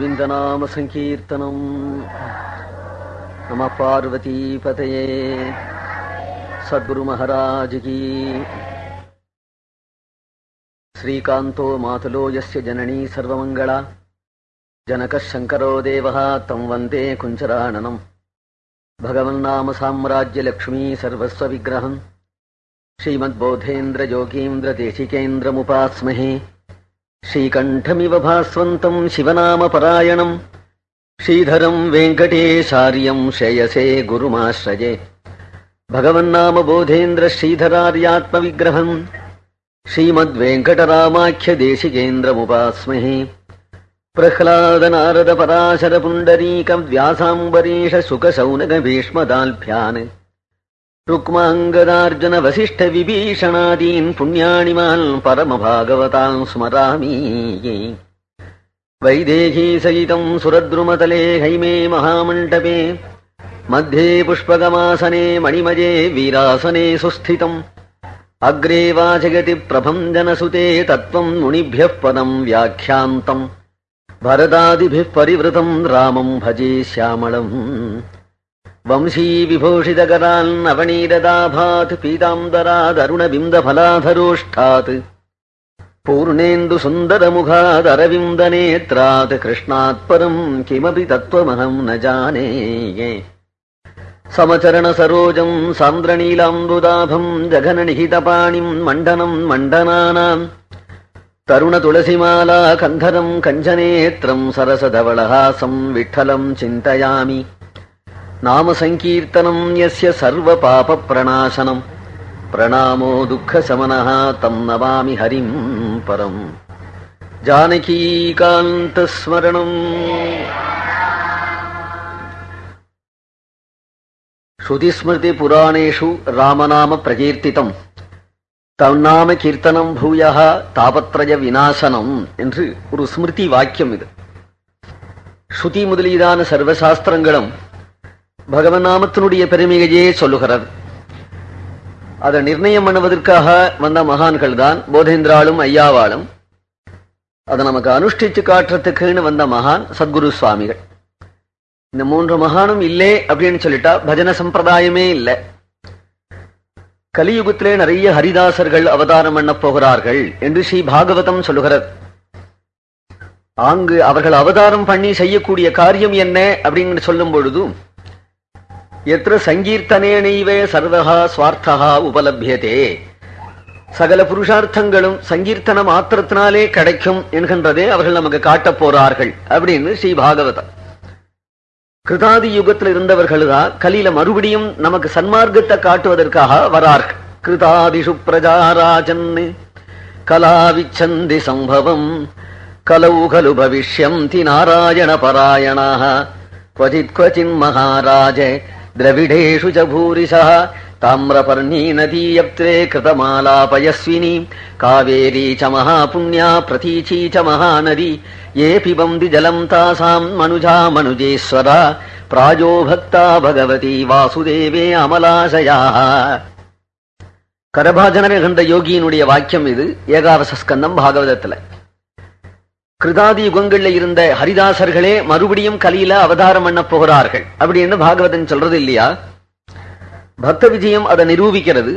गोविन्दनामसङ्कीर्तनम्। नमः पार्वतीपतये। सद्गुरुमहाराज की। श्रीकान्तो मातुलो यस्य जननी सर्वमङ्गला। जनकः शङ्करो देवः तं वन्दे कुञ्चराननम् भगवन्नाम साम्राज्यलक्ष्मी सर्वस्वविग्रहम् श्रीमद्बोधेन्द्रयोगीन्द्रदेशिकेन्द्रमुपास्महे श्रीकण्ठमिव भास्वन्तम् शिवनामपरायणम् श्रीधरम् वेङ्कटेशार्यम् श्रेयसे गुरुमाश्रये भगवन्नाम बोधेन्द्र श्रीधरार्यात्मविग्रहम् श्रीमद्वेङ्कटरामाख्यदेशिकेन्द्रमुपास्महे प्रह्लादनारदपराशरपुण्डरीकव्यासाम्बरीष सुखशौनकभीष्मदाल्भ्यान् रुक्माङ्गदार्जुनवसिष्ठविभीषणादीन् पुण्याणिमान् परमभागवतान् स्मरामि वैदेहीसहितम् सुरद्रुमतले हैमे महामण्डपे मध्ये पुष्पगमासने मणिमये वीरासने सुस्थितम् अग्रे वाचयति प्रभञ्जनसुते तत्त्वम् मुनिभ्यः पदम् व्याख्यान्तम् भरदादिभिः परिवृतम् रामम् भजे श्यामलम् वंशीविभूषितकरान्नवनीरदाभात् पीताम्बरादरुणबिम्बफलाधरोष्ठात् पूर्णेन्दुसुन्दरमुखादरविन्दनेत्रात् कृष्णात् परम् किमपि तत्त्वमहम् न जाने समचरणसरोजम् सान्द्रनीलाम्बुदाभम् जघननिहितपाणिम् मण्डनम् मण्डनानाम् तरुणतुलसिमाला कन्धरम् कञ्चनेत्रम् सरसधवलहासम् विठ्ठलम् चिन्तयामि नामसङ्कीर्तनम् यस्य सर्वपापप्रणाशनम् प्रणामो दुःखशमनः तम् नमामि हरिम् परम् जानकीकान्तस्मरणम् श्रुतिस्मृतिपुराणेषु ராமநாம தன்னாம கீர்த்தனம் பூயா தாபத்ரய விநாசனம் என்று ஒரு ஸ்மிருதி வாக்கியம் இது ஸ்ருதி முதலீதான சர்வசாஸ்திரங்களும் பகவன் நாமத்தினுடைய பெருமையையே சொல்லுகிறார் அதை நிர்ணயம் பண்ணுவதற்காக வந்த மகான்கள் தான் போதேந்திராலும் ஐயாவாலும் அதை நமக்கு அனுஷ்டிச்சு காட்டுறதுக்குன்னு வந்த மகான் சத்குரு சுவாமிகள். இந்த மூன்று மகானும் இல்லே அப்படின்னு சொல்லிட்டா பஜன சம்பிரதாயமே இல்லை. கலியுகத்திலே நிறைய ஹரிதாசர்கள் அவதாரம் பண்ண போகிறார்கள் என்று ஸ்ரீ பாகவதம் சொல்லுகிறார் அங்கு அவர்கள் அவதாரம் பண்ணி செய்யக்கூடிய காரியம் என்ன அப்படின்னு சொல்லும் பொழுதும் எத்திர சங்கீர்த்தனேனைவே சர்வகா சுவார்த்தகா உபலபியதே சகல புருஷார்த்தங்களும் சங்கீர்த்தன மாத்திரத்தினாலே கிடைக்கும் என்கின்றதே அவர்கள் நமக்கு காட்டப் போறார்கள் அப்படின்னு ஸ்ரீ பாகவதம் கிருதாதி யுகத்தில் இருந்தவர்கள் தான் கலியில மறுபடியும் நமக்கு சன்மார்க்கத்தை காட்டுவதற்காக வரார்கள் கிருதாதிஷு பிரஜாராஜன் கலாவிச்சந்தி சம்பவம் கலௌ கலு பவிஷ்யம் தி நாராயண பராயணாக क्वचित् क्वचिन् महाराज द्रविडेषु च भूरिशः ताम्रपर्णी नदी यप्त्रे कृतमालापयस्विनी कावेरी च महापुण्या प्रतीची च महानदी ये पिबन्ति जलम् तासाम् मनुजा मनुजेश्वरा प्रायो भक्ता भगवती வாசுதேவே அமலாசயாக கரபாஜனர் என்ற யோகியினுடைய வாக்கியம் இது ஏகாதச ஸ்கந்தம் பாகவதத்துல கிருதாதி யுகங்கள்ல இருந்த ஹரிதாசர்களே மறுபடியும் கலியில அவதாரம் பண்ண போகிறார்கள். அப்படின்னு பாகவதன் சொல்றது இல்லையா? பக்த விஜயம் அதை நிரூபிக்கிறது.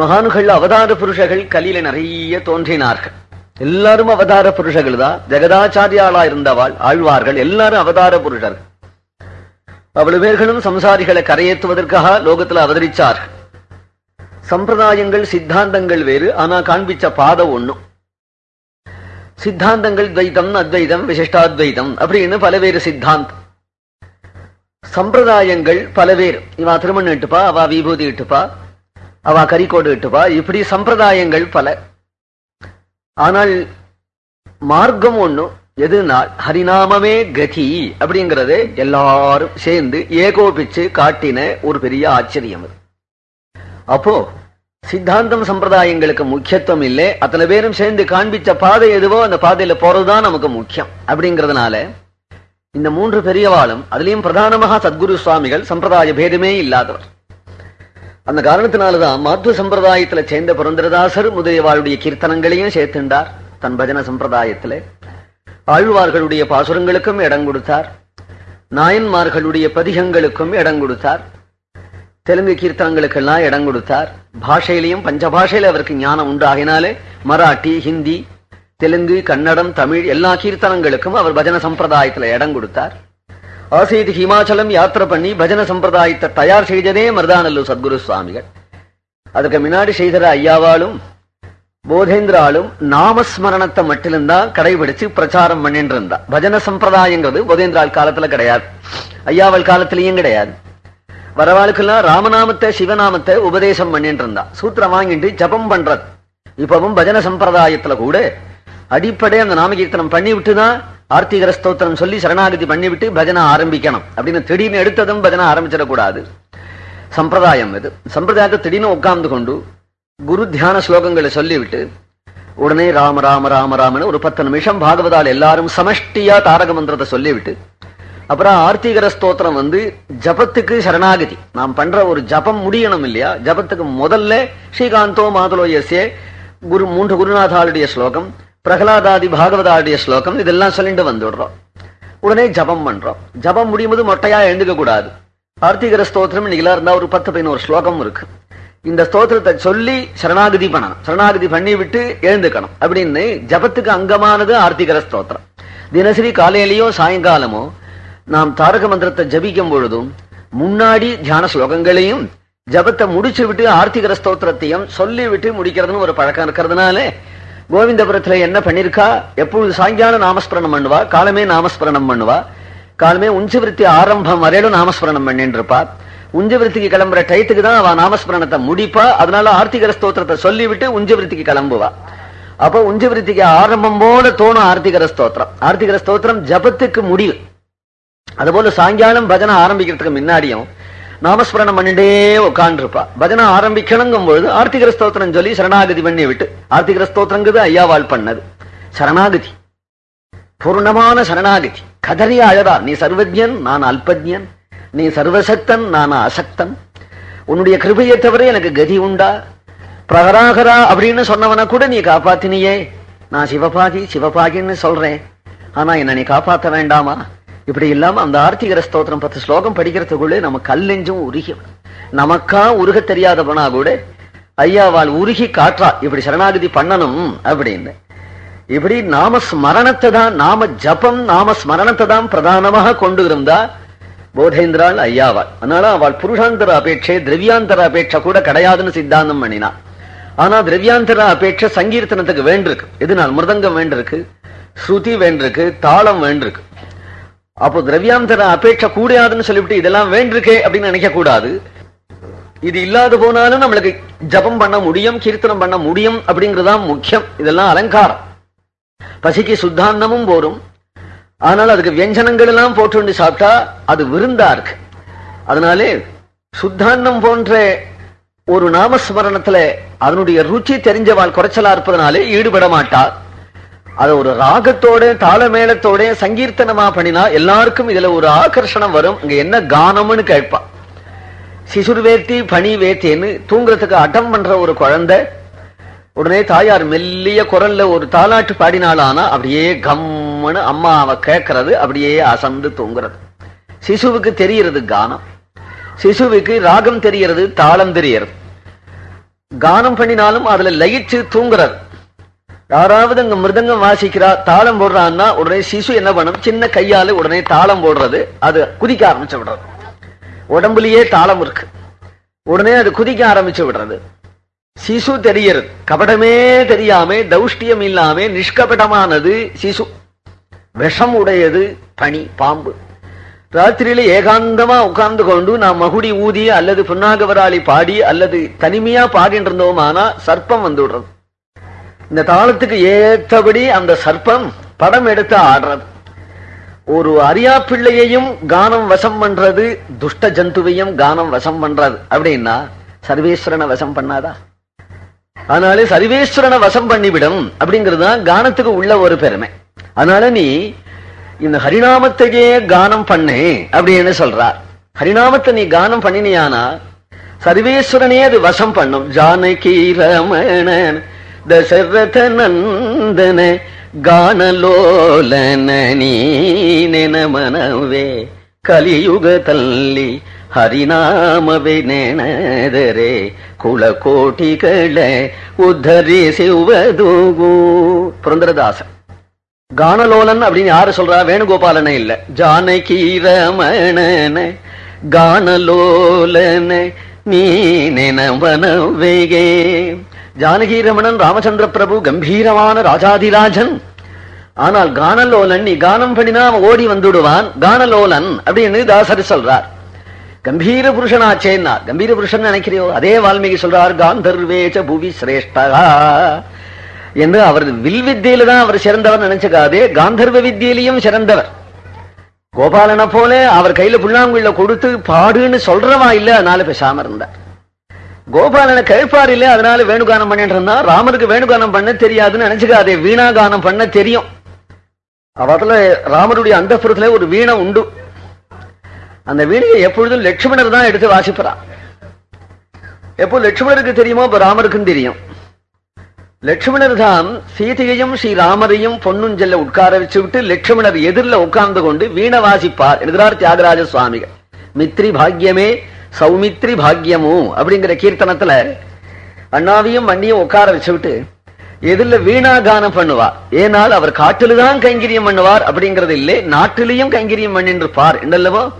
மகான்கள் அவதார புருஷர்கள் கலியில நிறைய தோன்றினார்கள். எல்லாரும் அவதார புருஷர்கள் தான் ஜெகதாச்சாரியாளா இருந்தவாள் ஆழ்வார்கள் எல்லாரும் அவதார புருஷர்கள் அவ்வளவு பேர்களும் சம்சாரிகளை கரையேற்றுவதற்காக லோகத்துல அவதரிச்சார்கள். சம்பிரதாயங்கள் சித்தாந்தங்கள் வேறு ஆனா காண்பிச்ச பாதை ஒண்ணும். சித்தாந்தங்கள் துவைதம் அத்வைதம் விசிஷ்டாத்வைதம் அப்படின்னு பலவேறு சித்தாந்தம் சம்பிரதாயங்கள் பலவேறு. இவா திருமணம் இட்டுப்பா அவா விபூதி இட்டுப்பா அவா கரிக்கோடு இட்டுப்பா இப்படி சம்பிரதாயங்கள் பல. ஆனால் மார்க்கம் ஒண்ணு எதுனால் ஹரிநாமமே கதி அப்படிங்கறது எல்லாரும் சேர்ந்து ஏகோபிச்சு காட்டின ஒரு பெரிய ஆச்சரியம் அது. அப்போ சித்தாந்தம் சம்பிரதாயங்களுக்கு முக்கியத்துவம் இல்லை. அத்தனை பேரும் சேர்ந்து காண்பிச்ச பாதை எதுவோ அந்த பாதையில போறதுதான் நமக்கு முக்கியம். அப்படிங்கறதுனால இந்த மூன்று பெரியவாளும் அதுலயும் பிரதானமாக சத்குரு சுவாமிகள் சம்பிரதாய பேதமே இல்லாதவர். அந்த காரணத்தினாலதான் மாத்வ சம்பிரதாயத்துல சேர்ந்த புரந்தரதாசர் முதலியவாளுடைய கீர்த்தனங்களையும் சேர்த்துண்டார். தன் பஜன சம்பிரதாயத்துல ஆழ்வார்களுடைய பாசுரங்களுக்கும் இடம் கொடுத்தார். நாயன்மார்களுடைய பதிகங்களுக்கும் இடம் கொடுத்தார். தெலுங்கு கீர்த்தனங்களுக்கெல்லாம் இடம் கொடுத்தார். பாஷையிலையும் பஞ்சபாஷையில அவருக்கு ஞானம் உண்டாகினாலே மராட்டி ஹிந்தி தெலுங்கு கன்னடம் தமிழ் எல்லா கீர்த்தனங்களுக்கும் அவர் பஜன சம்பிரதாயத்துல இடம் கொடுத்தார். ஆசைத்து ஹிமாச்சலம் யாத்திரை பண்ணி பஜன சம்பிரதாயத்தை தயார் செய்ததே மருதானல்லு சத்குரு சுவாமிகள். அதுக்கு முன்னாடி செய்தர ஐயாவாலும் போதேந்திராலும் நாமஸ்மரணத்தை மட்டும்தான் கடைபிடிச்சு பிரச்சாரம் பண்ணிட்டு இருந்தா பஜன சம்பிரதாயங்கிறது போதேந்திரால் காலத்துல கிடையாது. ஐயாவல் காலத்திலயும் கிடையாது. வரவாளுக்கெல்லாம் ராமநாமத்தை சிவநாமத்தை உபதேசம் பண்ணிட்டு இருந்தா சூத்திரம் வாங்கிட்டு ஜபம் பண்றது. இப்பவும் பஜன சம்பிரதாயத்துல கூட அடிப்படை அந்த நாமகீர்த்தனம் பண்ணி விட்டுதான் ஆர்த்திகர ஸ்தோத்திரம் சொல்லி சரணாகதி பண்ணிவிட்டு பஜனை ஆரம்பிக்கணும். அப்படின்னு திடீர்னு எடுத்ததும் பஜனை ஆரம்பிச்சிடக்கூடாது. சம்பிரதாயம் இது. சம்பிரதாயத்தை திடீர்னு உட்கார்ந்து கொண்டு குரு தியான ஸ்லோகங்களை சொல்லிவிட்டு உடனே ராம ராம ராம ராமன்னு ஒரு பத்து நிமிஷம் பாகவதால் எல்லாரும் சமஷ்டியா தாரக மந்திரத்தை சொல்லிவிட்டு அப்புறம் ஆர்த்திகர ஸ்தோத்திரம் வந்து ஜபத்துக்கு சரணாகதி. நாம் பண்ற ஒரு ஜபம் முடியணும் இல்லையா? ஜபத்துக்கு முதல்ல ஸ்ரீகாந்தோ மாதுலோ எஸ்ஏ குரு மூன்று குருநாதாளுடைய ஸ்லோகம் பிரகலாதாதி பாகவதாளுடைய ஸ்லோகம் இதெல்லாம் சொல்லிட்டு வந்துடுறோம். உடனே ஜபம் பண்றோம். ஜபம் முடியும் போது மொட்டையா எழுந்துக்க கூடாது. ஆர்த்திகர ஸ்தோத்திரம் இன்னைக்கு இருந்தா ஒரு பத்து பதினோரு ஸ்லோகம் இருக்கு. இந்த ஸ்தோத்திரத்தை சொல்லி சரணாகதி பண்ணணும். சரணாகதி பண்ணி விட்டு எழுந்துக்கணும். அப்படின்னு ஜபத்துக்கு அங்கமானது ஆர்த்திகர ஸ்தோத்திரம். தினசரி காலையிலயோ சாயங்காலமோ நாம் தாரக மந்திரத்தை ஜபிக்கும் பொழுதும் முன்னாடி தியான ஸ்லோகங்களையும் ஜபத்தை முடிச்சு விட்டு ஆர்த்திகர ஸ்தோத்திரத்தையும் சொல்லி விட்டு முடிக்கிறதுன்னு ஒரு பழக்கம் இருக்கிறதுனால கோவிந்தபுரத்துல என்ன பண்ணிருக்கா? எப்பொழுது சாயங்காலம் நாமஸ்மரணம் பண்ணுவா? காலமே நாமஸ்மரணம் பண்ணுவா? காலமே உஞ்சவிருத்தி ஆரம்பம் வரையிலும் நாமஸ்மரணம் பண்ணிட்டு இருப்பா உஞ்சவிருத்திக்கு கிளம்புற டயத்துக்கு தான் அவ நாமஸ்மரணத்தை முடிப்பா. அதனால ஆர்த்திகர ஸ்தோத்திரத்தை சொல்லிவிட்டு உஞ்சவிருத்திக்கு கிளம்புவா. அப்போ உஞ்சவிருத்திக்கு ஆரம்பம் போல தோணும் ஆர்த்திகர ஸ்தோத்திரம். ஆர்த்திகர ஸ்தோத்திரம் ஜபத்துக்கு முடிவு. அதுபோல சாயங்காலம் பஜனை ஆரம்பிக்கிறதுக்கு முன்னாடியும் நாமஸ்மரணம் பண்ணிட்டே உட்காந்துருப்பா பஜனை ஆரம்பிக்கணுங்கும் பொழுது ஆர்த்திகர ஸ்தோத்திரம் சொல்லி சரணாகதி பண்ணி விட்டு ஆர்த்திகர ஸ்தோத்திரங்கிறது ஐயாவால் பண்ணது. சரணாகதி. பூர்ணமான சரணாகதி. கதறிய அழதா நீ சர்வஜன் நான் அல்பஜன் நீ சர்வசக்தன் நான் அசக்தன். உன்னுடைய கிருபையை தவிர எனக்கு கதி உண்டா? பிரகராகரா அப்படின்னு சொன்னவன கூட நீ காப்பாத்தினியே. நான் சிவபாகி சிவபாகின்னு சொல்றேன். ஆனா என்ன நீ காப்பாத்த வேண்டாமா? இப்படி இல்லாம அந்த ஆர்த்திகர ஸ்தோத்திரம் பத்து ஸ்லோகம் படிக்கிறதுக்குள்ளே நம்ம கல்லெஞ்சும் உருகி நமக்கா உருக தெரியாதவனா கூட ஐயாவால் உருகி காற்றா இப்படி சரணாகதி பண்ணணும் அப்படின்னு. இப்படி நாம ஸ்மரணத்தை தான் நாம ஜபம் நாம ஸ்மரணத்தை தான் பிரதானமாக கொண்டு இருந்தா போதேந்திரால் ஐயாவாள். அதனால அவள் புருஷாந்தர அபேட்சை திரவியாந்தர அபேட்சை கூட கிடையாதுன்னு சித்தாந்தம் பண்ணினா. ஆனா திரவியாந்தர அபேட்சை சங்கீர்த்தனத்துக்கு வேண்டிருக்கு. எதுனால்? மிருதங்கம் வேண்டிருக்கு ஸ்ருதி வேண்டிருக்கு தாளம் வேண்டிருக்கு. அப்போ திரவியாந்தர அபேட்சை கூடாதுன்னு சொல்லிவிட்டு இதெல்லாம் வேண்டிருக்கே அப்படின்னு நினைக்க கூடாது இது இல்லாது போனாலும் நம்மளுக்கு ஜபம் பண்ண முடியும் கீர்த்தனம் பண்ண முடியும் அப்படிங்கறதுதான் முக்கியம். இதெல்லாம் அலங்காரம். பசிக்கு சுத்தாந்தமும் போரும். ஆனால் அதுக்கு வியஞ்சனங்கள் எல்லாம் போட்டு சாப்பிட்டா அது விருந்தா இருக்கு. அதனாலே சுத்தாந்தம் போன்ற ஒரு நாமஸ்மரணத்துல அதனுடைய ருச்சி தெரிஞ்சவாள் குறைச்சலா இருப்பதனாலே ஈடுபட மாட்டார் அதை ஒரு ராகத்தோட தாளமேளத்தோட சங்கீர்த்தனமா பண்ணினா எல்லாருக்கும் இதுல ஒரு ஆகர்ஷணம் வரும். இங்க என்ன கானம்னு கேட்பா. சிசுர் வேத்தி பனி வேத்தின்னு தூங்குறதுக்கு அட்டம் பண்ற ஒரு குழந்தை உடனே தாயார் மெல்லிய குரல்ல ஒரு தாலாட்டு பாடினாலானா அப்படியே கம்முன்னு அம்மா அவ கேட்கறது அப்படியே அசந்து தூங்குறது. சிசுவுக்கு தெரியறது கானம். சிசுவுக்கு ராகம் தெரியறது தாளம் தெரியறது. கானம் பண்ணினாலும் அதுல லயிச்சு தூங்குறது. யாராவது அங்க மிருதங்கம் வாசிக்கிறா தாளம் போடுறான்னா உடனே சிசு என்ன பண்ணும்? சின்ன கையால உடனே தாளம் போடுறது அது குதிக்க ஆரம்பிச்சு விடுறது. உடம்புலயே தாளம் இருக்கு. உடனே அது குதிக்க ஆரம்பிச்சு விடுறது. சிசு தெரியறது கபடமே தெரியாம தௌஷ்டியம் இல்லாம நிஷ்கபடமானது சிசு. விஷம் உடையது பனி பாம்பு. ராத்திரியில ஏகாந்தமா உட்கார்ந்து கொண்டு நாம் மகுடி ஊதி அல்லது புன்னாகவராளி பாடி அல்லது தனிமையா பாடிட்டு இருந்தோமானா சர்ப்பம் வந்து விடுறது இந்த தாளத்துக்கு ஏற்றபடி அந்த சர்ப்பம் படம் எடுத்து ஆடுறது. ஒரு அரியா பிள்ளையையும் கானம் வசம் பண்றது துஷ்ட ஜந்துவையும் கானம் வசம் பண்றது. அப்படின்னா சர்வேஸ்வரனை வசம் பண்ணாதா? அதனால சர்வேஸ்வரனை வசம் பண்ணிவிடும் அப்படிங்கிறது தான் கானத்துக்கு உள்ள ஒரு பெருமை. அதனால நீ இந்த ஹரிநாமத்தையே கானம் பண்ணு அப்படின்னு சொல்றார். ஹரிநாமத்தை நீ கானம் பண்ணினியானா? சர்வேஸ்வரனே அது வசம் பண்ணும். ஜானகி ரமணன் தசரத நந்தன ಗಾನಲೋಲನ ನೀನೆನ ಮನವೇ ಕಲಿಯುಗದಲ್ಲಿ ಹರಿನಾಮವೇ ನೆನೆದರೆ ಕುಳಕೋಟಿಗಳ ಉದ್ಧರಿಸುವುದು ಪುರಂದರದಾಸ கானலோலன் அப்படின்னு யாரு சொல்றா வேணுகோபாலனே இல்ல ஜானகி ரமணன கானலோலன நீ நினவனவேகே ஜானகி ரமணன் ராமச்சந்திர பிரபு கம்பீரமான ராஜாதிராஜன். ஆனால் கானலோலன் நீ கானம் பண்ணினா அவன் ஓடி வந்துடுவான். கானலோலன் அப்படின்னு தாசர் சொல்றார். கம்பீர புருஷனாச்சேன்னா கம்பீர புருஷன் நினைக்கிறியோ? அதே வால்மீகி சொல்றார் காந்தர்வேச்ச புவி சிரேஷ்டா. என்று அவர் வில் வித்தியில தான் அவர் சிறந்தவர் நினைச்சுக்காதே காந்தர்வ வித்தியிலையும் சிறந்தவர். கோபாலனை போல அவர் கையில புல்லாங்குள்ள கொடுத்து பாடுன்னு சொல்றவா இல்ல அதனால பேசாம இருந்தார். கோபாலனை கழிப்பார் இல்லையா? அதனால வேணுகானம் பண்ணிட்டு இருந்தா ராமருக்கு வேணுகானம் பண்ண தெரியாதுன்னு நினைச்சுக்காதே. வீணாகானம் பண்ண தெரியும். அவத்துல ராமருடைய அந்த ஒரு வீணை உண்டு. அந்த வீணையை எப்பொழுதும் லட்சுமணர் தான் எடுத்து வாசிப்பறான் எப்போ லட்சுமணருக்கு தெரியுமோ இப்ப ராமருக்கும் தெரியும். லட்சுமணர் தான் சீதையையும் ஸ்ரீராமரையும் பொன்னுஞ்சல்ல உட்கார வச்சு விட்டு லட்சுமணர் எதிரில் உட்கார்ந்து கொண்டு வீண வாசிப்பார். என்கிறார் தியாகராஜ சுவாமிகள். மித்ரி பாக்யமே சௌமித்ரி பாக்யமோ அப்படிங்கிற கீர்த்தனத்துல அண்ணாவையும் மண்ணியும் உட்கார வச்சு விட்டு வீணா கானம் பண்ணுவார் ஏனால் அவர் காட்டில்தான் கைங்கரியம் பண்ணுவார் அப்படிங்கறது இல்லை நாட்டிலையும் கைங்கரியம் பண்ணின்றிருப்பார். என்றல்லவோ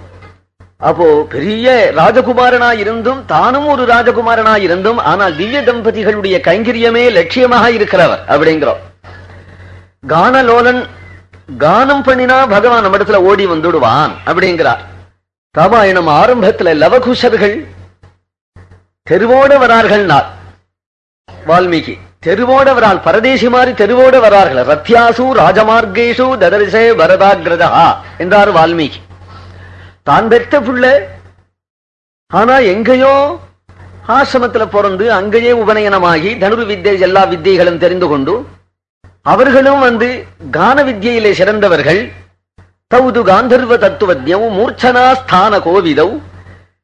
அப்போ பெரிய ராஜகுமாரனா இருந்தும் தானும் ஒரு ராஜகுமாரனா இருந்தும் ஆனால் திவ்ய தம்பதிகளுடைய கைங்கரியமே லட்சியமாக இருக்கிறவர் அப்படிங்கிறோம். கானலோலன் கானம் பண்ணினா பகவான் நம்ம இடத்துல ஓடி வந்துடுவான் அப்படிங்கிறார். ராமாயணம் ஆரம்பத்துல லவகுஷர்கள் தெருவோட வரார்கள் நாள். வால்மீகி தெருவோட வரால் பரதேசி மாதிரி தெருவோட வரார்கள் ரத்யாசு ராஜமார்கேஷு ததரிசே வரதாகிரதா என்றார் வால்மீகி. தான் பெற்ற புள்ள ஆனா எங்கேயோ ஆசிரமத்துல பிறந்து அங்கேயே உபநயனமாகி தனுர் வித்தை எல்லா வித்தியைகளும் தெரிந்து கொண்டு அவர்களும் வந்து கான வித்தியிலே சிறந்தவர்கள். தவுது காந்தர்வ தத்துவஜம் மூர்ச்சனா ஸ்தான கோவிதவ்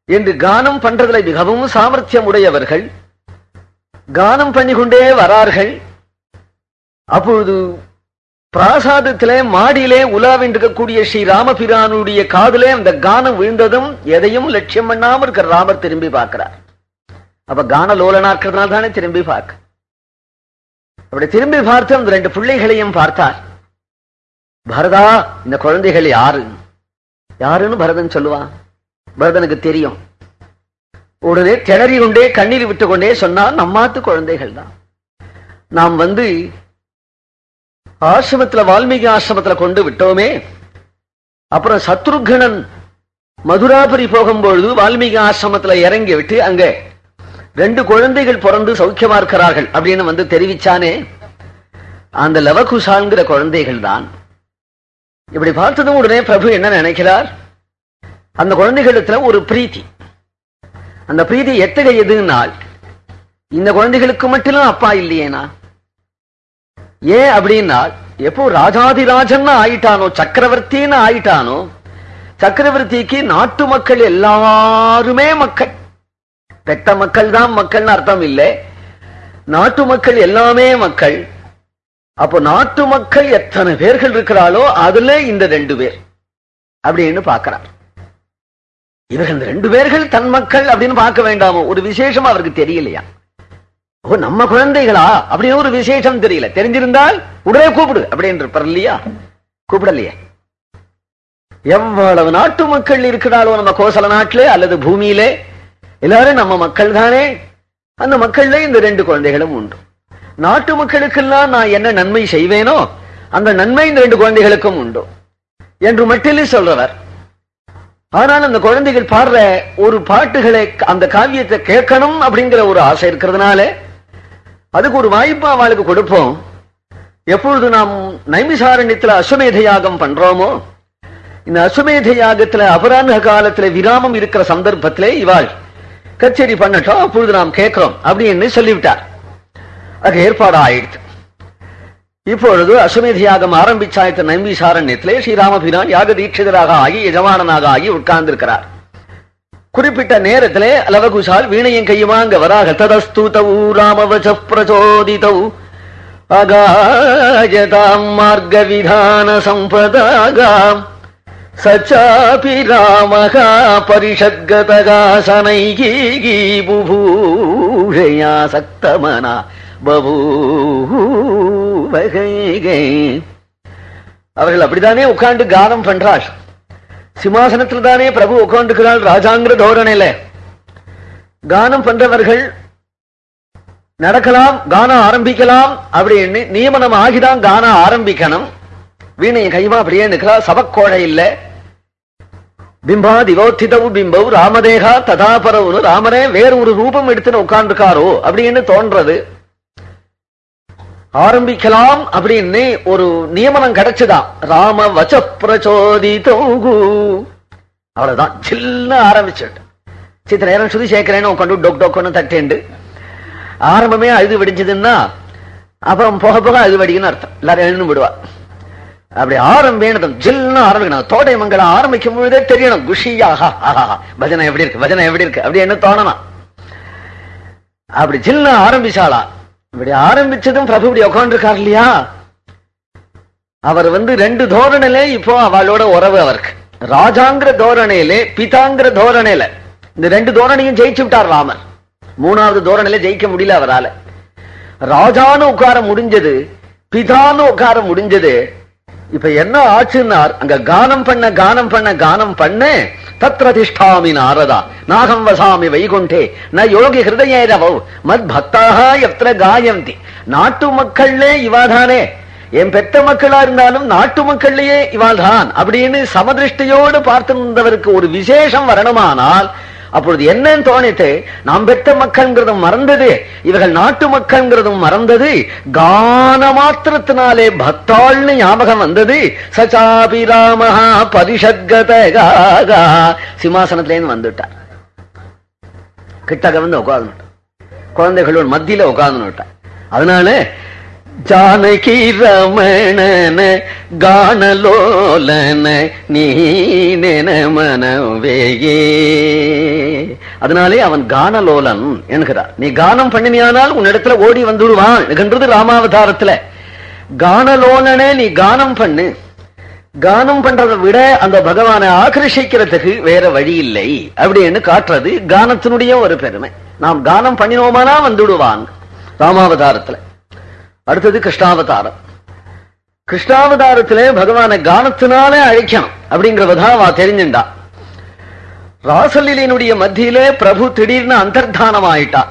என்று கானம் பண்றதுல மிகவும் சாமர்த்தியம் உடையவர்கள் கானம் பண்ணிக்கொண்டே வரார்கள். அப்பொழுது பிராசாதத்திலே மாடியிலே உலாவின்றிருக்கக்கூடிய ஸ்ரீ ராமபிரானுடைய காதிலே அந்த கானம் விழுந்ததும் எதையும் லட்சியம் பண்ணாம இருக்கிற ராமர் திரும்பி பார்க்கிறார். அப்ப கான லோலனாக்குறதுனால தானே திரும்பி பார்க்க. அப்படி திரும்பி பார்த்து அந்த ரெண்டு பிள்ளைகளையும் பார்த்தார். பரதா இந்த குழந்தைகள் யாரு? யாருன்னு பரதன் சொல்லுவான் பரதனுக்கு தெரியும். உடனே திணறி கொண்டே கண்ணீர் விட்டு கொண்டே சொன்னா நம்மாத்து குழந்தைகள் தான். நாம் வந்து ஆசிரமத்துல வால்மீகி ஆசிரமத்துல கொண்டு விட்டோமே. அப்புறம் சத்ருகணன் மதுராபுரி போகும்பொழுது வால்மீகி ஆசிரமத்துல இறங்கி விட்டு அங்க ரெண்டு குழந்தைகள் பிறந்து சௌக்கியமா இருக்கிறார்கள் அப்படின்னு வந்து தெரிவிச்சானே. அந்த லவகுஷான்கிற குழந்தைகள் தான். இப்படி பார்த்ததும் உடனே பிரபு என்ன நினைக்கிறார்? அந்த குழந்தைகளிடத்துல ஒரு பிரீத்தி. அந்த பிரீதி எத்தகையதுனால்? இந்த குழந்தைகளுக்கு மட்டும் அப்பா இல்லையேனா? ஏன் அப்படின்னா எப்போ ராஜாதிராஜன் ஆயிட்டானோ சக்கரவர்த்தின்னு ஆயிட்டானோ சக்கரவர்த்திக்கு நாட்டு மக்கள் எல்லாருமே மக்கள். பெத்த மக்கள் தான் மக்கள்னு அர்த்தம் இல்லை. நாட்டு மக்கள் எல்லாமே மக்கள். அப்போ நாட்டு மக்கள் எத்தனை பேர்கள் இருக்கிறாளோ அதுல இந்த ரெண்டு பேர். அப்படின்னு பார்க்கிறார். இவர்கள் இந்த ரெண்டு பேர்கள் தன் மக்கள் அப்படின்னு பார்க்க வேண்டாமோ? ஒரு விசேஷம் அவருக்கு தெரியலையா? ஓ நம்ம குழந்தைகளா? அப்படின்னு ஒரு விசேஷம் தெரியல. தெரிஞ்சிருந்தால் உடனே கூப்பிடு அப்படின்னு இருப்பார் இல்லையா? கூப்பிடலையே. எவ்வளவு நாட்டு மக்கள் இருக்கிறாளோ? நம்ம கோசல நாட்டிலே அல்லது பூமியிலே. எல்லாரும் நம்ம மக்கள் தானே அந்த மக்கள்ல இந்த ரெண்டு குழந்தைகளும் உண்டு. நாட்டு மக்களுக்கெல்லாம் நான் என்ன நன்மை செய்வேனோ அந்த நன்மை இந்த ரெண்டு குழந்தைகளுக்கும் உண்டு. என்று மட்டும் சொல்றவர். ஆனால் அந்த குழந்தைகள் பாடுற ஒரு பாட்டுகளை அந்த காவியத்தை கேட்கணும் அப்படிங்கிற ஒரு ஆசை இருக்கிறதுனால அதுக்கு ஒரு வாய்ப்பு அவளுக்கு கொடுப்போம். எப்பொழுது நாம் நைமிசாரண்யத்தில் அஸ்வமேத யாகம் பண்றோமோ இந்த அஸ்வமேத யாகத்துல அபராத காலத்துல விராமம் இருக்கிற சந்தர்ப்பத்திலே இவாள் கச்சேரி பண்ணட்டும் அப்பொழுது நாம் கேட்கிறோம் அப்படின்னு சொல்லிவிட்டார். அது ஏற்பாடு ஆயிடுச்சு இப்பொழுது அஸ்வமேத யாகம் ஆரம்பிச்சாயத்த நம்பிசாரண்யத்திலே ஸ்ரீராமபிரான் யாக தீட்சிதராக ஆகி எஜமானனாக ஆகி உட்கார்ந்திருக்கிறார். குறிப்பிட்ட நேரத்திலே லவகுசால் வீணையும் கையுமாங்க வராக ததஸ்தூதவு ராமவச பிரச்சோதிதவு அகாயதாம் மார்க்க விதான சம்பதாகாம் சச்சாபி ராமகா பரிஷத்கதகாசனைகீ புபூஷயா சக்தமனா அவர்கள் அப்படித்தானே உட்காந்து கானம் பண்றாள் சிம்மாசனத்தில் தானே பிரபு உட்காந்துக்கிறாள் ராஜாங்கிற தோரணையில. கானம் பண்றவர்கள் நடக்கலாம் கானம் ஆரம்பிக்கலாம் அப்படின்னு நியமனம் ஆகிதான் கானம் ஆரம்பிக்கணும். வீணையை கைமா அப்படியே நிற்கிறா சபக்கோழை இல்ல. பிம்பா திவோத்திதவு பிம்பவு ராமதேகா ததாபரவுன்னு ராமரே வேறு ஒரு ரூபம் எடுத்துன்னு உட்கார்ந்துக்காரோ அப்படின்னு தோன்றது. ஆரம்பிக்கலாம் அப்படின்னு ஒரு நியமனம் கிடைச்சுதான் ராம வச்ச பிரச்சோதிதோகு அவ்வளவுதான். சில்ல ஆரம்பிச்சுட்டு. சித்த நேரம் சுதி சேர்க்கிறேன்னு உட்காந்து டொக் டொக்குன்னு தட்டேண்டு. ஆரம்பமே அழுது வெடிச்சதுன்னா அப்புறம் போக போக அழுது வெடிக்குன்னு அர்த்தம். எல்லாரும் எழுந்து விடுவா. அப்படி ஆரம்பிக்கணும் ஜில்னு ஆரம்பிக்கணும். தோடை மங்கலம் ஆரம்பிக்கும் பொழுதே தெரியணும். குஷியாக. ஆஹா, பஜனை எப்படி இருக்கு? பஜனை எப்படி இருக்கு? அப்படி என்ன தோணணும்? அப்படி ஜில்னு ஆரம்பிச்சாலா இப்படி ஆரம்பிச்சதும் பிரபு இப்படி உட்காந்துருக்கார் இல்லையா அவர் வந்து ரெண்டு தோரணையில இப்போ அவளோட உறவு அவருக்கு. ராஜாங்கிற தோரணையிலே பிதாங்கிற தோரணையில. இந்த ரெண்டு தோரணையும் ஜெயிச்சு விட்டார் ராமர். மூணாவது தோரணையில ஜெயிக்க முடியல அவரால. ராஜான்னு உட்கார முடிஞ்சது பிதான்னு உட்கார முடிஞ்சது இப்ப என்ன ஆச்சுன்னார்? அங்க கானம் பண்ண கானம் பண்ண கானம் பண்ண தத்ரதிஷ்டாமி நாரதா நாகம் வசாமி வைகுண்டே ந யோகி ஹிருதயேரவ் மத் பக்தாக எத்திர காயந்தி. நாட்டு மக்கள்லே இவாதானே என் பெத்த மக்களா இருந்தாலும் நாட்டு மக்கள்லயே இவாதான் அப்படின்னு சமதிருஷ்டியோடு பார்த்திருந்தவருக்கு ஒரு விசேஷம் வரணுமானால் அப்பொழுது என்னன்னு தோணிட்டு நாம் பெற்ற மக்கள்ங்கிறதும் மறந்தது இவர்கள் நாட்டு மக்கள்ங்கிறதும் மறந்தது கான மாத்திரத்தினாலே பக்தாள்னு ஞாபகம் வந்தது சச்சாபி ராமஹா பரிஷத்கதகா சிம்மாசனத்திலேருந்து வந்துட்டார். கிட்டக வந்து உட்கார்ந்துட்டார் குழந்தைகளோட மத்தியில உட்கார்ந்துட்டார் அதனால ஜானகி ரமணன கானலோலன நீ மனவேயே. அதனாலே அவன் கானலோலன் என்கிறார். நீ கானம் பண்ணினியானால் உன்னிடத்துல ஓடி வந்துடுவான் என்றது ராமாவதாரத்துல. கானலோலனே நீ கானம் பண்ணு. கானம் பண்றதை விட அந்த பகவானை ஆகர்ஷிக்கிறதுக்கு வேற வழி இல்லை அப்படின்னு காட்டுறது கானத்தினுடைய ஒரு பெருமை. நாம் கானம் பண்ணினோமானா வந்துடுவான் ராமாவதாரத்துல. அடுத்தது கிருஷ்ணாவதாரம். கிருஷ்ணாவதாரத்திலே பகவான கானத்தினாலே அழைக்கணும் அப்படிங்கிறதா அவ தெரிஞ்சுண்டா. ராசலீலினுடைய மத்தியிலே பிரபு திடீர்னு அந்தர்தானம் ஆயிட்டா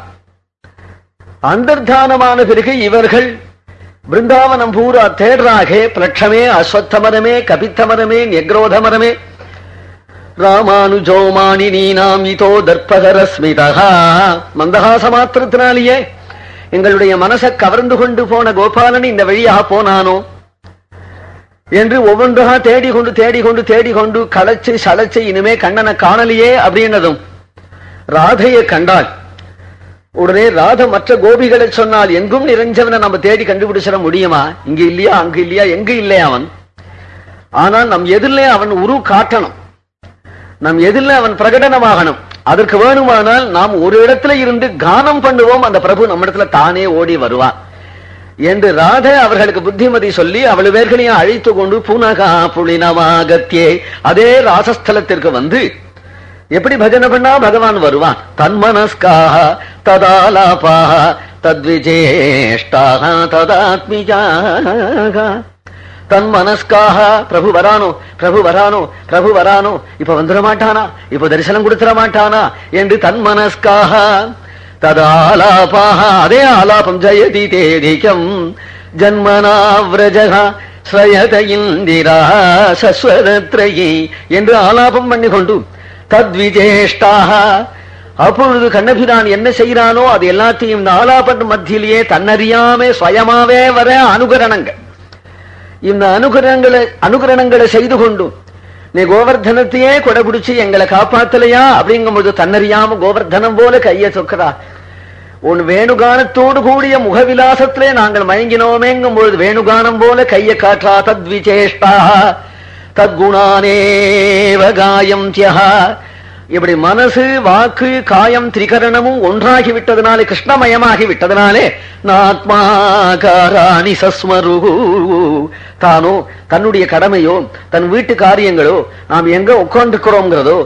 அந்தர்தானமான பிறகு இவர்கள் பிருந்தாவனம் பூரா தேடுறாகே பிளட்சமே அஸ்வத்தமரமே கபித்தமரமே நெக்ரோதமரமே ராமானுஜோமானி நீனாம் இதோ தர்பகரஸ்மிதா மந்தகாச மாத்திரத்தினாலேயே எங்களுடைய மனசை கவர்ந்து கொண்டு போன கோபாலன் இந்த வழியாக போனானோ? என்று ஒவ்வொன்றாக தேடிக்கொண்டு தேடிக்கொண்டு தேடிக்கொண்டு களைச்சு சளைச்சு இனிமே கண்ணனை காணலையே அப்படின்னதும் ராதையை கண்டாள் உடனே ராத மற்ற கோபிகளை சொன்னால் எங்கும் நிறைஞ்சவனை நம்ம தேடி கண்டுபிடிச்சிட முடியுமா? இங்க இல்லையா அங்கு இல்லையா எங்க இல்லையா அவன்? ஆனால் நம் எதிரிலே அவன் உரு காட்டணும் நம் எதிரில் அவன் பிரகடனமாகணும். அதற்கு வேணுமானால் நாம் ஒரு இடத்துல இருந்து கானம் பண்ணுவோம். அந்த பிரபு நம்மிடத்துல தானே ஓடி வருவான் என்று ராத அவர்களுக்கு புத்திமதி சொல்லி அவள் பேர்களையும் அழைத்து கொண்டு புனகா புலினமாகத்தியே அதே ராசஸ்தலத்திற்கு வந்து எப்படி பஜனை பண்ணா? பகவான் வருவான். தன்மனஸ்காக ததாலாபாக தத்விஜேஷ்டாக ததாத்மிஜாக தன்மனஸ்காக பிரபு வரானோ பிரபு வரானோ பிரபு வரானோ இப்ப வந்துட மாட்டானா இப்ப தரிசனம் கொடுத்துட மாட்டானா என்று தன்மனஸ்காக ததாலாபாக அதே ஆலாபம் ஜயதி தேதிக்கம் ஜன்மனா விரஜக ஸ்ரயத இந்திரா சஸ்வதத்ரயி என்று ஆலாபம் பண்ணி கொண்டு தத்விஜேஷ்டாக அப்பொழுது கண்ணபிரான் என்ன செய்யறானோ அது எல்லாத்தையும் இந்த மத்தியிலேயே தன்னறியாமே சுயமாவே வர அனுகரணங்கள். இந்த அனுகிரகங்களை அனுகரணங்களை செய்து கொண்டு நீ கோவர்தனத்தையே கொடை பிடிச்சி எங்களை காப்பாத்தலையா? அப்படிங்கும்போது தன்னறியாம கோவர்தனம் போல கையை சொக்கிறா. உன் வேணுகானத்தோடு கூடிய முகவிலாசத்திலே நாங்கள் மயங்கினோமேங்கும் பொழுது வேணுகானம் போல கையை காற்றா தத்விசேஷ்டா தத்குணானேவ காயம் தியா இப்படி மனசு வாக்கு காயம் திரிகரணமும் ஒன்றாகி விட்டதுனாலே கிருஷ்ணமயமாகி விட்டதுனாலே நாத்மாகாராணி சஸ்மரு தானோ தன்னுடைய கடமையோ தன் வீட்டு காரியங்களோ நாம் எங்க உட்கார்ந்துக்கிறோங்கிறதோ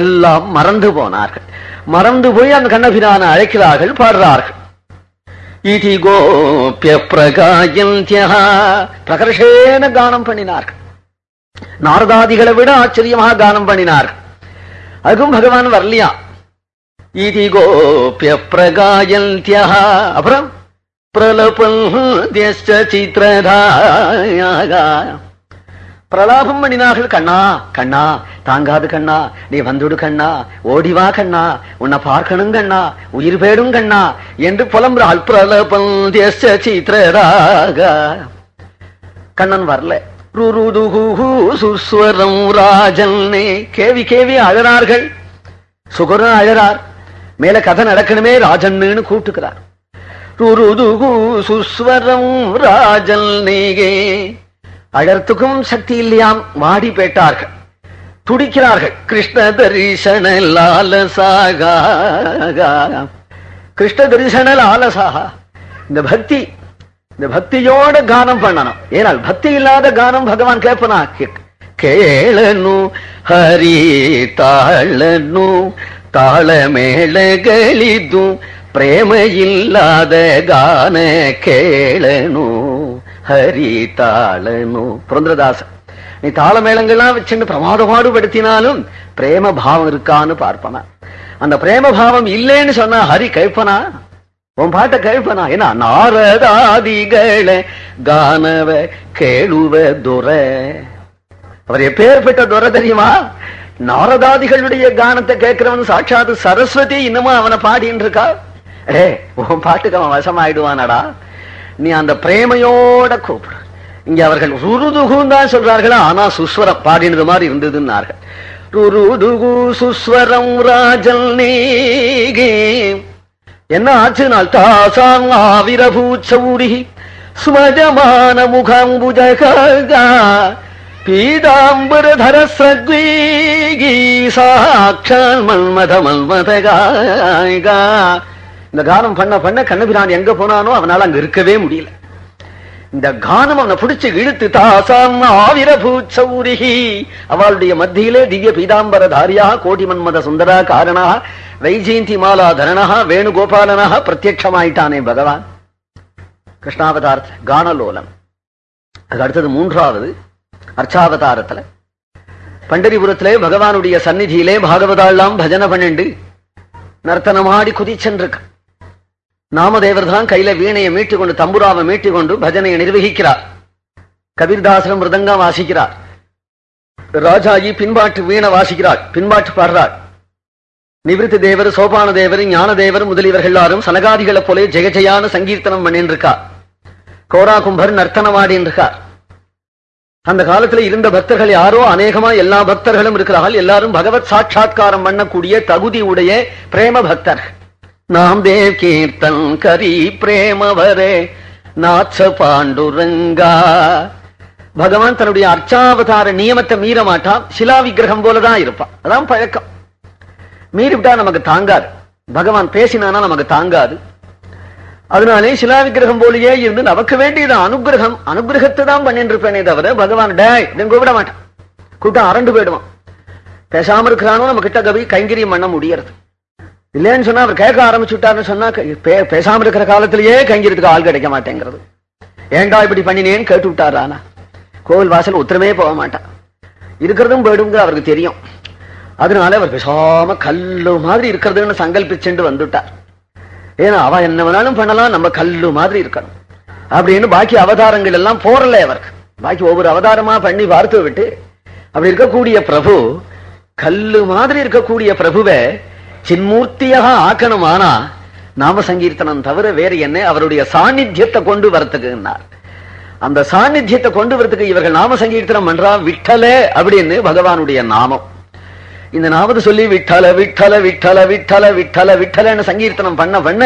எல்லாம் மறந்து போனார்கள். மறந்து போய் அந்த கண்ணபிரான அழைக்கிறார்கள் பாடுறார்கள். இதி கோபிய பிரகாயந்தியா. பிரகர்ஷேன கானம் பண்ணினார்கள். நாரதாதிகளை விட ஆச்சரியமாக கானம் பண்ணினார்கள். அதுக்கும் பகவான் வரலையா? இதி கோபிய பிரகாயந்தியா அப்புறம்? பிரலபல்ய பிரலாபம் பண்ணினார்கள் கண்ணா கண்ணா தாங்காது கண்ணா நீ வந்துடு கண்ணா ஓடிவா கண்ணா உன்னை பார்க்கணும் கண்ணா உயிர் பேடும் கண்ணா என்று புலம்புறாள் பிரலபம் சித்திரராக கண்ணன் வரல. ருருதுகு சுஸ்வரம் ராஜன்னே. கேவி கேவி அழறார்கள். சுகரன் அழறார். மேல கதை நடக்கணுமே ராஜன்னு கூப்பிட்டுக்கிறார். ருருதுகு சுஸ்வரம் ராஜல் நீகே அழறத்துக்கும் சக்தி இல்லையாம். வாடி பேட்டார்கள். துடிக்கிறார்கள். கிருஷ்ண தரிசன லாலசாக. கிருஷ்ண தரிசன லாலசாக. இந்த பக்தி இந்த பக்தியோட கானம் பண்ணணும். ஏனால் பக்தி இல்லாத கானம் பகவான் கேட்பனா? கேளனு ஹரி தாழனு தாளமேளகளிது பிரேம இல்லாத கான கேளனு ஹரி தாளனு. புரந்தரதாசன் நீ தாளமேளங்கள்லாம் வச்சுட்டு பிரமாதமாடு படுத்தினாலும் பிரேம பாவம் இருக்கான்னு பார்ப்பனா. அந்த பிரேம பாவம் இல்லைன்னு சொன்னா ஹரி கேட்பனா? உன் பாட்ட கேட்பனா என்ன? நாரதாதிகள கானவ கேளுவ துரை. அவர் எப்பேற்பட்ட துரை தெரியுமா? நாரதாதிகளுடைய கானத்தை கேட்கிறவன் சாட்சாத் சரஸ்வதி இன்னுமா அவனை பாடின்னு இருக்கா ஏ உன் பாட்டுக்கு அவன் வசமாயிடுவானடா. நீ அந்த பிரேமையோட கூப்பிடு. இங்க அவர்கள் ருருதுகுன்னு தான் சொல்றார்களா? ஆனா சுஸ்வரம் பாடினது மாதிரி இருந்ததுன்னார்கள். ருருதுகு சுஸ்வரம் ராஜல் நீகே. என்ன ஆச்சுனால் தாசாங் ஆவிரபூச்சௌரி ஸ்மஜமான முகாம்புஜகா பீதாம்பரதர சத்வீகி சாட்சால் மன்மத மன்மதகாயகா இந்த கானம் பண்ண பண்ண கண்ணபிரான் எங்க போனானோ அவனால அங்க இருக்கவே முடியல இந்த கானம் அவனை பிடிச்சு இழுத்து தாசாம் ஆவிரபூச்சௌரிகி அவளுடைய மத்தியிலே திவ்ய பீதாம்பர தாரியா கோடி மன்மத சுந்தரா காரணா வைஜெயந்தி மாலா தரணா வேணுகோபாலனா பிரத்யட்சமாயிட்டானே பகவான். கிருஷ்ணாவதாரத்துல கானலோலம். அது அடுத்தது மூன்றாவது அர்ச்சாவதாரத்துல. பண்டரிபுரத்திலே பகவானுடைய சந்நிதியிலே பாகவதாலாம் பஜனை பண்ணிண்டு நர்த்தனமாடி குதிச்சென்றிருக்கான். நாமதேவர் தான் கையில வீணையை மீட்டு கொண்டு தம்புராவை மீட்டு கொண்டு பஜனையை நிர்வகிக்கிறார். கபீர்தாசனம் மிருதங்கம் வாசிக்கிறார். ராஜாஜி பின்பாட்டு வீணை வாசிக்கிறார் பின்பாட்டு பாடுறார். நிவிருத்தி தேவர் சோபான தேவர் ஞான தேவர் முதலியவர்கள் எல்லாரும் சனகாதிகளை போல ஜெய ஜெயான சங்கீர்த்தனம் பண்ணின்னு இருக்கா கோரா கும்பர் நர்த்தனமாடின்னு இருக்கார் அந்த காலத்துல இருந்த பக்தர்கள் யாரோ அநேகமா எல்லா பக்தர்களும் இருக்கிறார்கள். எல்லாரும் பகவத் சாட்சா்காரம் பண்ணக்கூடிய தகுதி உடைய பிரேம பக்தர் நாம் தேவ் கீர்த்தன் கரி பிரேமவரே நாச்ச பாண்டுரங்கா பகவான் தன்னுடைய அர்ச்சாவதார நியமத்தை மீற மாட்டான் சிலா விக்கிரகம் போலதான் இருப்பான். அதான் பழக்கம். மீறிவிட்டா நமக்கு தாங்காது. பகவான் பேசினானா நமக்கு தாங்காது. அதனாலே சிலா விக்கிரகம் போலயே இருந்து நமக்கு வேண்டியது அனுகிரகம். அனுகிரகத்தை தான் பண்ணிட்டு இருப்பேனே தவிர பகவான் டேய் அப்படின்னு கூப்பிட மாட்டான். கூட்டம் அரண்டு போயிடுவான். பேசாம இருக்கிறானோ நம்ம கிட்ட கவி கைங்கரியம் பண்ண முடியறது. இல்லைன்னு சொன்னா அவர் கேட்க ஆரம்பிச்சுட்டாருன்னு சொன்னா பேசாம இருக்கிற காலத்திலேயே கைங்கிறதுக்கு ஆள் கிடைக்க மாட்டேங்கிறது. ஏன்டா இப்படி பண்ணினேன்னு கேட்டு விட்டாரானா கோவில் வாசல் உத்தரமே போக மாட்டான். இருக்கிறதும் போயிடுங்கிற அவருக்கு தெரியும். அதனால அவர் பேசாம கல்லு மாதிரி இருக்கிறதுன்னு சங்கல்பிச்சுட்டு வந்துட்டார். ஏன்னா அவ என்ன வேணாலும் பண்ணலாம் நம்ம கல்லு மாதிரி இருக்கணும். அப்படின்னு பாக்கி அவதாரங்கள் எல்லாம் போறல அவருக்கு. பாக்கி ஒவ்வொரு அவதாரமா பண்ணி பார்த்து விட்டு அப்படி இருக்கக்கூடிய பிரபு கல்லு மாதிரி இருக்கக்கூடிய பிரபுவை சின்மூர்த்தியாக ஆக்கணுமானா நாம சங்கீர்த்தனம் தவிர வேற என்ன? அவருடைய சாநித்தியத்தை கொண்டு வரத்துக்குன்னார். அந்த சாநித்தியத்தை கொண்டு வரத்துக்கு இவர்கள் நாம சங்கீர்த்தனம் பண்றா? விட்டல அப்படின்னு பகவானுடைய நாமம். இந்த நாமத்தை சொல்லி விட்டல விட்டல விட்டல விட்டல விட்டல விட்டலன்னு சங்கீர்த்தனம் பண்ண பண்ண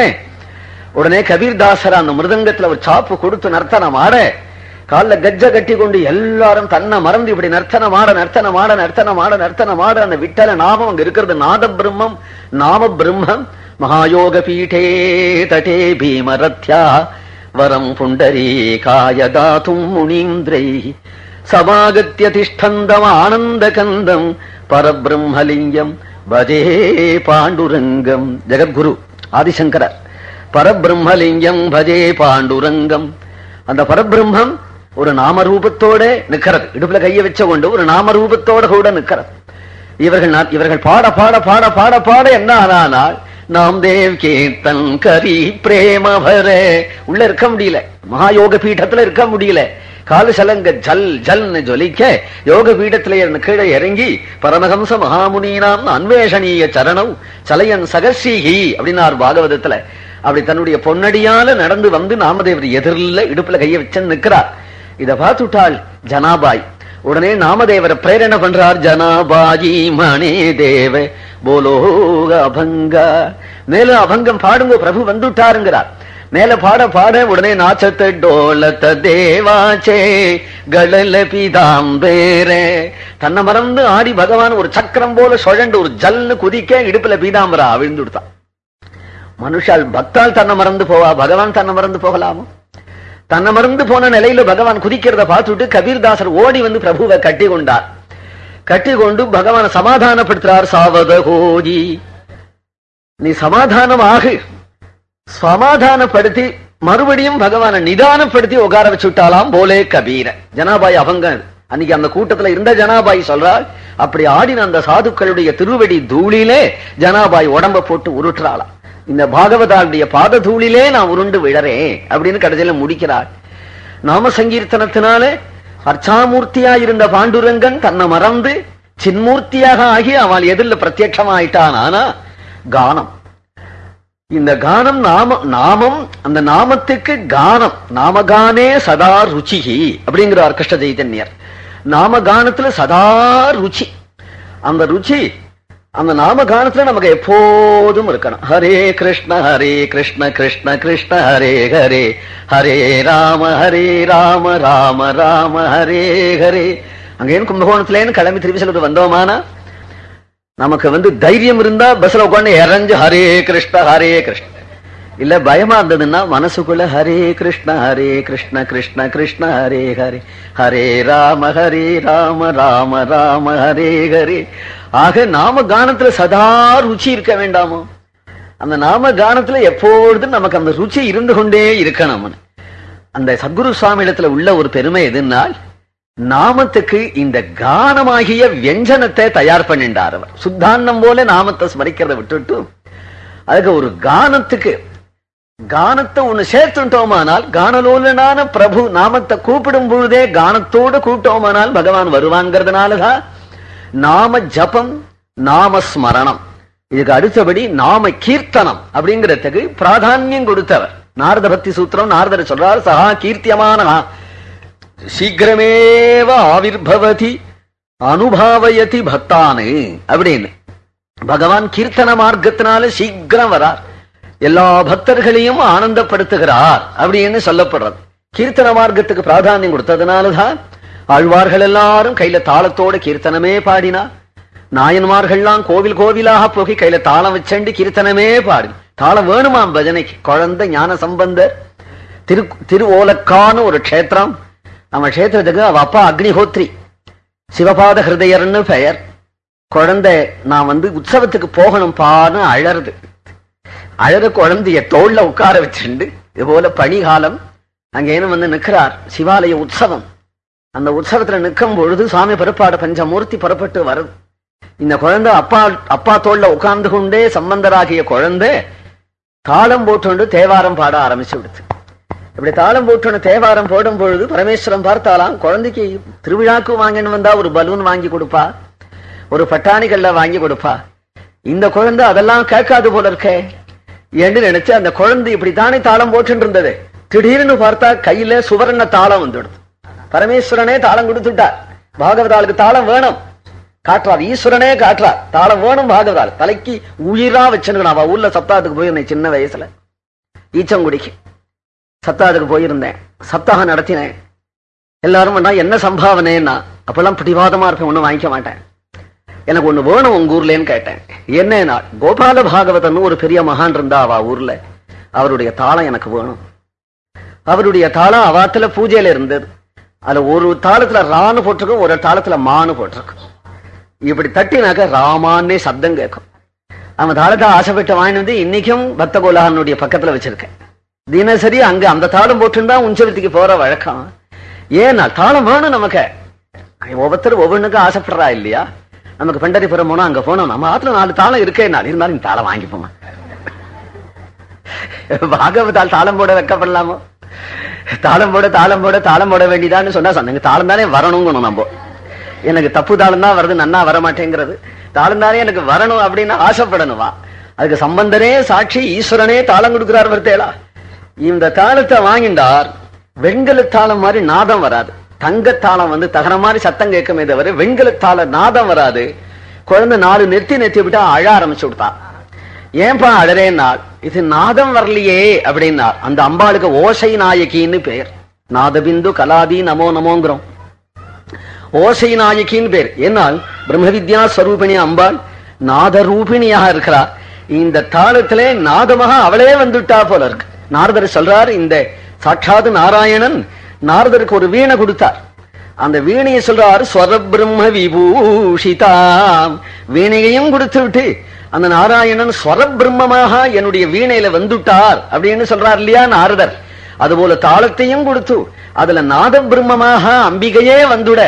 உடனே கபீர்தாசர் அந்த மிருதங்கத்துல ஒரு சாப்பு கொடுத்து நர்த்தனம் ஆட கால்ல கஜ்ஜ கட்டி கொண்டு எல்லாரும் தன்னை மறந்து இப்படி நர்த்தன மாட நர்த்தன மாட நர்த்தன மாட நர்த்தன மாட அந்த விட்டல நாமம் அங்க இருக்கிறது நாத பிரம்மம் நாம பிரம்மம் மகாயோக பீட்டே தடே பீமரத்யா வரம் புண்டரீகாய தாத்தும் முனீந்திரை. சமாகத்திய திஷ்டந்தம் ஆனந்த கந்தம் பரபிரம்மலிங்கம் பஜே பாண்டுரங்கம். ஜெகத்குரு ஆதிசங்கரர். பரபிரம்மலிங்கம் பஜே பாண்டுரங்கம். அந்த பரபிரம்மம் ஒரு நாமரூபத்தோட நிக்கிறது இடுப்புல கையை வச்ச கொண்டு ஒரு நாமரூபத்தோட கூட நிக்கிறது இவர்கள் இவர்கள் பாட பாட பாட பாட பாட என்ன ஆனானால் நாம் தேவ் கேத்தன் கரி பிரேமபர உள்ள இருக்க முடியல. மகாயோக பீடத்துல இருக்க முடியல. காலு சலங்க ஜல் ஜல்னு ஜொலிக்க யோக பீடத்திலே கீழே இறங்கி பரமஹம்ச மகாமுனீனாம் அன்வேஷணீய சரணம் சலையன் சகசீகி அப்படின்னார் பாகவதத்துல. அப்படி தன்னுடைய பொன்னடியால நடந்து வந்து நாமதேவர் எதிரில் இடுப்புல கையை வச்சு நிற்கிறார். இத பார்த்துட்டாள் ஜனாபாய். உடனே நாமதேவரை பிரேரணை பண்றார் ஜனாபாஜி மணி தேவ போலோ அபங்க. மேல அபங்கம் பாடுங்க பிரபு வந்துட்டாருங்கிறார். மேல பாட பாட உடனே நாச்சத்து டோலத்த தேவாச்சே கடல பீதாம்பேரே. தன்னை மறந்து ஆடி பகவான் ஒரு சக்கரம் போல சுழண்டு ஒரு ஜல்னு குதிக்க இடுப்புல பீதாம்பரா விழுந்து விடுத்தான். மனுஷால் பக்தால் தன்னை மறந்து போவா பகவான் தன்னை மறந்து போகலாமோ? தன்னை மறந்து போன நிலையில பகவான் குதிக்கிறத பார்த்துட்டு கபீர்தாசர் ஓடி வந்து பிரபுவை கட்டி கொண்டார். கட்டி கொண்டு பகவானை சமாதானப்படுத்துறார் சாவத நீ சமாதானம் ஆகு சமாதானப்படுத்தி மறுபடியும் பகவான நிதானப்படுத்தி உட்கார வச்சுட்டாலாம் போலே கபீர. ஜனாபாய் அவங்க அன்னைக்கு அந்த கூட்டத்துல இருந்த ஜனாபாய் சொல்றாள் அப்படி ஆடின அந்த சாதுக்களுடைய திருவடி தூளிலே ஜனாபாய் உடம்ப போட்டு உருட்டுறாளாம். இந்த பாகவதாளுடைய பாததூளிலே நான் உருண்டு விழறேன் அப்படின்னு கடைசியில முடிக்கிறாள் நாம சங்கீர்த்தனத்தினால அர்ச்சாமூர்த்தியா இருந்த பாண்டுரங்கன் தன்னை மறந்து சின்மூர்த்தியாக ஆகி அவள் எதிரில் பிரத்யட்சமாயிட்டான். ஆனா கானம். இந்த கானம் நாம நாமம் அந்த நாமத்துக்கு கானம். நாமகானே சதா ருச்சிகி அப்படிங்கிறார் கிருஷ்ண சைதன்யர். நாம கானத்துல சதா ருச்சி. அந்த ருச்சி அந்த நாம கானத்துல நமக்கு எப்போதும் இருக்கணும். ஹரே கிருஷ்ண ஹரே கிருஷ்ண கிருஷ்ண கிருஷ்ண ஹரே ஹரே. ஹரே ராம ஹரே ராம ராம ராம ஹரே ஹரே. அங்கேயும் கும்பகோணத்துலேன்னு கிளம்பி திரும்பி செல்வது வந்தோமானா? நமக்கு வந்து தைரியம் இருந்தா பஸ்ல உட்காந்து இறஞ்சு ஹரே கிருஷ்ண ஹரே கிருஷ்ண. இல்ல பயமா இருந்ததுன்னா மனசுக்குள்ள ஹரே கிருஷ்ண ஹரே கிருஷ்ண கிருஷ்ண கிருஷ்ண ஹரே ஹரே. ஹரே ராம ஹரே ராம ராம ராம ஹரே ஹரே. ஆக நாம கானத்துல சதா ருச்சி இருக்க வேண்டாமோ? அந்த நாம கானத்துல எப்பொழுதும் நமக்கு அந்த ருச்சி இருந்து கொண்டே இருக்கணும். அந்த சத்குரு சுவாமி இடத்துல உள்ள ஒரு பெருமை எதுனால் நாமத்துக்கு இந்த கானமாகிய வியஞ்சனத்தை தயார் பண்ணிண்டார் அவர். சுத்தான்னம் போல நாமத்தை ஸ்மரிக்கிறத விட்டுட்டு அதுக்கு ஒரு கானத்துக்கு கானத்தை ஒண்ணு சேர்த்துட்டோமானால் கானலோலனான பிரபு நாமத்தை கூப்பிடும் பொழுதே கானத்தோடு கூப்பிட்டோமானால் பகவான் வருவாங்கிறதுனாலதான் நாம ஜபம் நாம ஸ்மரணம். இதுக்கு அடுத்தபடி நாம கீர்த்தனம் அப்படிங்கிறதுக்கு பிராதானியம் கொடுத்தவர். நாரத பக்தி சூத்திரம் நாரதர் சொல்றார் சகா கீர்த்தியமான சீக்கிரமேவ ஆவிர்பவதி அனுபாவயதி பக்தானு அப்படின்னு. பகவான் கீர்த்தன மார்க்கத்தினால சீக்கிரம் வரார். எல்லா பக்தர்களையும் ஆனந்தப்படுத்துகிறார் அப்படின்னு சொல்லப்படுறது. கீர்த்தன மார்க்கத்துக்கு பிராதானியம் கொடுத்ததுனாலதான் ஆழ்வார்கள் எல்லாரும் கையில தாளத்தோட கீர்த்தனமே பாடினா. நாயன்மார்கள்லாம் கோவில் கோவிலாக போகி கையில தாளம் வச்சண்டு கீர்த்தனமே பாடி. தாளம் வேணுமாம் பஜனைக்கு? குழந்தை ஞான சம்பந்தர். திரு திருவோலக்கான்னு ஒரு க்ஷேத்திரம். நம்ம க்ஷேத்திரத்துக்கு அவ அப்பா அக்னிஹோத்ரி. சிவபாத ஹிருதயர்னு பெயர். குழந்தை நான் வந்து உற்சவத்துக்கு போகணும் பான்னு அழறது. அழற குழந்தைய தோல்ல உட்கார வச்சுண்டு. இது போல பனிகாலம். அங்கேன்னு வந்து நிற்கிறார் சிவாலய உற்சவம். அந்த உற்சவத்துல நிற்கும் பொழுது சுவாமி பிறப்பாட பஞ்சமூர்த்தி புறப்பட்டு வருது இந்த குழந்தை அப்பா அப்பா தோல்ல உட்கார்ந்து கொண்டே சம்பந்தராகிய குழந்தை தாளம் போட்டுண்டு தேவாரம் பாட ஆரம்பிச்சு விடுது. இப்படி தாளம் போட்டுன்னு தேவாரம் போடும் பொழுது பரமேஸ்வரன் பார்த்தாலாம் குழந்தைக்கு திருவிழாக்கு வாங்கின்னு வந்தா ஒரு பலூன் வாங்கி கொடுப்பா ஒரு பட்டாணிகள்ல வாங்கி கொடுப்பா. இந்த குழந்தை அதெல்லாம் கேட்காது போல இருக்கே. என்று நினைச்சு அந்த குழந்தை இப்படித்தானே தாளம் போட்டு இருந்தது. திடீர்னு பார்த்தா கையில சுவர்ண தாளம் வந்துடுது. பரமேஸ்வரனே தாளம் கொடுத்துட்டார். பாகவதாளுக்கு தாளம் வேணும். காட்டுறார். ஈஸ்வரனே காட்டுறார். தாளம் வேணும் பாகவதால் தலைக்கு உயிரா வச்சுருக்கணும். அவ ஊர்ல சப்தாத்துக்கு போயிருந்தேன் சின்ன வயசுல. ஈச்சங்குடிக்கு. சப்தாத்துக்கு போயிருந்தேன். சப்தாகம் நடத்தினேன். எல்லாரும் பண்ணா என்ன சம்பாவனைன்னா? அப்பெல்லாம் பிடிவாதமா இருப்பேன். ஒண்ணும் வாங்கிக்க மாட்டேன். எனக்கு ஒண்ணு வேணும் உங்க ஊர்லன்னு கேட்டேன். என்னன்னா கோபால பாகவதன் ஒரு பெரிய மகான் இருந்தா அவ ஊர்ல. அவருடைய தாளம் எனக்கு வேணும். அவருடைய தாளம் அவாத்துல பூஜையில இருந்தது. அதுல ஒரு தாளத்துல ரான்னு போட்டிருக்கும் ஒரு தாளத்துல மான்னு போட்டிருக்கும். இப்படி தட்டினாக்க ராமான்னே சப்தம் கேட்கும். அவன் தாளத்தை ஆசைப்பட்டு வாங்கி வந்து இன்னைக்கும் பக்த கோலாகனுடைய பக்கத்துல வச்சிருக்கேன். தினசரி அங்க அந்த தாளம் போட்டுருந்தா உஞ்சவத்துக்கு போற வழக்கம். ஏன்னா தாளம் வேணும் நமக்கு. ஒவ்வொருத்தரும் ஒவ்வொன்றுக்கும் ஆசைப்படுறா இல்லையா? நமக்கு பண்டரிபுரம் போனா அங்க போனோம். நம்ம ஆத்துல நாலு தாளம் இருக்கே நாள் இருந்தாலும் தாளம் வாங்கிப்போமா? பாகவதால் தாளம் போட வைக்கப்படலாமோ? தாளம் போட தாளம் போட தாளம் போட வேண்டிதான்னு சொன்னா சொன்னாங்க தாளம் தானே வரணுங்கணும் நம்ம. எனக்கு தப்பு தாளம் தான் வருது நன்னா வரமாட்டேங்கிறது. தாளம் தானே எனக்கு வரணும் அப்படின்னு ஆசைப்படணுமா அதுக்கு சம்பந்தனே சாட்சி ஈஸ்வரனே தாளம் கொடுக்கிறார் வர்த்தேலா இந்த தாளத்தை வாங்கிண்டார் வெண்கல தாளம் மாதிரி நாதம் வராது. தங்கத்தாளம் வந்து தகர மாதிரி சத்தம் கேட்குமே தவிர வெண்கல தாள நாதம் வராது. குழந்தை நாலு நெத்தி நெத்தி விட்டா அழ ஆரம்பிச்சு விட்டான் ஏன்பா அழறேன்னா இது நாதம் வரலையே அப்படின்னார் அந்த அம்பாளுக்கு ஓசை நாயகின்னு பேர். நாதபிந்து கலாதி நமோ நமோங்கிறோம். ஓசை நாயகின்னு பேர். என்னால் பிரம்ம வித்யா ஸ்வரூபிணி அம்பாள் நாதரூபிணியாக இருக்கிறார் இந்த தாளத்திலே நாதமாக அவளே வந்துட்டா போல இருக்கு. நாரதர் சொல்றார் இந்த சாட்சாது நாராயணன் நாரதருக்கு ஒரு வீணை கொடுத்தார். அந்த வீணையை சொல்றார் ஸ்வரபிரம்ம விபூஷிதாம். வீணையையும் கொடுத்து விட்டு அந்த நாராயணன் ஸ்வரபிரம்மமாக என்னுடைய வீணையில வந்துட்டார் அப்படின்னு சொல்றார் இல்லையா நாரதர். அதுபோல தாளத்தையும் கொடுத்து அதுல நாத பிரம்மமாக அம்பிகையே வந்துட.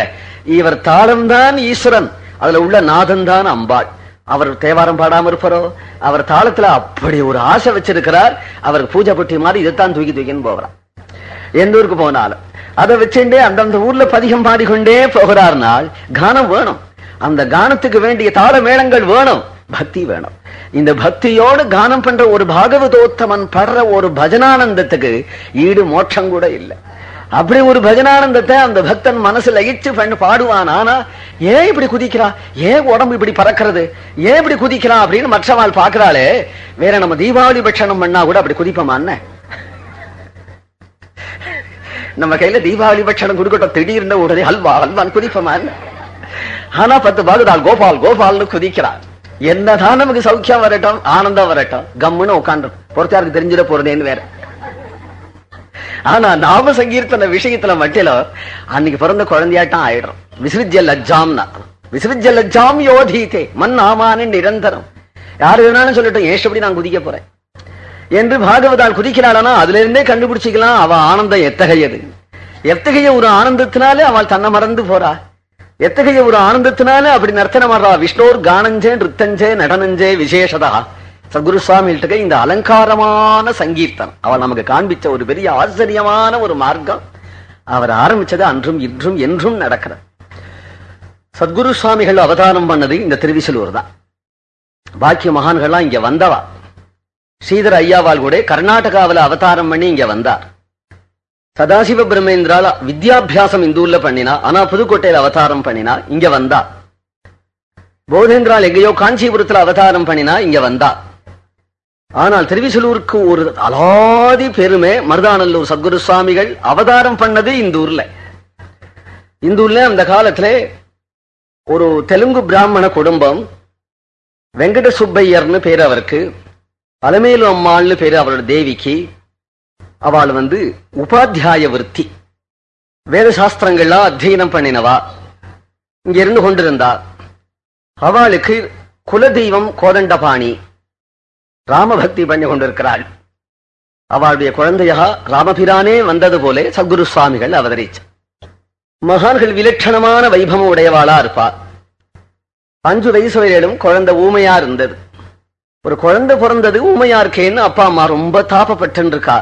இவர் தாளம்தான் ஈஸ்வரன் அதுல உள்ள நாதன் தான் அம்பாள். அவர் தேவாரம் பாடாம இருப்பாரோ? அவர் தாளத்துல அப்படி ஒரு ஆசை வச்சிருக்கிறார். அவருக்கு பூஜை பொட்டி மாதிரி இதைத்தான் தூக்கி தூக்கின்னு போகிறார். எந்த ஊருக்கு போனாலும். அதை வச்சுட்டே அந்தந்த ஊர்ல பதிகம் பாடிக்கொண்டே போகிறார்னால் கானம் வேணும். அந்த கானத்துக்கு வேண்டிய தாள மேளங்கள் வேணும். பக்தி வேணும். இந்த பக்தியோடு கானம் பண்ற ஒரு பாகவதோத்தமன் படுற ஒரு பஜனானந்தத்துக்கு ஈடு மோட்சம் கூட இல்லை. அப்படி ஒரு பஜனானந்தத்தை அந்த பக்தன் மனசுல லயிச்சு பண்ணு பாடுவான். ஆனா ஏன் இப்படி குதிக்கிறா? ஏன் உடம்பு இப்படி பறக்கிறது? ஏன் இப்படி குதிக்கிறான் அப்படின்னு மற்றவாள் பாக்குறாளே வேற நம்ம தீபாவளி பட்சணம் பண்ணா கூட அப்படி குதிப்போமான்னு நம்ம கையில தீபாவளி பட்சணம் கொடுக்கட்டும். திடீர்னு உடனே ஹல்வா ஹல்வான் குதிப்போமா ஆனா பத்து பாகுதால் கோபால் கோபால்னு குதிக்கிறான். என்னதான் நமக்கு சௌக்கியம் வரட்டும் ஆனந்தம் வரட்டும் கம்முன்னு உட்காந்து பொறுத்தாருக்கு தெரிஞ்சிட போறதேன்னு வேற. ஆனா நாம சங்கீர்த்தன விஷயத்துல மட்டில அன்னைக்கு பிறந்த குழந்தையாட்டம் ஆயிடும் விசிறிஜ லஜ்ஜாம்னா. விசிறிஜ லஜ்ஜாம் யோதீதே மண் ஆமானு நிரந்தரம். யாரு வேணாலும் சொல்லட்டும் ஏஷப்படி நான் குதிக்க போறேன்? என்று பாகவதால் குதிக்கிறாளனா அதுல இருந்தே கண்டுபிடிச்சிக்கலாம் அவ ஆனந்தம் எத்தகையது? எத்தகைய ஒரு ஆனந்தத்தினாலே அவள் தன்னை மறந்து போறா? எத்தகைய ஒரு ஆனந்தத்தினால அப்படி நர்த்தனம் விஷ்ணோர் கானஞ்சே நிறுத்தஞ்சே நடனஞ்சே விசேஷதா? சத்குரு சுவாமிகிட்ட இந்த அலங்காரமான சங்கீர்த்தனம். அவர் நமக்கு காண்பிச்ச ஒரு பெரிய ஆச்சரியமான ஒரு மார்க்கம். அவர் ஆரம்பிச்சது அன்றும் இன்றும் என்றும் நடக்கிறது. சத்குரு சுவாமிகள் அவதாரம் பண்ணது இந்த திருவிசலூர் தான். பாக்கிய மகான்கள்லாம் இங்க வந்தவா. ஸ்ரீதர் ஐயாவால் கூட கர்நாடகாவில் அவதாரம் பண்ணி இங்க வந்தார். சதாசிவ பிரம்மேந்திரால வித்யாபியாசம் இந்த ஊர்ல பண்ணினா ஆனா புதுக்கோட்டையில அவதாரம் பண்ணினா இங்க வந்தா. போதேந்திரால் எங்கேயோ காஞ்சிபுரத்துல அவதாரம் பண்ணினா இங்க வந்தா. ஆனால் திருவிசலூருக்கு ஒரு அலாதி பெருமை மருதானல்லூர் சத்குரு சுவாமிகள் அவதாரம் பண்ணது இந்த ஊர்ல. இந்த ஊர்ல அந்த காலத்துல ஒரு தெலுங்கு பிராமண குடும்பம் வெங்கட சுப்பையர்னு பேர் அவருக்கு அலமேலு அம்மாள்னு பேர் அவரோட தேவிக்கு அவள் வந்து உபாத்தியாய விருத்தி. வேத சாஸ்திரங்கள்லாம் அத்தியனம் பண்ணினவா. இங்க இருந்து கொண்டிருந்தா. அவளுக்கு குலதெய்வம் கோதண்டபாணி. ராமபக்தி பண்ணி கொண்டிருக்கிறாள். அவளுடைய குழந்தையா ராமபிரானே வந்தது போலே சத்குரு சுவாமிகள் அவதரிச்சு மகான்கள் விலட்சணமான வைபவம் உடையவாளா இருப்பார் அஞ்சு வயசு வரையிலும் குழந்தை ஊமையா இருந்தது. ஒரு குழந்தை பிறந்தது ஊமையா இருக்கேன்னு அப்பா அம்மா ரொம்ப தாபப்பட்டு இருக்கா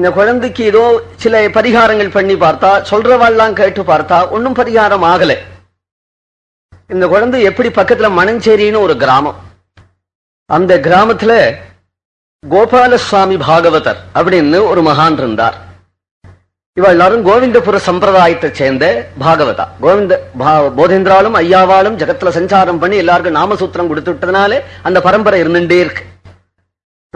இந்த குழந்தைக்கு ஏதோ சில பரிகாரங்கள் பண்ணி பார்த்தா சொல்றவாள்லாம் கேட்டு பார்த்தா ஒன்றும் பரிகாரம் ஆகல. இந்த குழந்தை எப்படி பக்கத்துல மணஞ்சேரின்னு ஒரு கிராமம். அந்த கிராமத்துல கோபாலசுவாமி பாகவதர் அப்படின்னு ஒரு மகான் இருந்தார். இவள் எல்லாரும் கோவிந்தபுர சம்பிரதாயத்தை சேர்ந்த பாகவதா. கோவிந்த பா- போதேந்திராலும் ஐயாவாலும் ஜகத்துல சஞ்சாரம் பண்ணி எல்லாருக்கும் நாமசூத்திரம் கொடுத்து விட்டதுனாலே அந்த பரம்பரை இருந்துட்டே இருக்கு.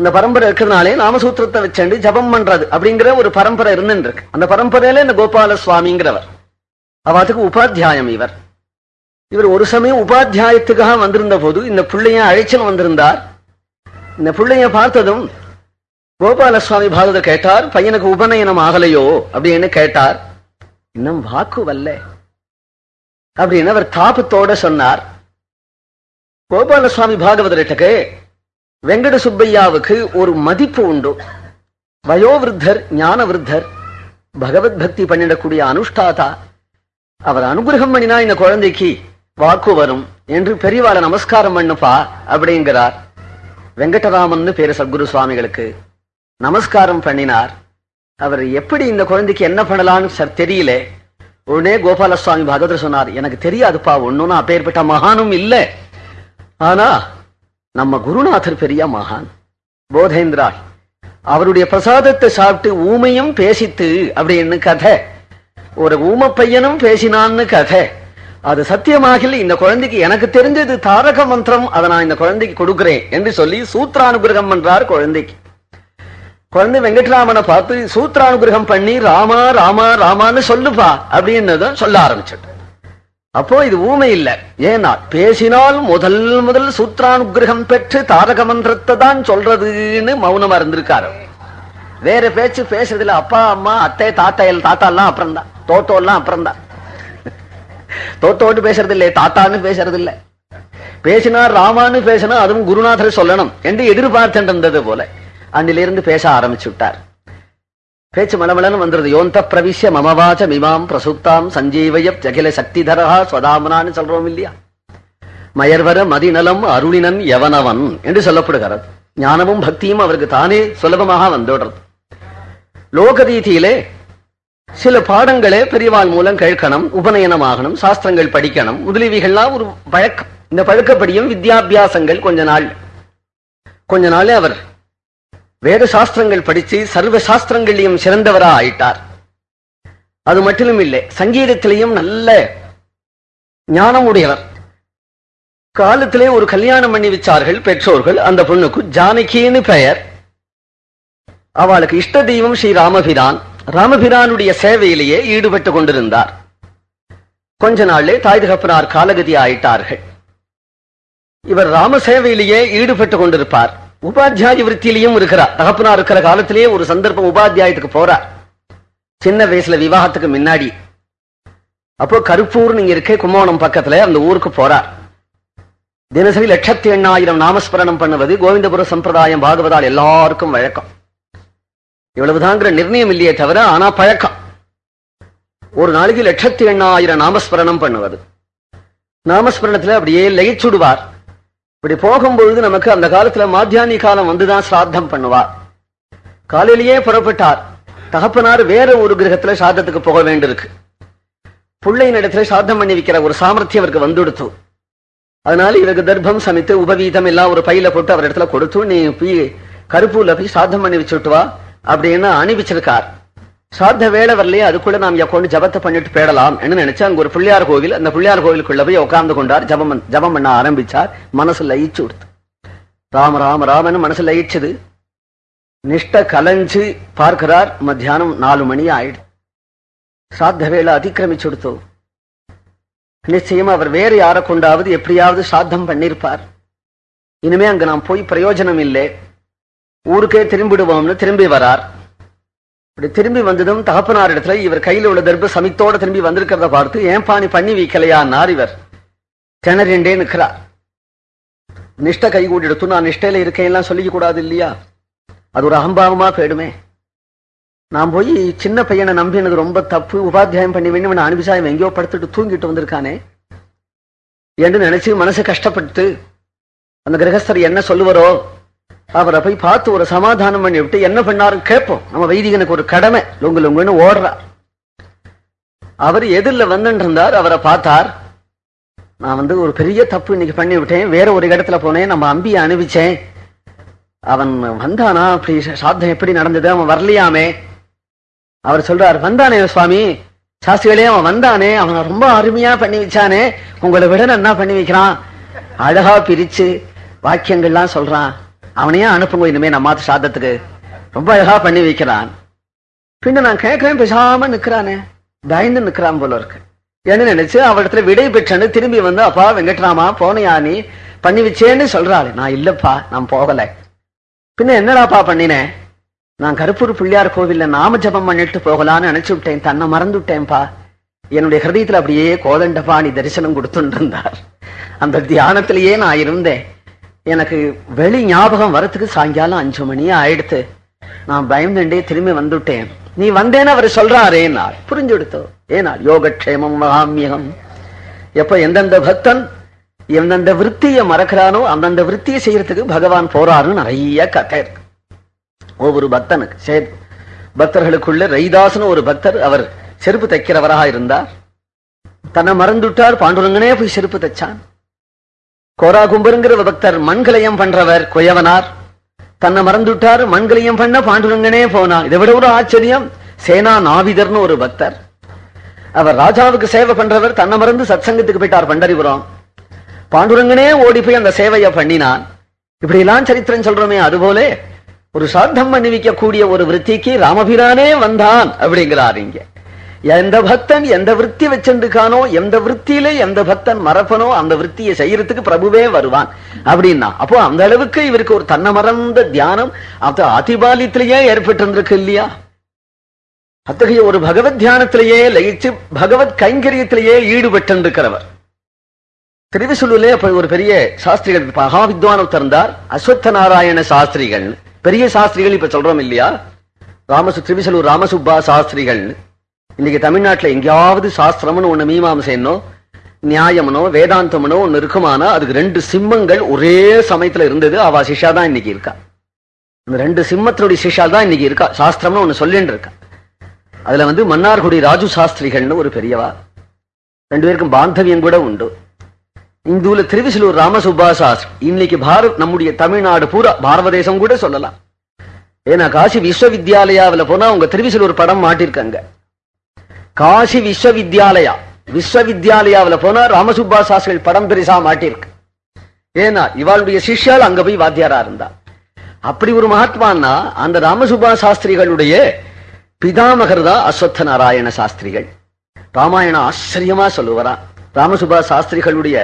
அந்த பரம்பரை இருக்கிறதுனாலே நாமசூத்திரத்தை வச்சாண்டு ஜபம் பண்றது அப்படிங்கிற ஒரு பரம்பரை இருந்துருக்கு அந்த பரம்பரையில இந்த கோபால சுவாமிங்கிறவர் அவத்துக்கு உபாத்தியாயம் இவர். இவர் ஒரு சமயம் உபாத்தியாயத்துக்காக வந்திருந்த போது இந்த பிள்ளைய அழைச்சல் வந்திருந்தார். இந்த பிள்ளைய பார்த்ததும் கோபால சுவாமி பாகவதர் கேட்டார் பையனுக்கு உபநயனம் ஆகலையோ? அப்படின்னு கேட்டார். இன்னும் வாக்கு வல்ல. அப்படின்னு அவர் தாபத்தோட சொன்னார். கோபால சுவாமி பாகவதர்கிட்டக்கு வெங்கட சுப்பையாவுக்கு ஒரு மதிப்பு உண்டு. வயோவிருத்தர் ஞான விருத்தர் பகவத் பக்தி பண்ணிடக்கூடிய அனுஷ்டாதா அவர் அனுகிரகம் பண்ணினா இந்த குழந்தைக்கு வாக்கு வரும் என்று பெரியவாளை நமஸ்காரம் பண்ணுப்பா அப்படிங்கிறார். வெங்கடராமன் பேரு சத்குரு சுவாமிகளுக்கு. நமஸ்காரம் பண்ணினார். அவர் எப்படி இந்த குழந்தைக்கு என்ன பண்ணலாம்னு சார் தெரியல. உடனே கோபால சுவாமி சொன்னார் எனக்கு தெரியாதுப்பா ஒன்னும் அப்பேற்பட்ட மகானும் இல்லை. ஆனா நம்ம குருநாதர் பெரிய மகான் போதேந்திராள் அவருடைய பிரசாதத்தை சாப்பிட்டு ஊமையும் பேசித்து அப்படின்னு கதை. ஒரு ஊம பையனும் பேசினான்னு கதை. அது சத்தியமாக இந்த குழந்தைக்கு எனக்கு தெரிஞ்சது தாரக மந்திரம் அதை நான் இந்த குழந்தைக்கு கொடுக்கிறேன் என்று சொல்லி சூத்ரானுகிரகம் பண்றார் குழந்தைக்கு. குழந்தை வெங்கட்ராமனை பார்த்து சூத்ரானுகிரகம் பண்ணி ராமா ராமா ராமான்னு சொல்லுப்பா அப்படின்னதும் சொல்ல ஆரம்பிச்சுட்டு. அப்போ இது ஊமை இல்ல. ஏன்னா பேசினால் முதல் முதல் சூத்ரானுகிரகம் பெற்று தாரக மந்திரத்தை தான் சொல்றதுன்னு மௌனமா இருந்திருக்காரு. வேற பேச்சு பேசுறதுல அப்பா அம்மா அத்தை தாத்தா எல் தாத்தா எல்லாம் அப்புறம் தான் தோட்டோ எல்லாம் அப்புறம் தான் தோட்டோட்டு பேசுறது இல்லையே தாத்தான்னு பேசுறது இல்ல பேசினா ராமான்னு பேசினா அதுவும் குருநாதர் சொல்லணும் என்று எதிர்பார்த்துட்டு இருந்தது போல. அன்னிலிருந்து பேச ஆரம்பிச்சு விட்டார். பேச்சு மலமலன்னு வந்துருது. யோந்த பிரவிஷ்ய மமவாச்ச மிமாம் பிரசுப்தாம் சஞ்சீவய ஜகில சக்திதரா ஸ்வதாமனான்னு சொல்றோம் இல்லையா? மயர்வர மதிநலம் அருளினன் எவனவன் என்று சொல்லப்படுகிறது. ஞானமும் பக்தியும் அவருக்கு தானே சுலபமாக வந்துடுறது லோகரீதியிலே சில பாடங்களே பெரியவாள் மூலம் கேட்கணும் உபநயனமாகணும் சாஸ்திரங்கள் படிக்கணும். முதலீவிகள்லாம் ஒரு பழக்கம் இந்த பழக்கப்படியும் வித்யாபியாசங்கள் கொஞ்ச நாள். கொஞ்ச நாளே அவர் வேத சாஸ்திரங்கள் படிச்சு சர்வ சாஸ்திரங்களையும் சிறந்தவரா ஆயிட்டார் அது மட்டும் இல்லை சங்கீதத்திலையும் நல்ல ஞானம் உடையவர் காலத்திலே ஒரு கல்யாணம் பண்ணி வச்சார்கள் பெற்றோர்கள் அந்த பொண்ணுக்கு ஜானகின்னு பெயர். அவளுக்கு இஷ்ட தெய்வம் ஸ்ரீ ராமபிரான். ராமபிரானுடைய சேவையிலேயே ஈடுபட்டு கொண்டிருந்தார். கொஞ்ச நாளிலே தாய் தகப்பனார் காலகதி ஆயிட்டார்கள். இவர் ராம சேவையிலேயே ஈடுபட்டு கொண்டிருப்பார். உபாத்தியாய விருத்தியிலையும் இருக்கிறார். தகப்பனா இருக்கிற காலத்திலேயே ஒரு சந்தர்ப்பம் உபாத்தியாயத்துக்கு போறார். சின்ன வயசுல விவாகத்துக்கு முன்னாடி. அப்போ கருப்பூர் நீங்க இருக்க கும்பகோணம் பக்கத்துல அந்த ஊருக்கு போறார். தினசரி லட்சத்தி எண்ணாயிரம் நாமஸ்மரணம் பண்ணுவது கோவிந்தபுர சம்பிரதாயம் பாகவதால் எல்லாருக்கும் வழக்கம். இவ்வளவுதாங்கிற நிர்ணயம் இல்லையே தவிர ஆனா பழக்கம். ஒரு நாளைக்கு லட்சத்தி எண்ணாயிரம் நாமஸ்மரணம் பண்ணுவது. நாமஸ்மரணத்துல அப்படியே லயிச்சுடுவார். இப்படி போகும்பொழுது நமக்கு அந்த காலத்துல மாத்தியானி காலம் வந்துதான் சிராத்தம் பண்ணுவார். காலையிலேயே புறப்பட்டார். தகப்பனார் வேற ஒரு கிரகத்துல சாதத்துக்கு போக வேண்டியிருக்கு. பிள்ளையின் இடத்துல சாதம் பண்ணி வைக்கிற ஒரு சாமர்த்தியம் அவருக்கு வந்துடுத்து. அதனால இவருக்கு தர்ப்பம் சமைத்து உபவீதம் எல்லாம் ஒரு பையில போட்டு அவர் இடத்துல கொடுத்து நீ போய் கருப்பூர்ல போய் சாதம் பண்ணி வச்சுட்டு வா அப்படின்னு அனுப்பிச்சிருக்கார் சாத்த வேலை வரலையே அதுக்குள்ள நாம் கொண்டு ஜபத்தை பண்ணிட்டு போயிடலாம் என்று நினைச்சா அங்க ஒரு பிள்ளையார் கோவில் அந்த பிள்ளையார் கோவிலுக்குள்ள போய் உட்கார்ந்து கொண்டார். ஜபம் ஜபம் பண்ண ஆரம்பிச்சார். மனசு லயிச்சு கொடுத்து. ராம ராம ராமன்னு மனசு லயிச்சது. நிஷ்ட கலைஞ்சு பார்க்கிறார். மத்தியானம் நாலு மணி ஆயிடு சாத்த வேலை அதிக்கிரமிச்சு கொடுத்தோம். நிச்சயமா அவர் வேறு யாரை கொண்டாவது எப்படியாவது சாத்தம் பண்ணியிருப்பார் இனிமே அங்க நாம் போய் பிரயோஜனம் இல்லை. ஊருக்கே திரும்பிடுவோம்னு திரும்பி வரார். இப்படி திரும்பி வந்ததும் தகப்பனார் இடத்துல இவர் கையில உள்ள தர்ப சமித்தோட திரும்பி வந்திருக்கிறத பார்த்து ஏன் பாணி பண்ணி வைக்கலையான்னார் இவர். திணறிண்டே நிற்கிறார். நிஷ்ட கை கூடி எடுத்து நான் நிஷ்டையில இருக்கேன் சொல்லிக்க கூடாது இல்லையா? அது ஒரு அகம்பாவமா போயிடுமே. நான் போய் சின்ன பையனை நம்பினது ரொம்ப தப்பு உபாத்தியாயம் பண்ணி வேணும் அனுப்பிச்சா இவன் எங்கேயோ படுத்துட்டு தூங்கிட்டு வந்திருக்கானே. என்று நினைச்சு மனசு கஷ்டப்பட்டு அந்த கிரகஸ்தர் என்ன சொல்லுவாரோ அவரை போய் பார்த்து ஒரு சமாதானம் பண்ணி விட்டு என்ன பண்ணாருன்னு கேட்போம். நம்ம வைதிகனுக்கு ஒரு கடமை. லொங்கு லொங்குன்னு ஓடுறா. அவர் எதிரில் வந்துட்டு இருந்தார் அவரை பார்த்தார். நான் வந்து ஒரு பெரிய தப்பு இன்னைக்கு பண்ணி விட்டேன் வேற ஒரு இடத்துல போனேன். நம்ம அம்பியை அனுப்பிச்சேன். அவன் வந்தானா? அப்படி சாத்தம் எப்படி நடந்தது? அவன் வரலையாமே. அவர் சொல்றார் வந்தானே சுவாமி. சாஸ்திரிகளே அவன் வந்தானே. அவனை ரொம்ப அருமையா பண்ணி வச்சானே. உங்களை விட என்ன பண்ணி வைக்கிறான்? அழகா பிரிச்சு வாக்கியங்கள்லாம் சொல்றான். அவனையே அனுப்புங்க இனிமே நம்ம சாதத்துக்கு. ரொம்ப அழகா பண்ணி வைக்கிறான். பின்ன நான் கேட்கிறேன் பேசாம நிக்கிறானே. பயந்து நிக்கிறான் போல இருக்கு. என்ன நினைச்சு அவரிடத்துல விடை பெற்றன்னு திரும்பி வந்து அப்பா வெங்கட்ராமா போனையா நீ? பண்ணி வச்சேன்னு சொல்றாளே. நான் இல்லப்பா நான் போகல. பின்ன என்னடாப்பா பண்ணினேன் நான் கருப்பூர் பிள்ளையார் கோவில்ல நாம ஜபம் பண்ணிட்டு போகலான்னு நினைச்சு விட்டேன். தன்னை மறந்து விட்டேன்ப்பா என்னுடைய ஹிருதயத்துல அப்படியே கோதண்டபாணி தரிசனம் கொடுத்துட்டு இருந்தார். அந்த தியானத்திலேயே நான் இருந்தேன். எனக்கு வெளி ஞாபகம் வரத்துக்கு சாயங்காலம் அஞ்சு மணியா ஆயிடுத்து. நான் பயந்துண்டே திரும்பி வந்துட்டேன். நீ வந்தேன்னு அவர் சொல்றாரே நாள்? புரிஞ்சு எடுத்தோ ஏனால் யோகக்ஷேமம் மகாமியகம். எப்ப எந்தெந்த பக்தன் எந்தெந்த விற்த்தியை மறக்கிறானோ அந்தந்த விற்த்தியை செய்யறதுக்கு பகவான் போறாருன்னு நிறைய கதை இருக்கு. ஒவ்வொரு பக்தனுக்கு சே- பக்தர்களுக்குள்ள ரைதாசன் ஒரு பக்தர் அவர் செருப்பு தைக்கிறவராக இருந்தார். தன்னை மறந்துட்டார் பாண்டுரங்கனே போய் செருப்பு தைச்சான். கோரா கும்பருங்கிற பக்தர் மண்கலயம் பண்றவர் குயவனார் தன்னை மறந்துட்டாரு மண்கலயம் பண்ண பாண்டுரங்கனே போனா. இதை விட ஒரு ஆச்சரியம் சேனா நாவிதர்னு ஒரு பக்தர். அவர் ராஜாவுக்கு சேவை பண்றவர் தன்னை மறந்து சத்சங்கத்துக்கு போயிட்டார் பண்டரிபுரம். பாண்டுரங்கனே ஓடி போய் அந்த சேவையை பண்ணினான். இப்படி எல்லாம் சரித்திரம் சொல்றோமே அதுபோல ஒரு சாத்தம் பண்ணி வைக்கக்கூடிய ஒரு விற்பிக்கு ராமபிரானே வந்தான் அப்படிங்கிறார் இங்க. எந்த பக்தன் எந்த விற்பி வச்சிருக்கானோ எந்த விற்பியில எந்த பக்தன் மறப்பனோ அந்த விற்பியை செய்யறதுக்கு பிரபுவே வருவான். அப்படின்னா அப்போ அந்த அளவுக்கு இவருக்கு ஒரு தன்னை மறந்த தியானம் அது அதிபாலியத்திலேயே ஏற்பட்டு இருந்திருக்கு இல்லையா? அத்தகைய ஒரு பகவத் தியானத்திலேயே லயிச்சு பகவத் கைங்கரியத்திலேயே ஈடுபட்டிருக்கிறவர். திருவிசுலூர்ல அப்ப ஒரு பெரிய சாஸ்திரிகள் மகா வித்வான் ஒருத்தர் அஸ்வத்த நாராயண சாஸ்திரிகள். பெரிய சாஸ்திரிகள் இப்ப சொல்றோம் இல்லையா? ராமசு திருவிசலூர் ராமசுப்பா சாஸ்திரிகள். இன்னைக்கு தமிழ்நாட்டுல எங்கேயாவது சாஸ்திரம்னு ஒண்ணு மீமாம்சைன்னோ நியாயமனோ வேதாந்தமனோ ஒண்ணு இருக்குமானா அதுக்கு ரெண்டு சிம்மங்கள் ஒரே சமயத்துல இருந்தது. அவ சிஷா தான் இன்னைக்கு இருக்கா. இந்த ரெண்டு சிம்மத்தினுடைய சிஷா தான் இன்னைக்கு இருக்கா. சாஸ்திரம்னு ஒண்ணு சொல்லிட்டு இருக்கா. அதுல வந்து மன்னார்குடி ராஜு சாஸ்திரிகள்னு ஒரு பெரியவா. ரெண்டு பேருக்கும் பாந்தவியம் கூட உண்டு. இந்துல திருவிசலூர் ராமசுப்பா சாஸ்திரி இன்னைக்கு பாரத் நம்முடைய தமிழ்நாடு பூரா பாரத தேசம் கூட சொல்லலாம். ஏன்னா காசி விஸ்வவித்யாலயாவில் போனா உங்க திருவிசலூர் படம் மாட்டிருக்காங்க. காசி விஸ்வவித்யாலயா. விஸ்வவித்யாலயாவில் போனா ராமசுப்பா சாஸ்திரிகள் படம் பெருசா மாட்டிருக்கு ஏன்னா இவாளுடைய சிஷ்யால் அங்க போய் வாத்தியாரா இருந்தா. அப்படி ஒரு மகாத்மான்னா அந்த ராமசுப்பா சாஸ்திரிகளுடைய பிதாமகர் தான் அஸ்வத்த நாராயண சாஸ்திரிகள். ராமாயணம் ஆச்சரியமா சொல்லுவாராம் ராமசுபா சாஸ்திரிகளுடைய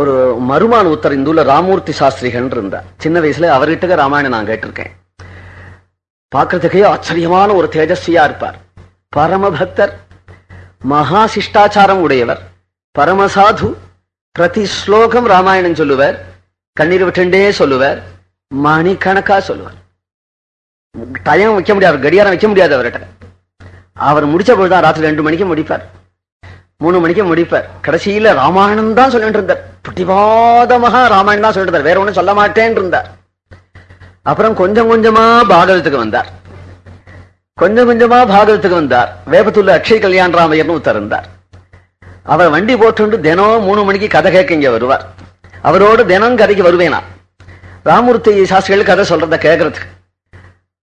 ஒரு மருமான உத்தர் இந்துல ராமூர்த்தி சாஸ்திரிகள் இருந்தார் சின்ன வயசுல அவர்கிட்ட ராமாயணம் நான் கேட்டிருக்கேன். பார்க்கறதுக்கே ஆச்சரியமான ஒரு தேஜஸ்வியா இருப்பார். பரமபக்தர் மகா சிஷ்டாச்சாரம் உடையவர் பரமசாது பிரதி ஸ்லோகம் ராமாயணம் சொல்லுவார் கண்ணீர் விட்டுண்டே சொல்லுவார் மணிக்கணக்கா சொல்லுவார். டயம் வைக்க முடியாது கடியாரம் வைக்க முடியாது அவர்கிட்ட. அவர் முடிச்ச பொழுதுதான் ராத்திரி ரெண்டு மணிக்கு முடிப்பார். மூணு மணிக்கு முடிப்பார். கடைசியில ராமாயணம் தான் சொல்லிட்டு இருந்தார். பிடிவாதமாக ராமாயணம் தான் சொல்லிட்டு இருந்தார். வேற ஒன்றும் சொல்ல மாட்டேன்னு இருந்தார். அப்புறம் கொஞ்சம் கொஞ்சமா பாகவதத்துக்கு வந்தார். கொஞ்சம் கொஞ்சமா பாகவதத்துக்கு வந்தார். வேப்பத்தூர்ல அக்ஷய் கல்யாண் ராமையர்னு ஒருத்தர் இருந்தார். அவர் வண்டி போட்டுண்டு தினம் மூணு மணிக்கு கதை கேட்க இங்க வருவார். அவரோடு தினம் கதைக்கு வருவேனா? ராமூர்த்தி சாஸ்திரிகள் கதை சொல்றத கேட்கறதுக்கு.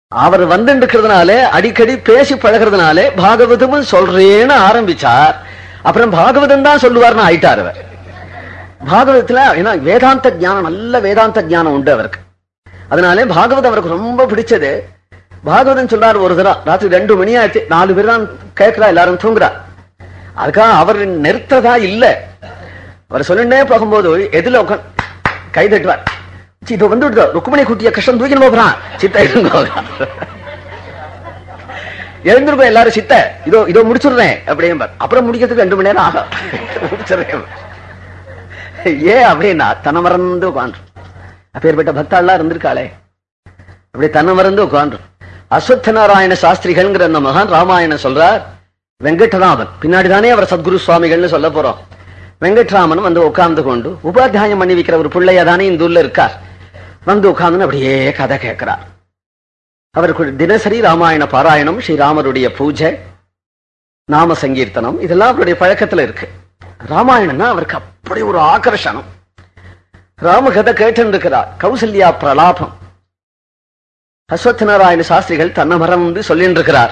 அவர் வந்துருக்கிறதுனால அடிக்கடி பேசி பழகிறதுனால பாகவதமும் சொல்றேன்னு ஆரம்பிச்சார். அப்புறம் பாகவதம் தான் சொல்லுவார்னு ஆயிட்டார் அவர். பாகவதத்துல ஏன்னா வேதாந்த ஞானம் நல்ல வேதாந்த ஞானம் உண்டு அவருக்கு. அதனாலே பாகவதம் அவருக்கு ரொம்ப பிடிச்சது. பாகவதன் சொல்றாரு ஒரு தடவை ராத்திரி ரெண்டு மணி ஆயிடுச்சு நாலு பேர் தான் கேட்கிறா எல்லாரும் தூங்குறா. அதுக்காக அவர் நிறுத்ததா இல்ல. அவர் சொல்லிட்டே போகும்போது எதுல உட்காந்து கை தட்டுவார். சி, வந்து ருக்குமணி குட்டிய கஷ்டம் தூக்கிட்டு போறான். சித்த இருங்கோ எல்லாரும் சித்த இதோ இதோ முடிச்சுடுறேன் அப்படியே அப்புறம் முடிக்கிறதுக்கு ரெண்டு மணி நேரம் ஆகும். முடிச்சிடுறேன். ஏன் அப்படின்னா தன மறந்து உட்காந்து அப்பேற்பட்ட பக்தாள்லாம் இருந்திருக்காளே. அப்படி தன்னை மறந்து உட்காந்து அஸ்வத்த நாராயண சாஸ்திரிகள்ங்கிற அந்த மகான் ராமாயணம் சொல்றார். வெங்கட்ராமன். பின்னாடி தானே அவர் சத்குரு சுவாமிகள்னு சொல்ல போறோம். வெங்கட்ராமன் வந்து உட்கார்ந்து கொண்டு உபாத்தியாயம் பண்ணி வைக்கிற ஒரு பிள்ளையா தானே இந்த ஊர்ல இருக்கார். வந்து உட்கார்ந்து அப்படியே கதை கேட்கிறார். அவருக்கு தினசரி ராமாயண பாராயணம் ஸ்ரீராமருடைய பூஜை நாம சங்கீர்த்தனம் இதெல்லாம் அவருடைய பழக்கத்துல இருக்கு. ராமாயணம்னா அவருக்கு அப்படி ஒரு ஆகர்ஷணம். ராமகதை கேட்டு இருக்கிறார். கௌசல்யா பிரலாபம். அஸ்வத் நாராயண சாஸ்திரிகள் தன்னை மறந்து சொல்லின்றிருக்கிறார்.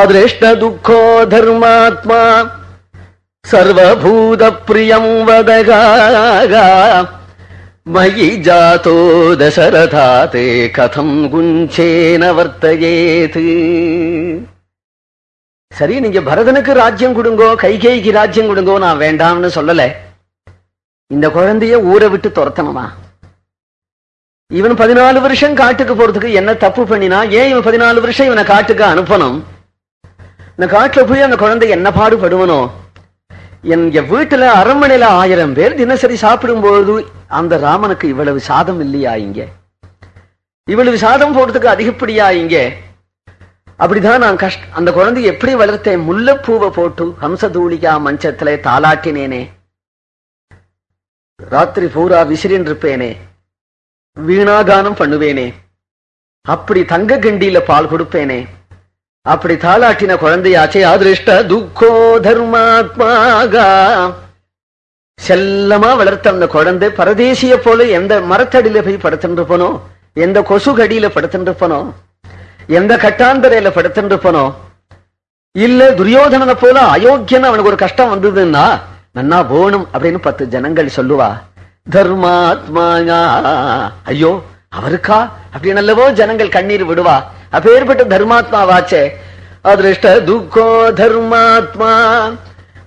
அதிருஷ்ட துக்கோ தர்மாத்மா சர்வபூத பிரியம் வதகா மயி ஜாதோ தசரதாதே கதம் குஞ்சேன வர்த்தயேது. சரி நீங்க பரதனுக்கு ராஜ்யம் கொடுங்கோ கைகேய்க்கு ராஜ்யம் கொடுங்கோ நான் வேண்டாம்னு சொல்லல. இந்த குழந்தைய ஊரை விட்டு துரத்தணுமா? இவன் பதினாலு வருஷம் காட்டுக்கு போறதுக்கு என்ன தப்பு பண்ணினா ஏன் இவன் பதினாலு வருஷம் இவனை காட்டுக்கு அனுப்பணும்? இந்த காட்டுல போய் அந்த குழந்தை என்ன பாடுபடுவனோ? என் வீட்டுல அரண்மனையில ஆயிரம் பேர் தினசரி சாப்பிடும்போது அந்த ராமனுக்கு இவ்வளவு சாதம் இல்லையா இங்க? இவ்வளவு சாதம் போடுறதுக்கு அதிகப்படியா இங்க? அப்படிதான் நான் கஷ்ட அந்த குழந்தை எப்படி வளர்த்தேன்? முல்லைப்பூவை போட்டு ஹம்சதூளிகா மஞ்சத்துல தாளாட்டினேனே. ராத்திரி பூரா விசிறின் இருப்பேனே வீணாகானம் பண்ணுவேனே. அப்படி தங்க கிண்டியில பால் கொடுப்பேனே. அப்படி தாளாட்டின குழந்தையாச்சே அதிருஷ்ட துக்கோ தர்மாத்மாகா. செல்லமா வளர்த்த அந்த குழந்தை பரதேசிய போல எந்த மரத்தடியில போய் படுத்துருப்பனோ எந்த கொசு கடியில படுத்துருப்பனோ எந்த கட்டாந்தரையில படுத்துருப்பனோ இல்ல துரியோதனனை போல அயோக்கியன்னு அவனுக்கு ஒரு கஷ்டம் வந்ததுன்னா நன்னா போகணும் அப்படின்னு பத்து ஜனங்கள் சொல்லுவா. தர்மாத்மாயா ஐயோ அவருக்கா அப்படின்னு அல்லவோ ஜனங்கள் கண்ணீர் விடுவா அப்பேற்பட்ட தர்மாத்மாவாச்சே அதிருஷ்ட துக்கோ தர்மாத்மா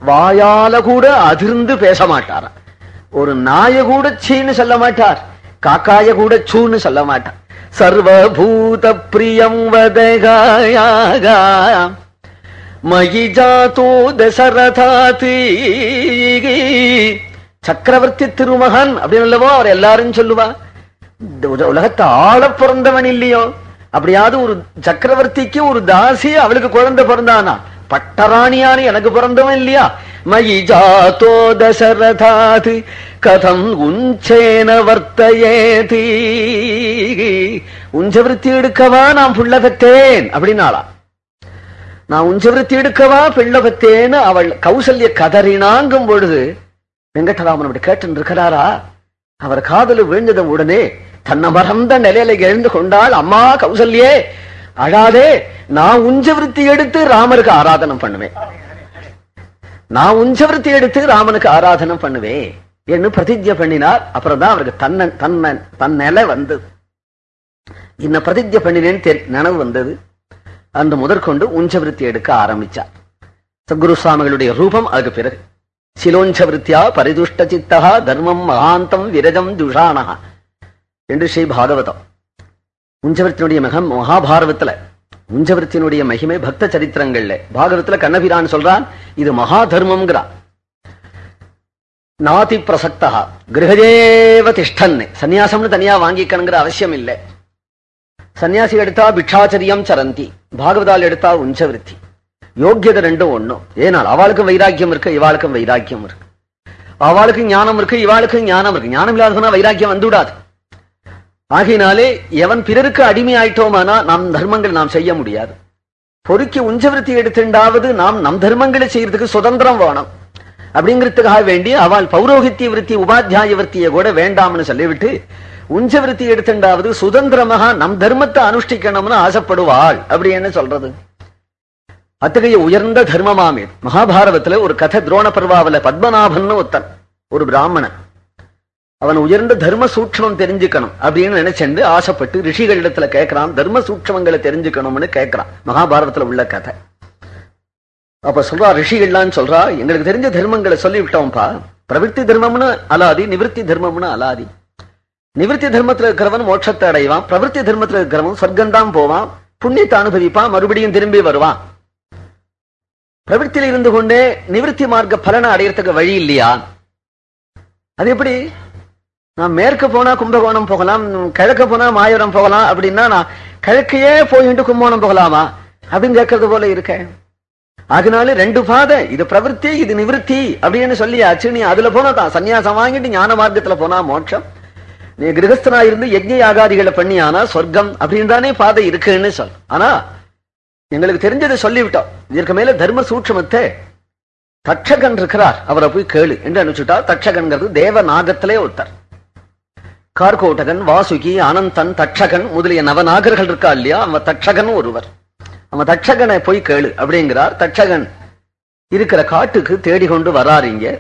வாயால கூட அதிர்ந்து பேச மாட்டார் ஒரு நாய கூட சீன்னு சொல்ல மாட்டார் காக்காய கூட சூன்னு சொல்ல மாட்டார் சர்வபூத பிரியம் வதகாயாக மயி ஜாதோ தசரதாதி சக்கரவர்த்தி திருமகன் அப்படின்னு அல்லவோ அவர் எல்லாரும் சொல்லுவா உலகத்தை ஆள பிறந்தவன் இல்லையோ? அப்படியாவது ஒரு சக்கரவர்த்திக்கு ஒரு தாசி அவளுக்கு குழந்தை பிறந்தானா? பட்டராணியானு எனக்கு பிறந்தவன் இல்லையா? மயி ஜாதோ தசரதாது கதம் உஞ்சேன வர்த்தயேதி. உஞ்சவிருத்தி எடுக்கவா நான் புள்ள பெற்றேன் அப்படின்னாளா? நான் உஞ்சவிருத்தி எடுக்கவா பிள்ளை பெற்றேன்னு அவள் கௌசல்ய கதறினாங்கும் பொழுது வெங்கடராமன் அப்படி கேட்டு இருக்கிறாரா அவர் காதல விழுந்தத உடனே தன்னை மறந்த நிலையில எழுந்து கொண்டால் அம்மா கௌசல்யே. அழாதே நான் உஞ்சவிருத்தி எடுத்து ராமருக்கு ஆராதனம் பண்ணுவேன். நான் உஞ்சவிருத்தி எடுத்து ராமனுக்கு ஆராதனம் பண்ணுவேன் என்று பிரதிஜை பண்ணினார். அப்புறம் தான் அவருக்கு தன்ன தன்ன தன் நிலை வந்தது இன்ன பிரதிஜை பண்ணினேன்னு தெரி- நினைவு வந்தது. அன்று முதற்கொண்டு உஞ்சவிருத்தி எடுக்க ஆரம்பிச்சார். சத்குரு சுவாமிகளுடைய ரூபம் அதுக்கு பிறகு. சிலோஞ்சவிருத்தியா பரிதுஷ்ட சித்தா தர்மம் மகாந்தம் விரஜம் துஷானா என்று ஸ்ரீ பாகவதம். உஞ்சவர்த்தினுடைய மகம் மகாபாரதத்துல உஞ்சவர்த்தினுடைய மகிமை பக்த சரித்திரங்கள்ல பாகவதத்துல கண்ணபிரான் சொல்றான் இது மகா தர்மம்ங்கிறான் நாதி பிரசக்தா கிரகதேவ திஷ்டன் சன்னியாசம்னு தனியா வாங்கிக்கணுங்கிற அவசியம் இல்லை. சன்னியாசி எடுத்தா பிக்ஷாச்சரியம் சரந்தி பாகவதால் எடுத்தா உஞ்சவிருத்தி. யோக்கியதை ரெண்டும் ஒண்ணும். ஏனால் அவளுக்கும் வைராக்கியம் இருக்கு இவாளுக்கும் வைராக்கியம் இருக்கு. அவளுக்கு ஞானம் இருக்கு இவாளுக்கு ஞானம் இருக்கு. ஞானம் இல்லாதவனா வைராக்கியம் வந்துவிடாது. ஆகையினாலே எவன் பிறருக்கு அடிமை ஆயிட்டோமானா நாம் தர்மங்கள் நாம் செய்ய முடியாது. பொறுக்கி உஞ்சவிருத்தி எடுத்துண்டாவது நாம் நம் தர்மங்களை செய்யறதுக்கு சுதந்திரம் வேணும். அப்படிங்கிறதுக்காக வேண்டி அவள் பௌரோகித்திய விருத்தி உபாத்தியாய விருத்தியை கூட வேண்டாம்னு சொல்லிவிட்டு உஞ்சவிருத்தி எடுத்துண்டாவது சுதந்திரமாக நம் தர்மத்தை அனுஷ்டிக்கணும்னு ஆசைப்படுவாள். அப்படின்னு சொல்றது? அத்தகைய உயர்ந்த தர்மமாமே. மகாபாரதத்துல ஒரு கதை துரோண பர்வாவில பத்மநாபன் ஒருத்தன் ஒரு பிராமணன். அவன் உயர்ந்த தர்ம சூட்சமம் தெரிஞ்சுக்கணும் அப்படின்னு நினைச்சென்று ஆசைப்பட்டு ரிஷிகளிடத்துல கேட்கிறான் தர்ம சூட்சமங்களை தெரிஞ்சுக்கணும்னு கேட்கிறான் மகாபாரதத்துல உள்ள கதை. அப்ப சொல்றா ரிஷிகள்லாம் சொல்றா எங்களுக்கு தெரிஞ்ச தர்மங்களை சொல்லி விட்டோம்ப்பா பிரவிற்த்தி தர்மம்னு அலாதி நிவிருத்தி தர்மம்னு அலாதி. நிவிருத்தி தர்மத்துல இருக்கிறவன் மோட்சத்தை அடைவான் பிரவிற்த்தி தர்மத்துல இருக்கிறவன் சொர்க்கம்தான் போவான் புண்ணியத்தை அனுபவிப்பான் மறுபடியும் திரும்பி வருவான். பிரவிற்த்தியில் இருந்து கொண்டே நிவிருத்தி மார்க்க பலனை அடையறதுக்கு வழி இல்லையா? அது எப்படி? நான் மேற்கு போனா கும்பகோணம் போகலாம் கிழக்கு போனா மாயூரம் போகலாம் அப்படின்னா நான் கிழக்கையே போயிட்டு கும்பகோணம் போகலாமா? அப்படின்னு கேட்கறது போல இருக்கேன் அதனால ரெண்டு பாதை. இது பிரவருத்தி இது நிவிருத்தி அப்படின்னு சொல்லியாச்சு. நீ அதுல போனா தான். சன்னியாசம் வாங்கிட்டு ஞான மார்க்கத்துல போனா மோட்சம். நீ கிரகஸ்தனா இருந்து யஜ்ய யாகாதிகளை பண்ணி ஆனா சொர்க்கம் அப்படின்னு தானே பாதை இருக்குன்னு சொல். ஆனா எங்களுக்கு தெரிஞ்சதை சொல்லிவிட்டோம். இதற்கு மேல தர்ம சூட்சமத்தை தட்சகன் இருக்கிறார். அவரை போய் கேளு. என்று அனுப்பிச்சுட்டா தட்சகன்கிறது தேவ நாகத்திலே ஒருத்தர். கார்கோட்டகன் வாசுகி அனந்தன் தட்சகன் முதலிய நவநாகர்கள் இருக்கா இல்லையா? அவன் தட்சகன் ஒருவர். அவன் தட்சகனை போய் கேளு அப்படிங்கிறார். தட்சகன் இருக்கிற காட்டுக்கு தேடி கொண்டு வராரு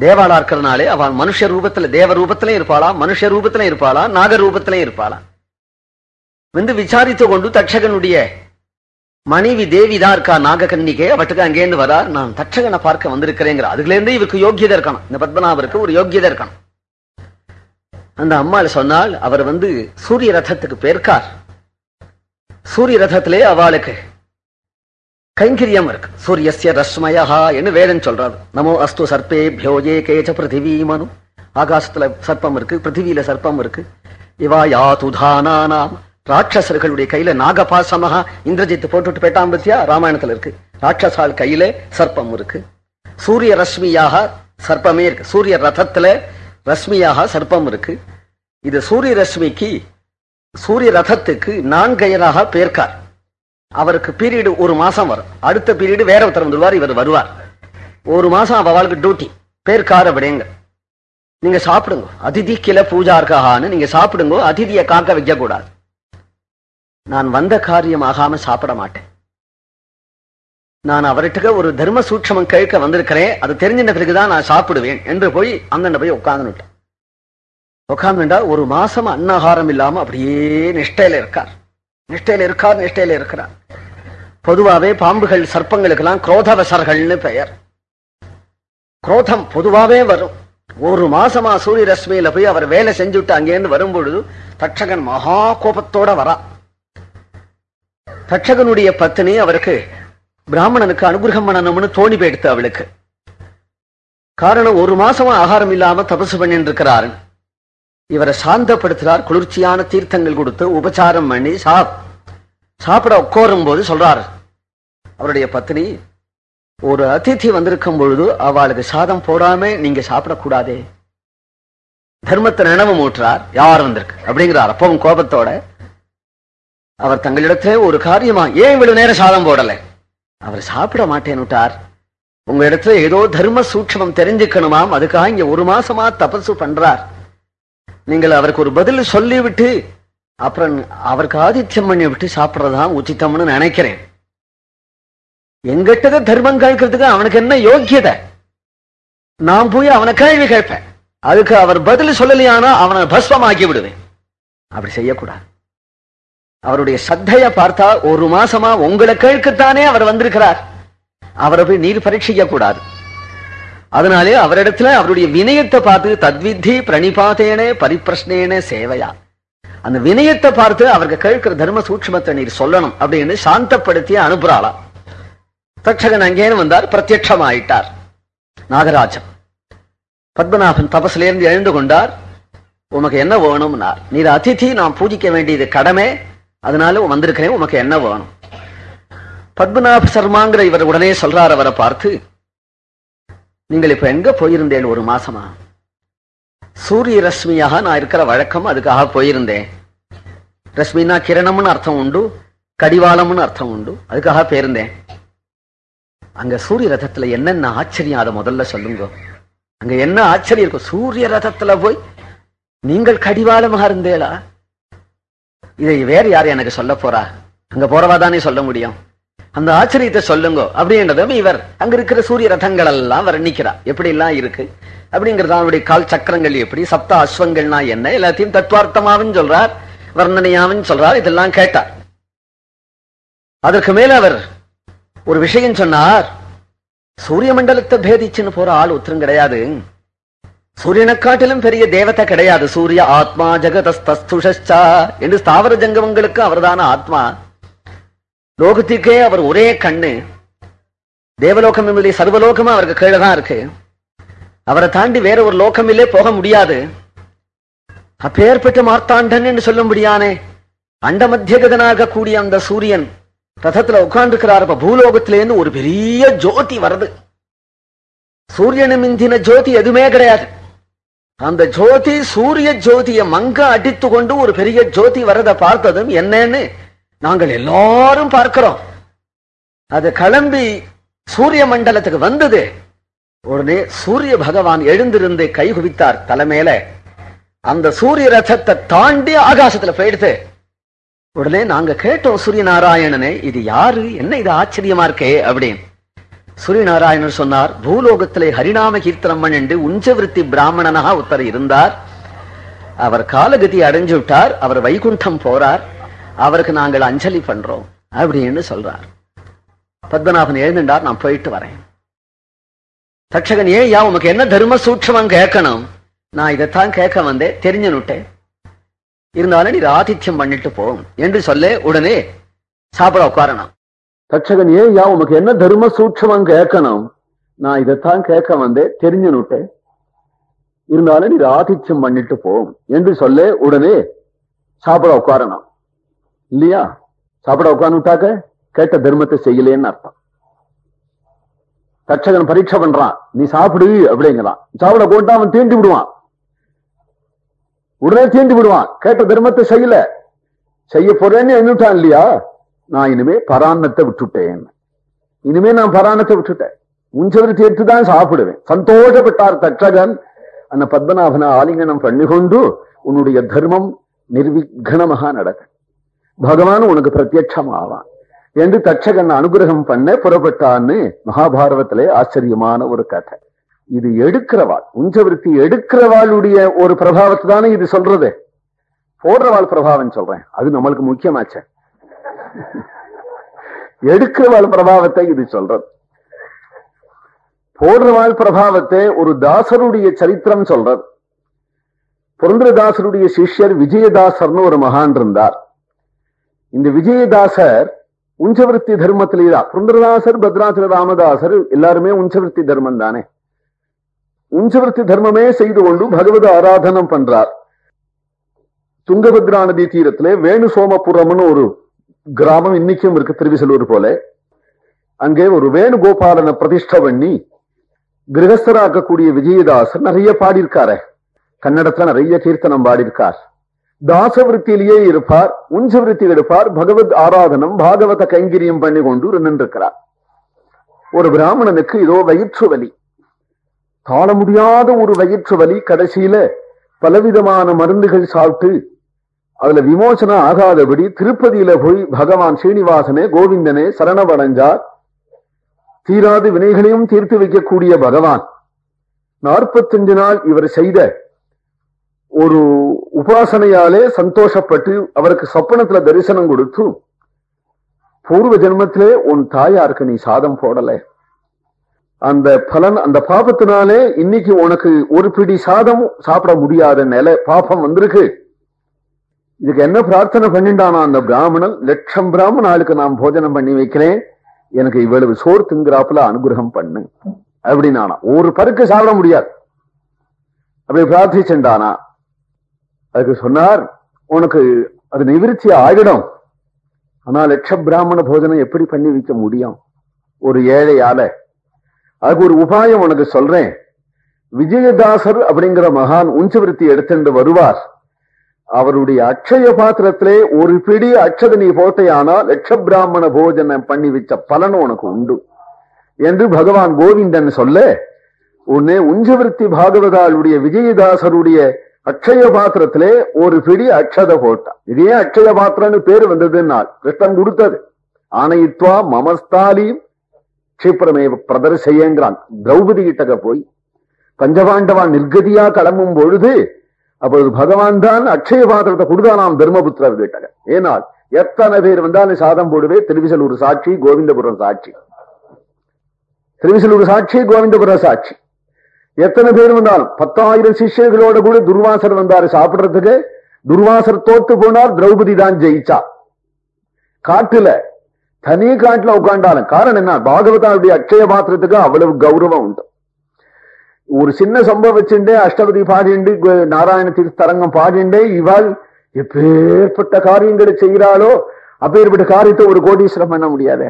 தேவாளா இருக்கிறனாலே அவன் மனுஷ ரூபத்துல தேவ ரூபத்திலே இருப்பாளா? மனுஷ ரூபத்திலே இருப்பாளா? நாக ரூபத்திலே இருப்பாளா? வந்து விசாரித்து கொண்டு தட்சகனுடைய மனைவி தேவி தான் இருக்கா நாககன்னிகை? அவட்டுக்கு அங்கேருந்து வரா. நான் தட்சகனை பார்க்க வந்திருக்கிறேங்கிற. அதுல இருந்து இவருக்கு யோகியதை இருக்கணும் இந்த பத்மநாபருக்கு ஒரு யோகியதை இருக்கணும் அந்த அம்மாள் சொன்னால் அவர் வந்து சூரிய ரதத்துக்கு பேர்க்கார் சூரிய ரதத்திலே அவளுக்கு கைங்கரியம் இருக்கு. சூரியசிய ரஸ்மயா என்று வேதன் சொல்றாரு. நமோ அஸ்து சர்பே பியோஜே கேச்ச பிருத்திவி மனு. ஆகாசத்துல சர்ப்பம் இருக்கு பிருத்திவியில சர்ப்பம் இருக்கு. இவா யாதுதானானாம் ராட்சசர்களுடைய கையில நாகபாசமகா இந்திரஜித் போட்டுட்டு போயிட்டான் பத்தியா? ராமாயணத்துல இருக்கு. ராட்சசால் கையில சர்ப்பம் இருக்கு. சூரிய ரஷ்மியாக சர்ப்பமே இருக்கு. சூரிய ரதத்துல ரஷ்மியாக சர்ப்பம் இருக்கு. இது சூரிய ரஷ்மிக்கு சூரிய ரதத்துக்கு நான்கையராக பேர்க்கார் அவருக்கு பீரியடு ஒரு மாசம் வரும். அடுத்த பீரியடு வேற ஒருத்தர் வந்துடுவார் இவர் வருவார். ஒரு மாசம் அவளுக்கு டியூட்டி பேர்க்கார் அப்படிங்க நீங்க சாப்பிடுங்க. அதிதி கில பூஜார்கான்னு நீங்க சாப்பிடுங்க அதிதியை காக்க வைக்க கூடாது நான் வந்த காரியம் ஆகாம சாப்பிட மாட்டேன். நான் அவர்கிட்ட ஒரு தர்ம சூட்சமம் கேட்க வந்திருக்கிறேன். அது தெரிஞ்சின பிறகுதான் நான் சாப்பிடுவேன் என்று போய் அந்தண்ட போய் உட்காந்துட்டேன் உட்காந்துட்டா ஒரு மாசம் அன்னகாரம் இல்லாம அப்படியே நிஷ்டையில இருக்கார். நிஷ்டையில இருக்கார் நிஷ்டையில இருக்கிறார். பொதுவாவே பாம்புகள் சர்ப்பங்களுக்கெல்லாம் குரோதவசர்கள்னு பெயர். குரோதம் பொதுவாவே வரும். ஒரு மாசமா சூரிய ரஷ்மியில போய் அவர் வேலை செஞ்சுட்டு அங்கேருந்து வரும்பொழுது தட்சகன் மகா கோபத்தோட வரா. தட்சகனுடைய பத்தினி அவருக்கு பிராமணனுக்கு அனுகிரகம் பண்ணணும்னு தோணி போயிடுத்து அவளுக்கு. காரணம் ஒரு மாசமா ஆகாரம் இல்லாம தபசு பண்ணிட்டு இருக்கிறாரு இவரை சாந்தப்படுத்துறார் குளிர்ச்சியான தீர்த்தங்கள் கொடுத்து உபச்சாரம் பண்ணி சாப் சாப்பிட உட்காரும் போது சொல்றாரு. அவருடைய பத்தினி ஒரு அதிதி வந்திருக்கும் பொழுது அவளுக்கு சாதம் போடாம நீங்க சாப்பிடக்கூடாதே. தர்மத்தை நினைவு மூட்டுறார் யார் வந்திருக்கு? அப்படிங்கிறார். அப்பவும் கோபத்தோட அவர் தங்களிடத்திலே ஒரு காரியமா ஏன் இவ்வளவு நேரம் சாதம் போடல? அவர் சாப்பிட மாட்டேன்னுட்டார் உங்க இடத்துல ஏதோ தர்ம சூட்சமம் தெரிஞ்சுக்கணுமாம் அதுக்காக இங்க ஒரு மாசமா தபசு பண்றார். நீங்கள் அவருக்கு ஒரு பதில் சொல்லிவிட்டு அப்புறம் அவருக்கு ஆதித்யம் பண்ணி விட்டு சாப்பிடுறதுதான் உச்சிதம்னு நினைக்கிறேன். எங்கிட்டத தர்மம் கேட்கறதுக்கு அவனுக்கு என்ன யோக்கியதை? நான் போய் அவனை கேள்வி கேட்பேன். அதுக்கு அவர் பதில் சொல்லலையானா அவனை பஸ்வமாக்கி விடுவேன். அப்படி செய்யக்கூடாது. அவருடைய சத்தைய பார்த்தா ஒரு மாசமா உங்களை கேட்கத்தானே அவர் வந்திருக்கிறார். அவரை போய் நீர் பரீட்சிக்க கூடாது. அதனாலே அவரிடத்துல அவருடைய வினயத்தை பார்த்து தத்வித்தி பிரணிபாத்தேனே பரிப்பிரஷ்னேனே சேவையா. அந்த வினயத்தை பார்த்து அவருக்கு கேட்கிற தர்ம சூட்சமத்தை நீர் சொல்லணும் அப்படின்னு சாந்தப்படுத்தி அனுப்புறாளாம். தட்சகன் அங்கேன்னு வந்தார் பிரத்யட்சமாயிட்டார். நாகராஜன். பத்மநாபன் தபசிலேருந்து எழுந்து கொண்டார். உமக்கு என்ன வேணும்னார். நீர் அதிதி நான் பூஜிக்க வேண்டியது கடமை. அதனால வந்திருக்கிறேன் உனக்கு என்ன வேணும்? பத்மநாப சர்மாங்கிற இவர் உடனே சொல்றார் அவரை பார்த்து நீங்கள் இப்ப எங்க போயிருந்தேன் ஒரு மாசமா? சூரிய ரஷ்மியாக நான் இருக்கிற வழக்கம் அதுக்காக போயிருந்தேன். ரஷ்மினா கிரணம்னு அர்த்தம் உண்டு கடிவாளம்னு அர்த்தம் உண்டு அதுக்காக போயிருந்தேன். அங்க சூரிய ரதத்துல என்னென்ன ஆச்சரியம் அதை முதல்ல சொல்லுங்க. அங்க என்ன ஆச்சரியம் இருக்கும் சூரிய ரதத்துல போய் நீங்கள் கடிவாளமாக இருந்தேளா இதை வேற யார் எனக்கு சொல்ல போறா? அங்க போறவா தானே சொல்ல முடியும்? அந்த ஆச்சரியத்தை சொல்லுங்க. அப்படின்றதும் இவர் அங்க இருக்கிற சூரிய ரதங்கள் எல்லாம் வர்ணிக்கிறார் எப்படி எல்லாம் இருக்கு? அப்படிங்கறது அவனுடைய கால் சக்கரங்கள் எப்படி? சப்த அஸ்வங்கள்னா என்ன? எல்லாத்தையும் தத்துவார்த்தமாவும் சொல்றார் வர்ணனையாவும் சொல்றார் இதெல்லாம் கேட்டார். அதற்கு மேல அவர் ஒரு விஷயம் சொன்னார் சூரிய மண்டலத்தை பேதிச்சுன்னு போற ஆள் ஒருத்தரும் கிடையாது. சூரியனை காட்டிலும் பெரிய தேவத்தை கிடையாது. சூரிய ஆத்மா ஜெகதஸ்துஷா என்று ஸ்தாவர ஜங்கமங்களுக்கு அவர்தான ஆத்மா. லோகத்திற்கே அவர் ஒரே கண்ணு. தேவலோகம் என்பதை சர்வலோகமா அவருக்கு கீழே தான் இருக்கு. அவரை தாண்டி வேற ஒரு லோகமில்லே போக முடியாது. அப்பேற்பட்ட மார்த்தாண்டன் என்று சொல்லும்படியானே அண்ட மத்தியகதனாக கூடிய அந்த சூரியன் ரதத்துல உட்கார்ந்துருக்கிறார். இப்ப பூலோகத்திலேருந்து ஒரு பெரிய ஜோதி வருது சூரியனை மிந்தின ஜோதி எதுவுமே கிடையாது. அந்த ஜோதி சூரிய ஜோதியை மங்க அடித்து கொண்டு ஒரு பெரிய ஜோதி வரதை பார்த்ததும் என்னன்னு நாங்கள் எல்லாரும் பார்க்கிறோம். அது கிளம்பி சூரிய மண்டலத்துக்கு வந்தது. உடனே சூரிய பகவான் எழுந்திருந்து கை குவித்தார் தலைமையில அந்த சூரிய ரதத்தை தாண்டி ஆகாசத்துல போயிடுது. உடனே நாங்க கேட்டோம் சூரிய நாராயணனே இது யாரு? என்ன இது ஆச்சரியமா இருக்கே அப்படின்னு. சூரியநாராயணர் சொன்னார் பூலோகத்திலே ஹரிநாம கீர்த்தனம்மன் என்று உஞ்சவிருத்தி பிராமணனாக ஒருத்தர் இருந்தார். அவர் காலகதி அடைஞ்சு விட்டார் அவர் வைகுண்டம் போறார். அவருக்கு நாங்கள் அஞ்சலி பண்றோம் அப்படின்னு சொல்றார். பத்மநாபன் எழுந்துட்டார் நான் போயிட்டு வரேன். தட்சகன் ஏன் யா உமக்கு என்ன தர்ம சூட்சமம் கேட்கணும்? நான் இதைத்தான் கேட்க வந்தேன் தெரிஞ்சுனுட்டேன் இருந்தாலும் நீ ஆதித்யம் பண்ணிட்டு போகும் என்று சொல்ல உடனே சாப்பிட உட்காரணும். தட்சகன் ஏன் யா உமக்கு என்ன தர்ம சூட்சமம் கேட்கணும்? நான் இதைத்தான் கேட்க வந்தேன். தெரிஞ்சுனுட்டேன் இருந்தாலும் நீ ஆதிச்சம் பண்ணிட்டு போம் என்று சொல்ல உடனே சாப்பிட உட்காரணும். இல்லையா? சாப்பிட உட்காந்துட்டாக்க கேட்ட தர்மத்தை செய்யலேன்னு அர்த்தம். தட்சகன் பரீட்சை பண்றான். நீ சாப்பிடு அப்படிங்கிறான். சாப்பிட போட்டா அவன் தீண்டி விடுவான். உடனே தீண்டி விடுவான். கேட்ட தர்மத்தை செய்யல. செய்ய போறேன்னு எண்ணிட்டான் இல்லையா? நான் இனிமே பராணத்தை விட்டுட்டேன். இனிமே நான் பராணத்தை விட்டுட்டேன். முஞ்சவர் சேர்த்து தான் சாப்பிடுவேன். சந்தோஷப்பட்டார் தட்சகன் அந்த பத்மநாபனை ஆலிங்கனம் பண்ணிக்கொண்டு உன்னுடைய தர்மம் நிர்விக்னமாக நடக்கும். பகவான் உனக்கு பிரத்யட்சம் ஆவான் என்று தட்சகன் அனுகிரகம் பண்ண புறப்பட்டான்னு மகாபாரதத்திலே ஆச்சரியமான ஒரு கதை. இது எடுக்கிறவாள் உஞ்சவிருத்தி எடுக்கிறவாளுடைய ஒரு பிரபாவத்தை தானே இது சொல்றது? போடுறவாள் பிரபாவம் சொல்றேன். அது நம்மளுக்கு முக்கியமாச்சேன் எடுக்கிறவாள் பிரபாவத்தை இது சொல்றது. போடுறவாள் பிரபாவத்தை ஒரு தாசருடைய சரித்திரம் சொல்றது. புரந்திரதாசருடைய சிஷ்யர் விஜயதாசர்னு ஒரு மகான் இருந்தார். இந்த விஜயதாசர் உஞ்சவருத்தி தர்மத்திலே தான். புரந்தரதாசர் பத்ராச்சல ராமதாசர் எல்லாருமே உஞ்சவருத்தி தர்மம் தானே. உஞ்சவிருத்தி தர்மமே செய்து கொண்டு பகவத ஆராதனம் பண்றார். துங்கபத்ரா நதி தீரத்திலே வேணு சோமபுரம்னு ஒரு கிராமம் இன்னைக்கும் இருக்கு திருவிசலூர் போல. அங்கே ஒரு வேணுகோபாலனை பிரதிஷ்ட பண்ணி கிரகஸ்தராக்கக்கூடிய விஜயதாசன் நிறைய பாடியிருக்காரு. கன்னடத்துல நிறைய கீர்த்தனம் பாடியிருக்கார். தாசவிருத்தியிலேயே இருப்பார் உஞ்சவிருத்தி எடுப்பார் பகவத் ஆராதனம் பாகவத கைங்கரியம் பண்ணி கொண்டு நின்றிருக்கிறார். ஒரு பிராமணனுக்கு இதோ வயிற்று வலி. தாழ முடியாத ஒரு வயிற்று வலி கடைசியில பலவிதமான மருந்துகள் சாப்பிட்டு அதுல விமோசனம் ஆகாதபடி திருப்பதியில போய் பகவான் ஸ்ரீனிவாசனே கோவிந்தனே சரணவடைஞ்சார் தீராது வினைகளையும் தீர்த்து வைக்கக்கூடிய பகவான். நாற்பத்தஞ்சு நாள் இவர் செய்த ஒரு உபாசனையாலே சந்தோஷப்பட்டு அவருக்கு சொப்பனத்துல தரிசனம் கொடுத்து பூர்வ ஜென்மத்திலே உன் தாயாருக்கு நீ சாதம் போடல. அந்த பலன் அந்த பாபத்தினாலே இன்னைக்கு உனக்கு ஒரு பிடி சாதம் சாப்பிட முடியாத நிலை பாபம் வந்திருக்கு. இதுக்கு என்ன பிரார்த்தனை பண்ணிட்டானா அந்த பிராமணன்? லட்சம் பிராமண ஆளுக்கு நான் போஜனம் பண்ணி வைக்கிறேன். எனக்கு இவ்வளவு சோறு திங்கிறாப்புல அனுகிரகம் பண்ணு. அப்படின்னானா. ஒரு பருக்கு சாப்பிட முடியாது. அப்படி பிரார்த்திச்சுண்டானா அதுக்கு சொன்னார் உனக்கு அது நிவிருத்தி ஆகிடும். ஆனா லட்ச பிராமண போஜனம் எப்படி பண்ணி வைக்க முடியும்? ஒரு ஏழையால. அதுக்கு ஒரு உபாயம் உனக்கு சொல்றேன். விஜயதாசர் அப்படிங்கிற மகான் உஞ்சவிருத்தி எடுத்துட்டு வருவார். அவருடைய அக்ஷய பாத்திரத்திலே ஒரு பிடி அக்ஷத நீ போட்டையானா லட்ச பிராமண போஜனம் பண்ணி வச்ச பலன் உனக்கு உண்டு. என்று பகவான் கோவிந்தன் சொல்ல உன்னே உஞ்சவிருத்தி பாகவதாளுடைய விஜயதாசருடைய அக்ஷய பாத்திரத்திலே ஒரு பிடி அக்ஷத போட்டான் இதே அக்ஷய பாத்திரம்னு பேர் வந்ததுன்னால் கிருஷ்ணன் கொடுத்தது. ஆணையித்வா மமஸ்தாலியும் கஷிப்ரமே பிரதர்சையங்கிறான் திரௌபதி கிட்டக்க போய் பஞ்சபாண்டவான் நிர்கதியா கிளம்பும் பொழுது அப்பொழுது பகவான் தான் அக்ஷய பாத்திரத்தை கொடுத்தானாம் தர்மபுத்திரர் கேட்டாங்க ஏனால் எத்தனை பேர் வந்தாலும் சாதம் போடுவே திருவிசலூர் சாட்சி கோவிந்தபுரம் சாட்சி. திருவிசலூர் சாட்சி கோவிந்தபுரம் சாட்சி. எத்தனை பேர் வந்தாலும் பத்தாயிரம் சிஷ்யர்களோட கூட துர்வாசர் வந்தாரு சாப்பிடுறதுக்கு. துர்வாசர் தோத்து போனார் திரௌபதி தான் ஜெயிச்சா. காட்டுல தனி காட்டுல உட்காண்டாலும் காரணம் என்ன? பாகவதாவுடைய அக்ஷய பாத்திரத்துக்கு அவ்வளவு கௌரவம் உண்டு. ஒரு சின்ன சம்பவம் வச்சுட்டே அஷ்டபதி பாடிண்டு நாராயண தீர்த்தரங்கம் பாடிண்டே இவாள் எப்பேற்பட்ட காரியங்களை செய்கிறாளோ அப்பேற்பட்ட காரியத்தை ஒரு கோடீஸ்வரம் பண்ண முடியாது.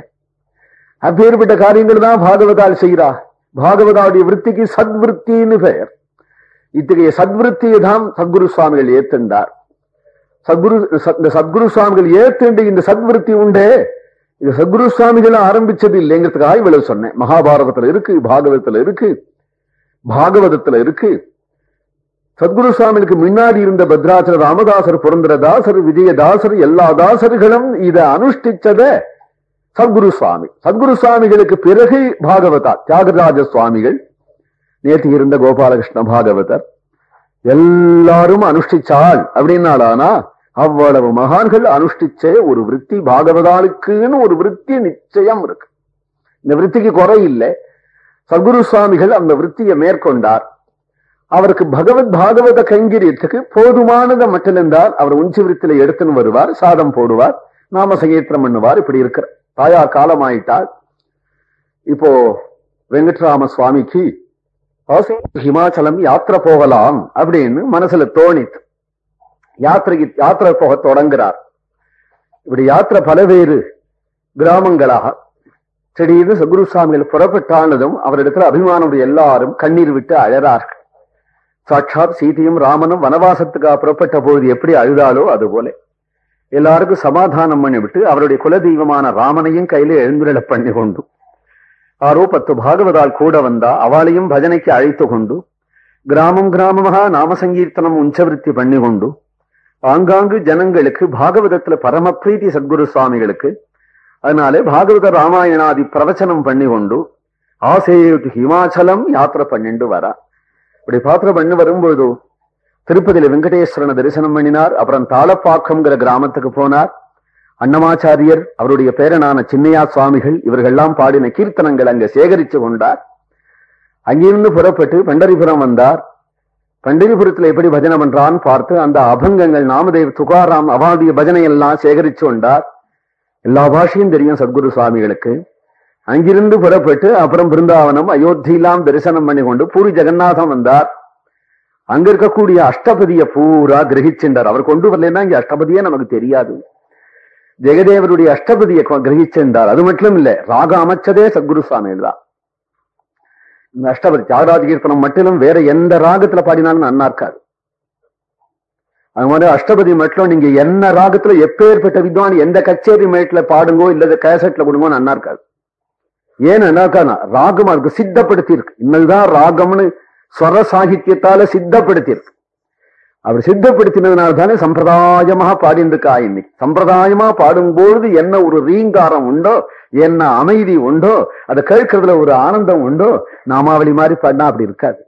அப்பேற்பட்ட காரியங்கள் தான் பாகவதால் செய்கிறா. பாகவதாவுடைய விற்பிக்கு சத்விருத்தின்னு பெயர். இத்தகைய சத்விருத்தியை தான் சத்குரு சுவாமிகள் ஏத்துண்டார். சத்குரு இந்த சத்குரு சுவாமிகள் ஏத்துண்டு இந்த சத்விருத்தி உண்டே. இது சத்குரு சுவாமிகள் ஆரம்பிச்சது இல்லைங்கிறதுக்காக இவ்வளவு சொன்னேன். மகாபாரதத்துல இருக்கு பாகவதத்துல இருக்கு. பாகவதத்துல இருக்கு. சத்குரு சுவாமிக்கு முன்னாடி இருந்த பத்ராச்சல ராமதாசர் புரந்தர தாசர் விஜயதாசர் எல்லா தாசர்களும் இதை அனுஷ்டிச்சத சத்குரு சுவாமி சத்குரு சுவாமிகளுக்கு பிறகு பாகவதா தியாகராஜ சுவாமிகள் நேற்று இருந்த கோபாலகிருஷ்ண பாகவதர் எல்லாரும் அனுஷ்டிச்சாள். அப்படின்னாலானா அவ்வளவு மகான்கள் அனுஷ்டிச்ச ஒரு விருத்தி பாகவதாளுக்குன்னு ஒரு விருத்தி நிச்சயம் இருக்கு. இந்த விருத்திக்கு குறை இல்லை. சத்குரு சுவாமிகள் அந்த விருத்தியை மேற்கொண்டார். அவருக்கு பகவத் பாகவத கைங்கரியத்துக்கு போதுமானதை மட்டும் இருந்தால் அவர் உஞ்சி விருத்தில எடுத்துன்னு வருவார் சாதம் போடுவார் நாம சங்கீர்த்தனம் பண்ணுவார் இப்படி இருக்கிற தாயார் காலமாயிட்டால். இப்போ வெங்கட்ராம சுவாமிக்கு ஹிமாச்சலம் யாத்திரை போகலாம் அப்படின்னு மனசுல தோணித்து யாத்திரைக்கு யாத்திரை போக தொடங்குறார். இப்படி யாத்திரை பலவேறு கிராமங்களாக திடீர்னு சகுரு சுவாமிகள் புறப்பட்டானதும் அவரிடத்துல அபிமானுடைய எல்லாரும் கண்ணீர் விட்டு அழறார்கள். சாட்சாத் சீதையும் ராமனும் வனவாசத்துக்காக புறப்பட்ட பொழுது எப்படி அழுதாலோ அது போல எல்லாருக்கும் சமாதானம் பண்ணிவிட்டு அவருடைய குலதெய்வமான ராமனையும் கையில எழுந்துள்ள பண்ணி கொண்டு ஆரோ பத்து பாகவதால் கூட வந்தா அவளையும் பஜனைக்கு அழைத்து கொண்டு கிராமம் கிராமமாக நாம சங்கீர்த்தனம் உஞ்சவிருத்தி பண்ணி கொண்டு ஆங்காங்கு ஜனங்களுக்கு பாகவதத்துல பரம பிரீதி சத்குரு சுவாமிகளுக்கு அதனாலே பாகவத ராமாயணாதி பிரவச்சனம் பண்ணி கொண்டு ஆசையுக்கு ஹிமாச்சலம் யாத்திரை பண்ணிண்டு வரா. இப்படி பாத்திரம் பண்ணி வரும்பொழுது திருப்பதியில வெங்கடேஸ்வரனை தரிசனம் பண்ணினார். அப்புறம் தாளப்பாக்கம்ங்கிற கிராமத்துக்கு போனார். அன்னமாச்சாரியர் அவருடைய பேரனான சின்னையா சுவாமிகள் இவர்கள்லாம் பாடின கீர்த்தனங்கள் அங்க சேகரித்து கொண்டார். அங்கிருந்து புறப்பட்டு பண்டரிபுரம் வந்தார். பண்டரிபுரத்துல எப்படி பஜனை பண்றான்னு பார்த்து அந்த அபங்கங்கள் நாமதேவ் துகாராம் அவாதிய பஜனை எல்லாம் சேகரிச்சு கொண்டார். எல்லா பாஷையும் தெரியும் சத்குரு சுவாமிகளுக்கு. அங்கிருந்து புறப்பட்டு அப்புறம் பிருந்தாவனம் அயோத்தியெல்லாம் தரிசனம் பண்ணி கொண்டு பூரி ஜெகநாதம் வந்தார். அங்க இருக்கக்கூடிய அஷ்டபதியை பூரா கிரகிச்சென்றார். அவர் கொண்டு வரலன்னா இங்க அஷ்டபதியே நமக்கு தெரியாது. ஜெகதேவருடைய அஷ்டபதியை கிரகிச்சென்றார். அது மட்டும் இல்ல ராக அமைச்சதே சத்குரு சுவாமிகள் தான். இந்த அஷ்டபதி தியாகராஜ கீர்த்தனம் மட்டும் வேற எந்த ராகத்துல பாடினாலும் நன்னா இருக்காது. அது மாதிரி அஷ்டபதி மட்டும் நீங்க என்ன ராகத்துல எப்பேற்பட்ட வித்வான் எந்த கச்சேரி மேட்ல பாடுங்கோ இல்ல கேசட்ல கொடுங்கோ நன்னா இருக்காது ஏன்னாக்கா ராகம் அதுக்கு சித்தப்படுத்தி இருக்கு ராகம்னு ஸ்வர சாகித்யத்தால சித்தப்படுத்தி இருக்கு அப்படி சித்தப்படுத்தினதுனால தானே சம்பிரதாயமாக பாடிட்டு இன்னைக்கு. சம்பிரதாயமா பாடும்பொழுது என்ன ஒரு ரீங்காரம் உண்டோ என்ன அமைதி உண்டோ அதை கேட்கறதுல ஒரு ஆனந்தம் உண்டோ நாமாவளி மாதிரி பாடினா அப்படி இருக்காது.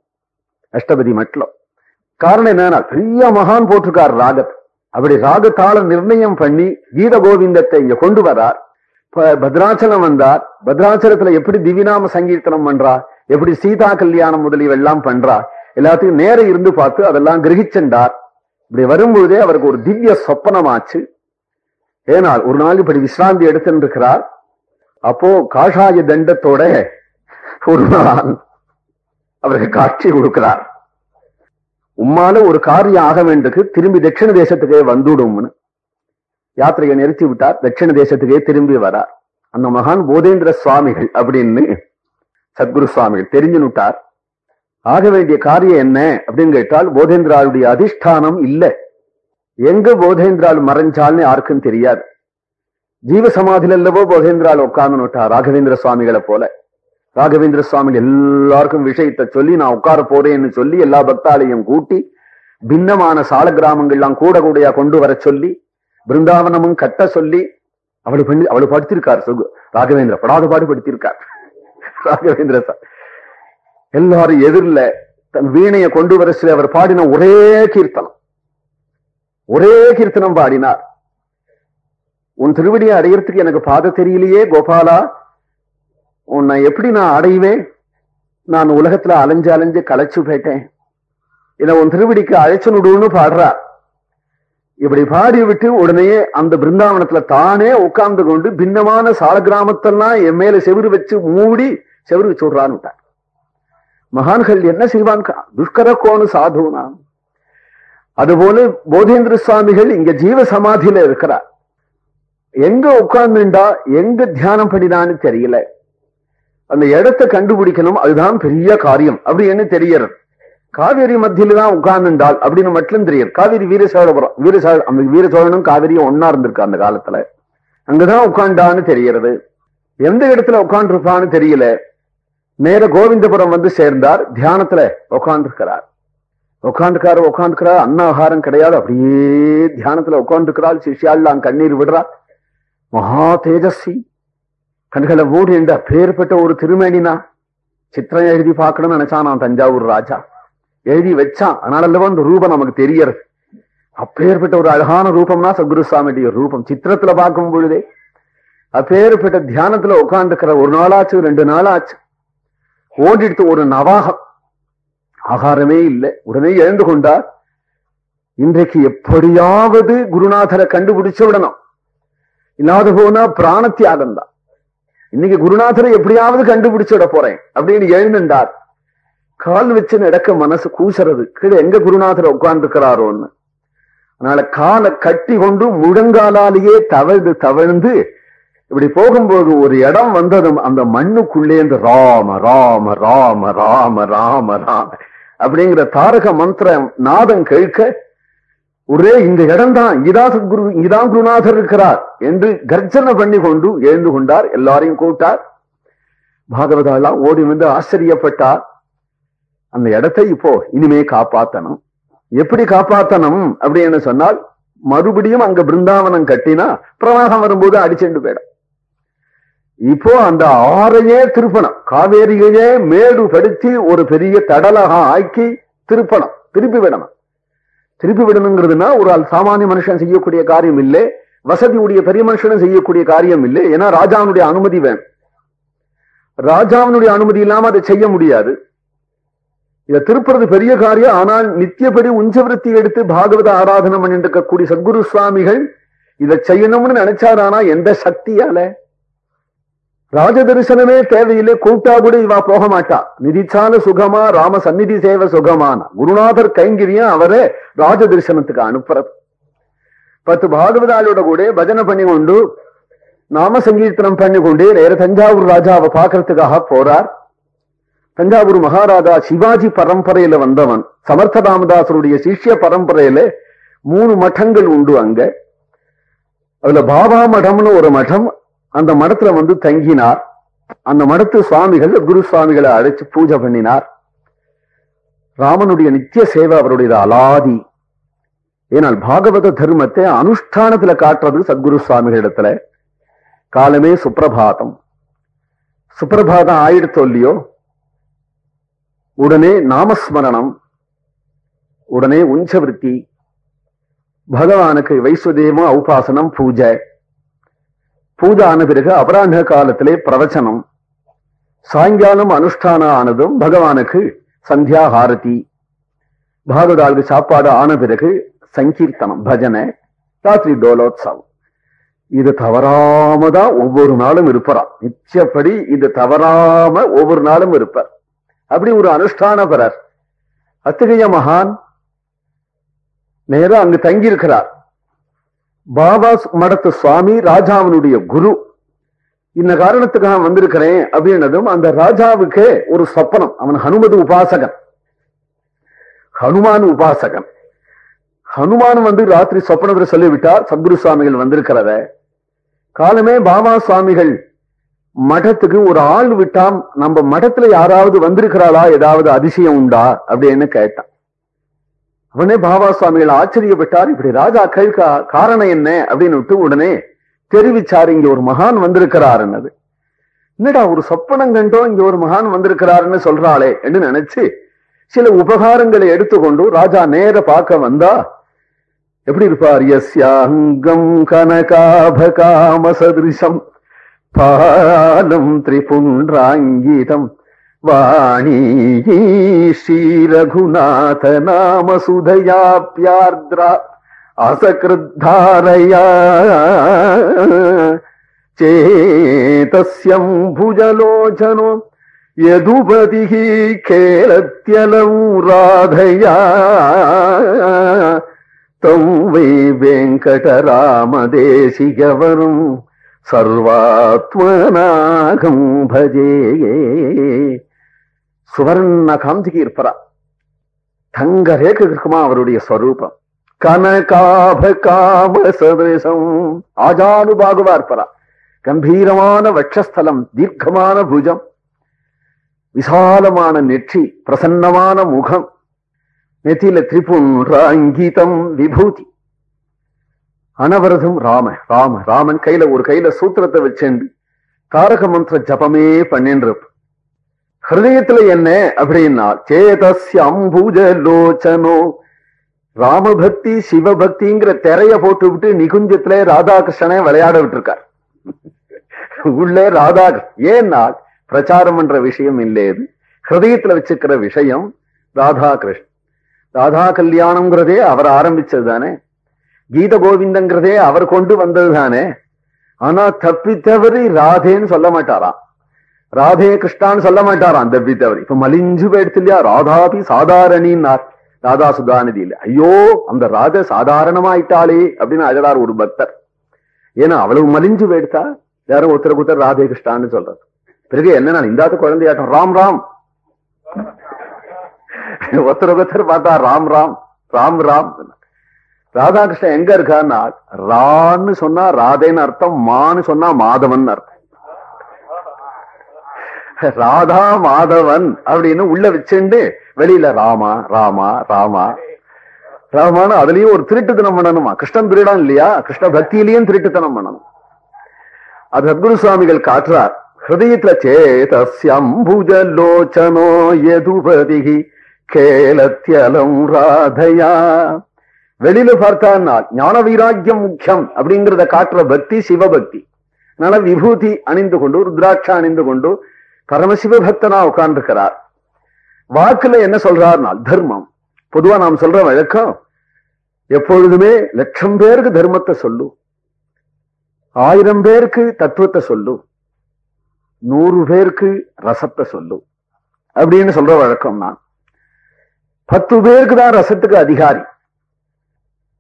அஷ்டபதி மட்டும் காரணம் என்னன்னா பெரிய மகான் போட்டிருக்கார் ராகத் அப்படி ராகத்தால நிர்ணயம் பண்ணி கீத கோவிந்தத்தை இங்க கொண்டு வரார். பத்ராச்சலம் வந்தார். பத்ராச்சலத்துல எப்படி திவிநாம சங்கீர்த்தனம் பண்றா? எப்படி சீதா கல்யாணம் முதலியவெல்லாம் பண்றா? எல்லாத்தையும் நேர இருந்து பார்த்து அதெல்லாம் கிரகிச்சென்றார். இப்படி வரும்பொழுதே அவருக்கு ஒரு திவ்ய சொப்பனமாச்சு. ஏனால் ஒரு நாள் இப்படி விசிராந்தி எடுத்துருக்கிறார் இருக்கிறார் அப்போ காஷாய தண்டத்தோட ஒரு நாள் அவருக்கு காட்சி கொடுக்கிறார். உம்மால ஒரு காரியம் ஆக வேண்டுக்கு திரும்பி தட்சிண தேசத்துக்கே வந்துடும்னு. யாத்திரையை நிறுத்தி விட்டார். தட்சிண தேசத்துக்கே திரும்பி வரார். அந்த மகான் போதேந்திர சுவாமிகள் அப்படின்னு சத்குரு சுவாமிகள் தெரிஞ்சு விட்டார் ஆக வேண்டிய காரியம் என்ன அப்படின்னு கேட்டால் போதேந்திராளுடைய அதிஷ்டானம் இல்ல. எங்க போதேந்திரால் மறைஞ்சால்னு யாருக்கும் தெரியாது. ஜீவ சமாதியில் அல்லவோ போதேந்திரால் உட்கார்ந்து விட்டார் ராகவேந்திர சுவாமிகளை போல. ராகவேந்திர சுவாமிகள் எல்லாருக்கும் விஷயத்தை சொல்லி நான் உட்கார போறேன்னு சொல்லி எல்லா பக்தாலையும் கூட்டி பின்னமான சால கிராமங்கள்லாம் கூட கூடையா கொண்டு வர சொல்லி பிருந்தாவனமும் கட்ட சொல்லி அவளு பண்ணி அவளு படுத்திருக்கார். சுகு ராகவேந்திர படாத பாடு படுத்திருக்கார். ராகவேந்திர எல்லாரும் எதிரில தன் வீணையை கொண்டு வர சில அவர் பாடின ஒரே கீர்த்தனம். ஒரே கீர்த்தனம் பாடினார். உன் திருவடியை அடையறதுக்கு எனக்கு பாத தெரியலையே கோபாலா. உன்னை எப்படி நான் அடைவேன்? நான் உலகத்துல அலைஞ்சு அலைஞ்சு களைச்சு போயிட்டேன். இதை உன் திருவடிக்கு அழைச்சனுடுன்னு பாடுறா. இப்படி பாடி விட்டு உடனே அந்த பிருந்தாவனத்துல தானே உட்கார்ந்து கொண்டு பின்னமான சால கிராமத்தெல்லாம் என் மேல செவிறு வச்சு மூடி செவிறு வச்சு விடுறான்னு மகான்கள் என்ன செய்வான் துஷ்கர கோணு சாதுனா அதுபோல போதேந்திர சுவாமிகள் இங்க ஜீவ சமாதியில இருக்கிறார். எங்க உட்கார்ந்துண்டா? எங்க தியானம் பண்ணினான்னு தெரியல. அந்த இடத்தை கண்டுபிடிக்கணும் அதுதான் பெரிய காரியம் அப்படின்னு தெரியறது காவேரி மத்தியில தான் உட்கார்ந்துண்டால் அப்படின்னு மட்டும் தெரியும் காவேரி வீரசோழபுரம் வீரசோழ அந்த வீரசோழனும் காவேரியும் ஒன்னா இருந்திருக்கு அந்த காலத்துல? அங்கதான் உட்காண்டான்னு தெரியறது எந்த இடத்துல உட்காந்துருப்பான்னு தெரியல. நேர கோவிந்தபுரம் வந்து சேர்ந்தார் தியானத்துல உட்காந்துருக்கிறார் உட்காந்துக்காரு உட்காந்துக்கிறார் அன்னாகாரம் கிடையாது. அப்படியே தியானத்துல உட்காந்துருக்கிறாள் சிஷியாள்லாம் கண்ணீர் விடுறா மகா தேஜஸ்வி. கண்களை ஓடி என்ற பெற்ற ஒரு திருமேனினா சித்திரம் எழுதி பார்க்கணும்னு நினைச்சான் நான் தஞ்சாவூர் ராஜா. எழுதி வச்சான். அதனால அந்த ரூபம் நமக்கு தெரியறது அப்பேற்பட்ட ஒரு அழகான ரூபம்னா சத்குருசாமியுடைய ரூபம். சித்திரத்துல பார்க்கும் பொழுதே அப்பேற்பட்ட தியானத்துல உட்காந்துக்கிற ஒரு நாளாச்சு ரெண்டு நாளாச்சு. ஓடிடுத்து ஒரு நவாகம். ஆகாரமே இல்லை. உடனே எழுந்து கொண்டார். இன்றைக்கு எப்படியாவது குருநாதரை கண்டுபிடிச்சு விடணும். இல்லாத போனா பிராணத்தியாகம் தான் இன்னைக்கு குருநாதரை எப்படியாவது கண்டுபிடிச்சு விட போறேன் அப்படின்னு எழுந்துண்டார். கால் வச்சு நடக்க மனசு கூசுறது. கீழே எங்க குருநாதர் உட்கார்ந்துக்கிறாரோன்னு அதனால காலை கட்டி கொண்டு முழங்காலாலேயே தவழ்ந்து தவழ்ந்து இப்படி போகும்போது ஒரு இடம் வந்ததும் அந்த மண்ணுக்குள்ளே இந்த ராம ராம ராம ராம ராம ராம அப்படிங்கிற தாரக மந்திரம் நாதம் கேட்க ஒரே இந்த இடம் தான் இதான் சத்குரு இதான் குருநாதர் இருக்கிறார் என்று கர்ஜனை பண்ணி கொண்டு எழுந்து கொண்டார். எல்லாரையும் கூட்டார் பாகவதாலாம் ஓடி வந்து ஆச்சரியப்பட்டார். அந்த இடத்தை இப்போ இனிமே காப்பாத்தணும். எப்படி காப்பாத்தணும் அப்படின்னு சொன்னால் மறுபடியும் அங்க பிருந்தாவனம் கட்டினா பிரவாகம் வரும்போது அடிச்சுட்டு போயிடும். இப்போ அந்த ஆறையே திருப்பணம். காவேரியையே மேடு படுத்தி ஒரு பெரிய தடலாக ஆக்கி திருப்பணம். திருப்பி விடணும். திருப்பி விடணுங்கிறதுனா ஒரு ஆள் சாமானிய மனுஷன் செய்யக்கூடிய காரியம் இல்லை வசதி உடைய பெரிய மனுஷனும் செய்யக்கூடிய காரியம் இல்லை. ஏன்னா ராஜாவினுடைய அனுமதி வேணும். ராஜாவினுடைய அனுமதி இல்லாம அதை செய்ய முடியாது. இதை திருப்புறது பெரிய காரியம். ஆனால் நித்தியப்படி உஞ்சவிருத்தி எடுத்து பாகவத ஆராதனை பண்ணிட்டு இருக்கக்கூடிய சத்குரு சுவாமிகள் இதை செய்யணும்னு நினைச்சாரானா எந்த சக்தியால? ராஜ தரிசனமே தேவையில்லை கூட்டா கூட இவா போக மாட்டா. நிதிச்சால சுகமா ராம சந்நிதி சேவை சுகமான. குருநாதர் கைங்கிரியம் அவரே ராஜ தரிசனத்துக்கு அனுப்புறது. பத்து பாகவதாலோட கூட பஜனை பண்ணி கொண்டு நாம சங்கீர்த்தனம் பண்ணி கொண்டு நேர தஞ்சாவூர் ராஜாவை பாக்குறதுக்காக போறார். தஞ்சாவூர் மகாராஜா சிவாஜி பரம்பரையில வந்தவன் சமர்த்த ராமதாசருடைய சிஷ்ய பரம்பரையில மூணு மட்டங்கள் உண்டு அங்க. அதுல பாபா மடம்னு ஒரு மடம் அந்த மடத்துல வந்து தங்கினார். அந்த மடத்து சுவாமிகள் குரு சுவாமிகளை அழைச்சு பூஜை பண்ணினார். ராமனுடைய நித்திய சேவை அவருடைய அலாதி. ஏனால் பாகவத தர்மத்தை அனுஷ்டானத்துல காட்டுறது சத்குரு சுவாமிகளிடத்துல காலமே சுப்பிரபாதம். சுப்பிரபாதம் ஆயிடுத்தோ இல்லையோ? உடனே நாமஸ்மரணம். உடனே உஞ்சவிருத்தி பகவானுக்கு வைஸ்வதேவம் உபாசனம் பூஜை. பூஜை ஆன பிறகு அபராண்ட காலத்திலே பிரவச்சனம். சாயங்காலம் அனுஷ்டானம் ஆனதும் பகவானுக்கு சந்தியா ஹாரதி. பாகவதாளுக்கு சாப்பாடு ஆன பிறகு சங்கீர்த்தனம் பஜனை ராத்திரி டோலோத்சவம் இது தவறாம தான் ஒவ்வொரு நாளும் இருப்பறான் நிச்சயப்படி இது தவறாம ஒவ்வொரு நாளும் இருப்பார். அப்படி ஒரு அனுஷ்டான பெறர். அத்தகைய மகான் நேரம் அங்கு தங்கியிருக்கிறார். பாபா மடத்து சுவாமி ராஜாவினுடைய குரு. இந்த காரணத்துக்காக வந்திருக்கிறேன் அப்படின்னதும் அந்த ராஜாவுக்கே ஒரு சொப்பனம். அவன் ஹனுமது உபாசகன். ஹனுமான் உபாசகன். ஹனுமான் வந்து ராத்திரி சொப்பனத்தில் சொல்லிவிட்டார். சத்குரு சுவாமிகள் வந்திருக்கிறத. காலமே பாபா சுவாமிகள் மடத்துக்கு ஒரு ஆள் விட்டாம். நம்ம மடத்துல யாராவது வந்திருக்கிறாளா? ஏதாவது அதிசயம் உண்டா? அப்படின்னு கேட்டான். உடனே பாபா சுவாமிகள் ஆச்சரியப்பட்டார். இப்படி ராஜா கேட்க காரணம் என்ன? அப்படின்னு விட்டு உடனே தெரிவிச்சார் இங்க ஒரு மகான் வந்திருக்கிறாருன்னது என்னடா ஒரு சொப்பனம் கண்டோம் இங்க ஒரு மகான் வந்திருக்கிறாருன்னு சொல்றாளே என்று நினைச்சு சில உபகாரங்களை எடுத்துக்கொண்டு ராஜா நேர பார்க்க வந்தா எப்படி இருப்பார்? எஸ்யாங்கம் கனகாபகாம சதிருஷம் பாலம் திரிபுன்றாங்கிதம். वाणी श्रीरघुनाथ नाम सुधयाप्यार्द्रा असकृद्धारया चेतस्य भुजलोचनो यदुपतिः खेलत्यलौ राधया तम् वै वेङ्कटरामदेशिगमनम् सर्वात्मनाघम् भजे। சுவர்ண காந்திக்கு இருப்பரா? தங்க ரேக்கு இருக்குமா அவருடைய ஸ்வரூபம் கனகாப காம சதேசம் ஆஜானுபாகுவா இருப்பரா கம்பீரமான வட்சஸ்தலம் தீர்க்கமான புஜம் விசாலமான நெற்றி பிரசன்னமான முகம் நெத்தியில திரிபுன்றாங்கிதம் விபூதி. அனவரதும் ராம ராம ராமன் கையில ஒரு கையில சூத்திரத்தை வச்சேன். தாரக மந்திர ஜபமே பண்ணிட்டு ஹிருதயத்துல என்ன அப்படின்னா சேதஸ்ய அம்புஜ லோச்சனோ ராமபக்தி சிவபக்திங்கிற திரைய போட்டு விட்டு நிகுஞ்சத்துல ராதாகிருஷ்ணனை விளையாட விட்டுருக்கார். உள்ளே ராதா ஏன்னா பிரச்சாரம் பண்ற விஷயம் இல்லையது ஹிருதயத்துல வச்சுக்கிற விஷயம் ராதாகிருஷ்ணன். ராதா கல்யாணம்ங்கிறதே அவர் ஆரம்பிச்சது தானே? கீத கோவிந்தங்கிறதே அவர் கொண்டு வந்தது தானே? ஆனா தப்பி தவறி ராதேன்னு சொல்ல மாட்டாராம். ராதே கிருஷ்ணான்னு சொல்ல மாட்டாராம் தப்பி தவறி இப்ப மலிஞ்சு போயிடுச்சு இல்லையா ராதாபி சாதாரணின்னார். ராதா சுதாநிதி இல்ல ஐயோ அந்த ராத சாதாரணமாயிட்டாளே அப்படின்னு அழறார் ஒரு பக்தர். ஏன்னா அவ்வளவு மலிஞ்சு போயிடுத்தா? யாரும் ஒருத்தர் ஒருத்தர் ராதே கிருஷ்ணான்னு சொல்றது பிறகு என்ன நான் இந்தாத்து குழந்தையாட்டம்? ராம் ராம். ஒருத்தர் ஒருத்தர் பார்த்தா ராம் ராம் ராம் ராம். ராதாகிருஷ்ணன் எங்க இருக்கான்னா ரான்னு சொன்னா ராதேன்னு அர்த்தம் மான்னு சொன்னா மாதவன் அர்த்தம். ராதா மாதவன் அப்படின்னு உள்ள வச்சுண்டு வெளியில ராமா ராமா ராமா. ராமான அதுலயும் ஒரு திருட்டுத்தனம் பண்ணணுமா? கிருஷ்ணன் திருடான் இல்லையா? கிருஷ்ண பக்தியிலையும் திருட்டுத்தனம் பண்ணணும். அது சத்குரு சுவாமிகள் காட்டுறார். ஹிருதயத்துல சேதஸ்யம்புஜலோச்சனோ எதுபதிகி கேலத்தியலம் ராதையா. வெளியில பார்த்தா ஞான வைராக்கியம் முக்கியம் அப்படிங்கிறத காட்டுற பக்தி சிவபக்தி. அதனால விபூதி அணிந்து கொண்டு ருத்ராட்சா அணிந்து கொண்டு பரமசிவ பக்தனா உட்கார்ந்துருக்கிறார். வாக்குல என்ன சொல்றார்னால் தர்மம். பொதுவா நாம் சொல்ற வழக்கம் எப்பொழுதுமே லட்சம் பேருக்கு தர்மத்தை சொல்லு. ஆயிரம் பேருக்கு தத்துவத்தை சொல்லு. நூறு பேருக்கு ரசத்தை சொல்லு. அப்படின்னு சொல்ற வழக்கம் நான் பத்து பேருக்கு தான் ரசத்துக்கு அதிகாரி.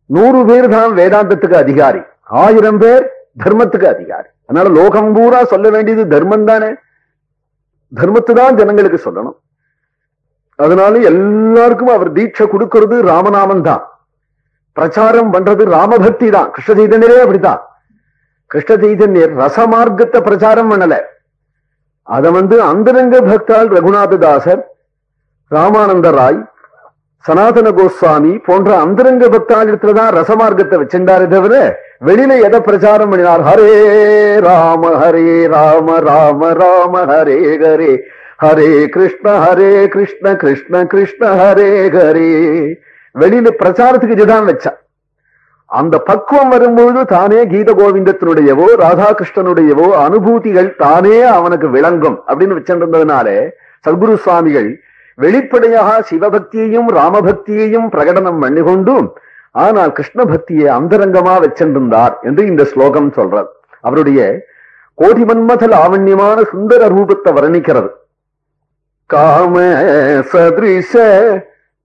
நூறு பேர் தான் வேதாந்தத்துக்கு அதிகாரி. ஆயிரம் பேர் தர்மத்துக்கு அதிகாரி. அதனால லோகம் பூரா சொல்ல வேண்டியது தர்மம் தானே. தர்மத்தை தான் ஜனங்களுக்கு சொல்லணும். அதனால எல்லாருக்கும் அவர் தீட்சை கொடுக்கிறது ராமநாமம் தான் பிரச்சாரம் பண்றது ராமபக்தி தான். கிருஷ்ண சைதன்யரே அப்படித்தான். கிருஷ்ண சைதன்யர் ரசமார்க்கத்தை பிரச்சாரம் பண்ணல. அத வந்து அந்தரங்க பக்தால் ரகுநாததாசர் ராமானந்த ராய் சனாதன கோஸ்வாமி போன்ற அந்தரங்க பக்தாளிடத்துலதான் ரசமார்க்கத்தை வச்சிருந்தாரு தவிர வெளியில எதை பிரச்சாரம் பண்ணினார்? ஹரே ராம ஹரே ராம ராம ராம ஹரே ஹரே. ஹரே கிருஷ்ண ஹரே கிருஷ்ண கிருஷ்ண கிருஷ்ண ஹரே ஹரே. வெளியில பிரச்சாரத்துக்கு இதுதான் வச்சா அந்த பக்குவம் வரும்பொழுது தானே கீத கோவிந்தத்தினுடையவோ ராதாகிருஷ்ணனுடையவோ அனுபூதிகள் தானே அவனுக்கு விளங்கும் அப்படின்னு வச்சிருந்ததுனாலே சத்குரு சுவாமிகள் வெளிப்படையாக சிவபக்தியையும் ராமபக்தியையும் பிரகடனம் பண்ணி கொண்டும் ஆனால் கிருஷ்ண பக்தியை அந்தரங்கமா வச்சிருந்தார் என்று இந்த ஸ்லோகம் சொல்றார் அவருடைய கோடி மன்மத லாவண்யமான சுந்தர ரூபத்தை வர்ணிக்கிறது. காம சதிருஷ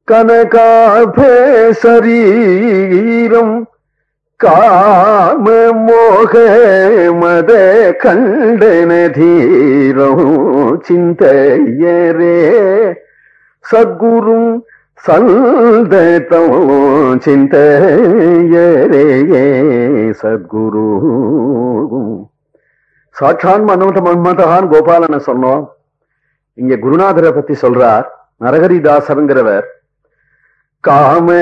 கனகாபரீரம் காம மோக மத கண்டனதீரம் சிந்தையரே சத்குரும் சல்தத்தம் சிந்தையரே சத்குரு. சாட்சான் மன்மத மன்மதகான் கோபாலனை சொன்னோம். இங்க குருநாதரை பத்தி சொல்றார். நரகரிதாசருங்கிறவர். காம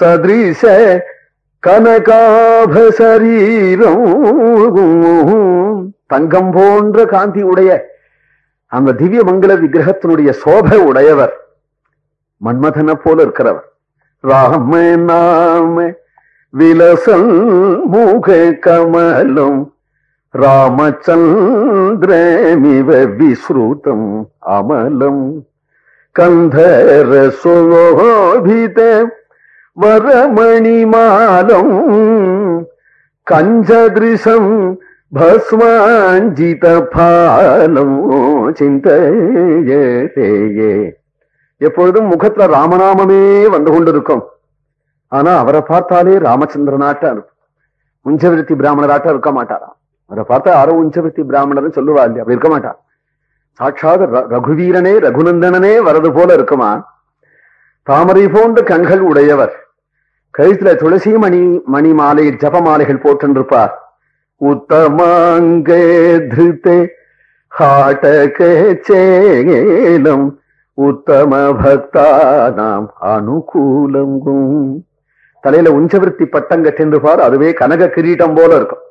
சதிருஷ கனகாப சரீரம். தங்கம் போன்ற காந்தி உடைய அந்த திவ்ய மங்கள விக்கிரகத்தினுடைய சோபை உடையவர். மன்மதனை போல இருக்கிறவர் ராம நாம விலசல் முக கமலம் ராமச்சந்திரமிவ விஸ்ருதம் அமலம் கந்தர சுலோபித வரமணிமாலம் கஞ்சதிருஷம் பஸ்மாஞ்சித பாலம் சிந்தையே எப்பொழுதும் முகத்துல ராமநாமமே வந்து கொண்டிருக்கும். ஆனா அவரை பார்த்தாலே ராமச்சந்திரனாட்டா இருக்கும் உஞ்சவிருத்தி பிராமணராட்டா இருக்க மாட்டாரா? அவரை பார்த்தா யாரோ உஞ்சவிருத்தி பிராமணர்னு சொல்லுவா இல்லையா? அப்படி இருக்க மாட்டார்? சாட்சாத் ர- ரகுவீரனே ரகுநந்தனனே வரது போல இருக்குமா? தாமரை போன்ற கண்கள் உடையவர். கழுத்துல துளசி மணி மணி மாலை ஜப மாலைகள் போட்டிருப்பார் உத்தமாங்கே திருத்தே ஹாட்டகே சேலம் உத்தம பக்தானாம் அனுகூலம் தலையில உஞ்சவிருத்தி பட்டம் கட்டிருப்பார் அதுவே கனக கிரீட்டம் போல இருக்கும்.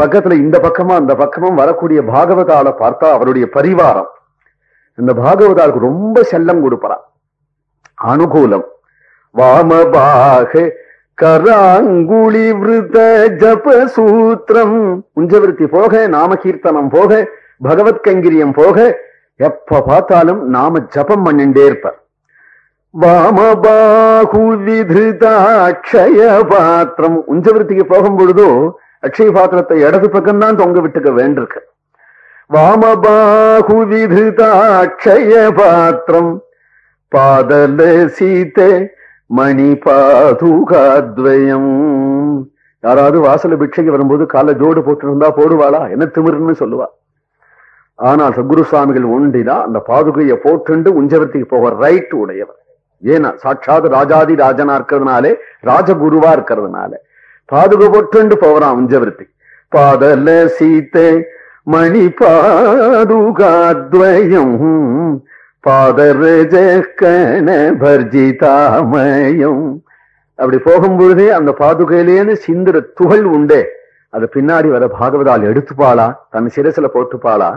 பக்கத்துல இந்த பக்கமா அந்த பக்கமும் வரக்கூடிய பாகவதால பார்த்தா அவருடைய பரிவாரம். இந்த பாகவதாளுக்கு ரொம்ப செல்லம் கொடுப்பறான் அனுகூலம். வாமபாக கராங்குழி விருத ஜப சூத்திரம் உஞ்சவிருத்தி போக நாம கீர்த்தனம் போக பகவத்கங்கிரியம் போக எப்ப பார்த்தாலும் நாம ஜபம் பண்ணிண்டே இருப்பார். வாமபாகு அக்ஷய பாத்திரம். உஞ்சவிருத்திக்கு போகும் பொழுதோ அக்ஷய பாத்திரத்தை இடது பக்கம் தான் தொங்க விட்டுக்க வேண்டியிருக்கு வாமபாகு அக்ஷய பாத்திரம். பாதல சீதே மணி பாதுகாத்வயம் யாராவது வாசல பிட்சைக்கு வரும்போது காலை ஜோடு போட்டு இருந்தா போடுவாளா? என்ன திமிருன்னு சொல்லுவா. ஆனால் சத்குரு சுவாமிகள் ஒண்டினா அந்த பாதுகையை போட்டுண்டு உஞ்சவர்த்திக்கு போக ரைட் உடையவர். ஏன்னா சாட்சாத் ராஜாதி ராஜனா இருக்கிறதுனாலே ராஜகுருவா இருக்கிறதுனால. பாதுகை போட்டுண்டு போகிறான் உஞ்சவர்த்தி பாதல சீத்தை மணி பாதுகாத்வயம் பாதரஜக்கண பர்ஜிதாமயம். அப்படி போகும்பொழுதே அந்த பாதுகையிலேன்னு சிந்திர துகள் உண்டே. அது பின்னாடி வர பாகவதால் எடுத்துப்பாளா? தன் சிரசில போட்டுப்பாளா?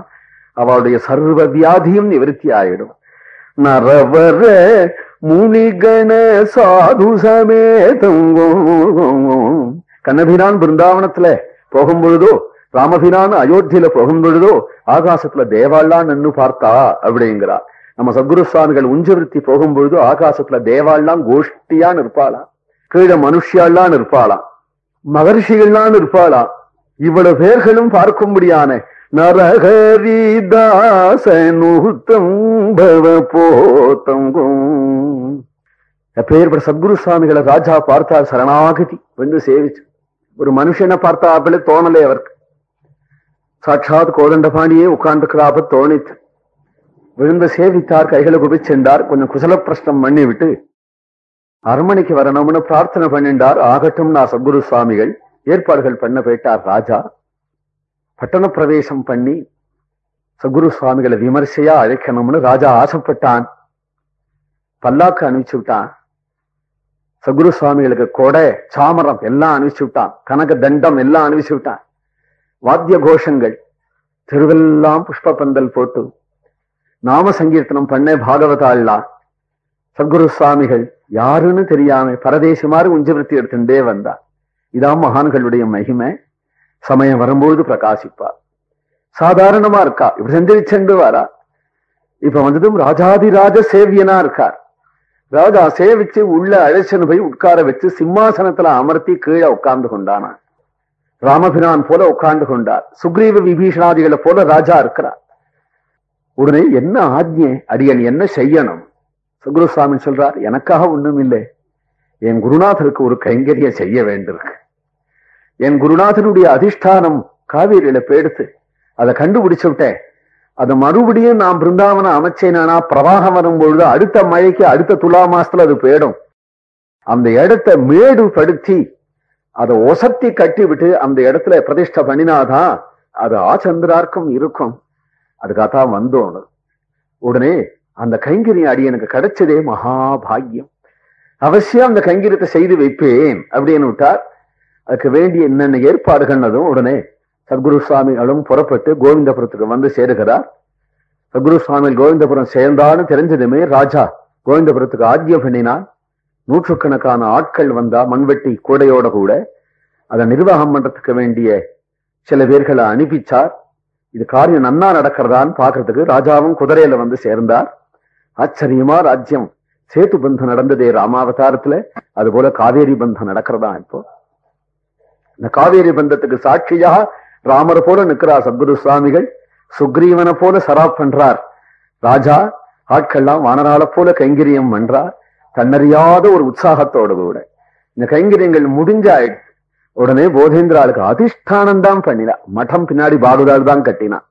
அவளுடைய சர்வ வியாதியும் நிவர்த்தி ஆயிடும் நரவர முனிகண சாது சமேதம் கண்ணபிரான் பிருந்தாவனத்துல போகும் பொழுதோ ராமபிரான் அயோத்தியில போகும் பொழுதோ ஆகாசத்துல தேவாள்லாம் நின்று பார்த்தா அப்படிங்கிறார் நம்ம சத்குரு சுவாமிகள் உஞ்சவிருத்தி போகும் பொழுது ஆகாசத்துல தேவாள்லாம் கோஷ்டியா நிற்பாளாம். கீழே மனுஷியாள்லாம் நிற்பாளாம். மகர்ஷிகள்லாம் நிற்பாளாம். இவ்வளவு பேர்களும் பார்க்கும்படியான நரகரிதாசனுத்தம் எப்பேற்பட்ட சத்குரு சுவாமிகளை ராஜா பார்த்தார் சரணாகதி வந்து சேவிச்சு. ஒரு மனுஷனை பார்த்தாப்புல தோணலே அவருக்கு. சாட்சாத் கோதண்டபாணியே உட்கார்ந்துக்கிறாப்ப தோணித்து. விழுந்து சேவித்தார் கைகளை குபிச்சென்றார் கொஞ்சம் குசல பிரஷ்னம் பண்ணி விட்டு அரண்மனைக்கு வரணும்னு பிரார்த்தனை பண்ணிண்டார். ஆகட்டும் நான் சத்குரு சுவாமிகள் ஏற்பாடுகள் பண்ண போயிட்டார் ராஜா. பட்டண பிரவேசம் பண்ணி சகுரு சுவாமிகளை விமர்சையா அழைக்கணும்னு ராஜா ஆசைப்பட்டான். பல்லாக்கு அனுப்பிச்சு விட்டான் சகுரு சுவாமிகளுக்கு கொடை சாமரம் எல்லாம் அனுப்பிச்சு விட்டான் கனக தண்டம் எல்லாம் அனுப்பிச்சு விட்டான் வாத்திய கோஷங்கள் தெருவெல்லாம் புஷ்ப பந்தல் போட்டு நாம சங்கீர்த்தனம் பண்ண பாகவதாள்லாம் சத்குரு சுவாமிகள் யாருன்னு தெரியாம பரதேசி மாதிரி உஞ்சவர்த்தி எடுத்துட்டே வந்தா. இதான் மகான்களுடைய மகிமை. சமயம் வரும்போது பிரகாசிப்பார் சாதாரணமா இருக்கா இப்படி செஞ்சு வாரா இப்ப வந்ததும் ராஜாதிராஜ சேவியனா இருக்கார் ராஜா சேவிச்சு உள்ள அழைச்சனு போய் உட்கார வச்சு சிம்மாசனத்துல அமர்த்தி கீழே உட்கார்ந்து கொண்டானா ராமபிரான் போல உட்கார்ந்து கொண்டார் சுக்ரீவ விபீஷணாதிகளை போல ராஜா இருக்கிறார் உடனே என்ன ஆஜ்ஞை அடியன் என்ன செய்யணும் சுகுரு சுவாமி சொல்றார் எனக்காக ஒண்ணும் இல்லை என் குருநாதருக்கு ஒரு கைங்கரிய செய்ய வேண்டியிருக்கு என் குருநாதனுடைய அதிஷ்டானம் காவேரியில போயிடுத்து. அதை கண்டுபிடிச்சு விட்டேன். அது மறுபடியும் நான் பிருந்தாவனம் அமைச்சேனா பிரவாகம் வரும்பொழுது அடுத்த மழைக்கு அடுத்த துலா மாசத்துல அது போயிடும். அந்த இடத்த மேடு படுத்தி அதை ஒசத்தி கட்டி விட்டு அந்த இடத்துல பிரதிஷ்டை பண்ணினாதான் அது ஆச்சந்திரார்க்கும் இருக்கும். அதுக்காகத்தான் வந்தோம். உடனே அந்த கைங்கரி அடி எனக்கு கிடைச்சதே மகாபாகியம். அவசியம் அந்த கைங்கரியத்தை செய்து வைப்பேன் அப்படின்னு விட்டார். அதுக்கு வேண்டிய என்னென்ன ஏற்பாடுகள்னதும் உடனே சத்குரு சுவாமிகளும் புறப்பட்டு கோவிந்தபுரத்துக்கு வந்து சேருகிறார். சத்குரு சுவாமிகள் கோவிந்தபுரம் சேர்ந்தான்னு தெரிஞ்சதுமே ராஜா கோவிந்தபுரத்துக்கு ஆத்தியம் பண்ணினான். நூற்றுக்கணக்கான ஆட்கள் வந்தா மண்வெட்டி கூடையோட கூட அதை நிர்வாகம் பண்றதுக்கு வேண்டிய சில பேர்களை அனுப்பிச்சார். இது காரியம் நன்னா நடக்கிறதான்னு பாக்குறதுக்கு ராஜாவும் குதிரையில வந்து சேர்ந்தார். ஆச்சரியமா ராஜ்யம். சேத்து பந்தம் நடந்ததே ராமாவதாரத்துல. அது போல காவேரி பந்தம் நடக்கிறதா இப்போ. இந்த காவேரி பந்தத்துக்கு சாட்சியா ராமர் போல நிற்கிறார் சத்குரு சுவாமிகள் சுக்ரீவனை போல சராப் பண்றார் ராஜா ஆட்கள்லாம் வானரால போல கைங்கரியம் பண்றார் தன்னறியாத ஒரு உற்சாகத்தோடு கூட. இந்த கைங்கரியங்கள் முடிஞ்சாயிடுச்சு உடனே போதேந்திராளுக்கு அதிஷ்டானம் தான் பண்ணினா. மடம் பின்னாடி பாகவதால் தான் கட்டினான்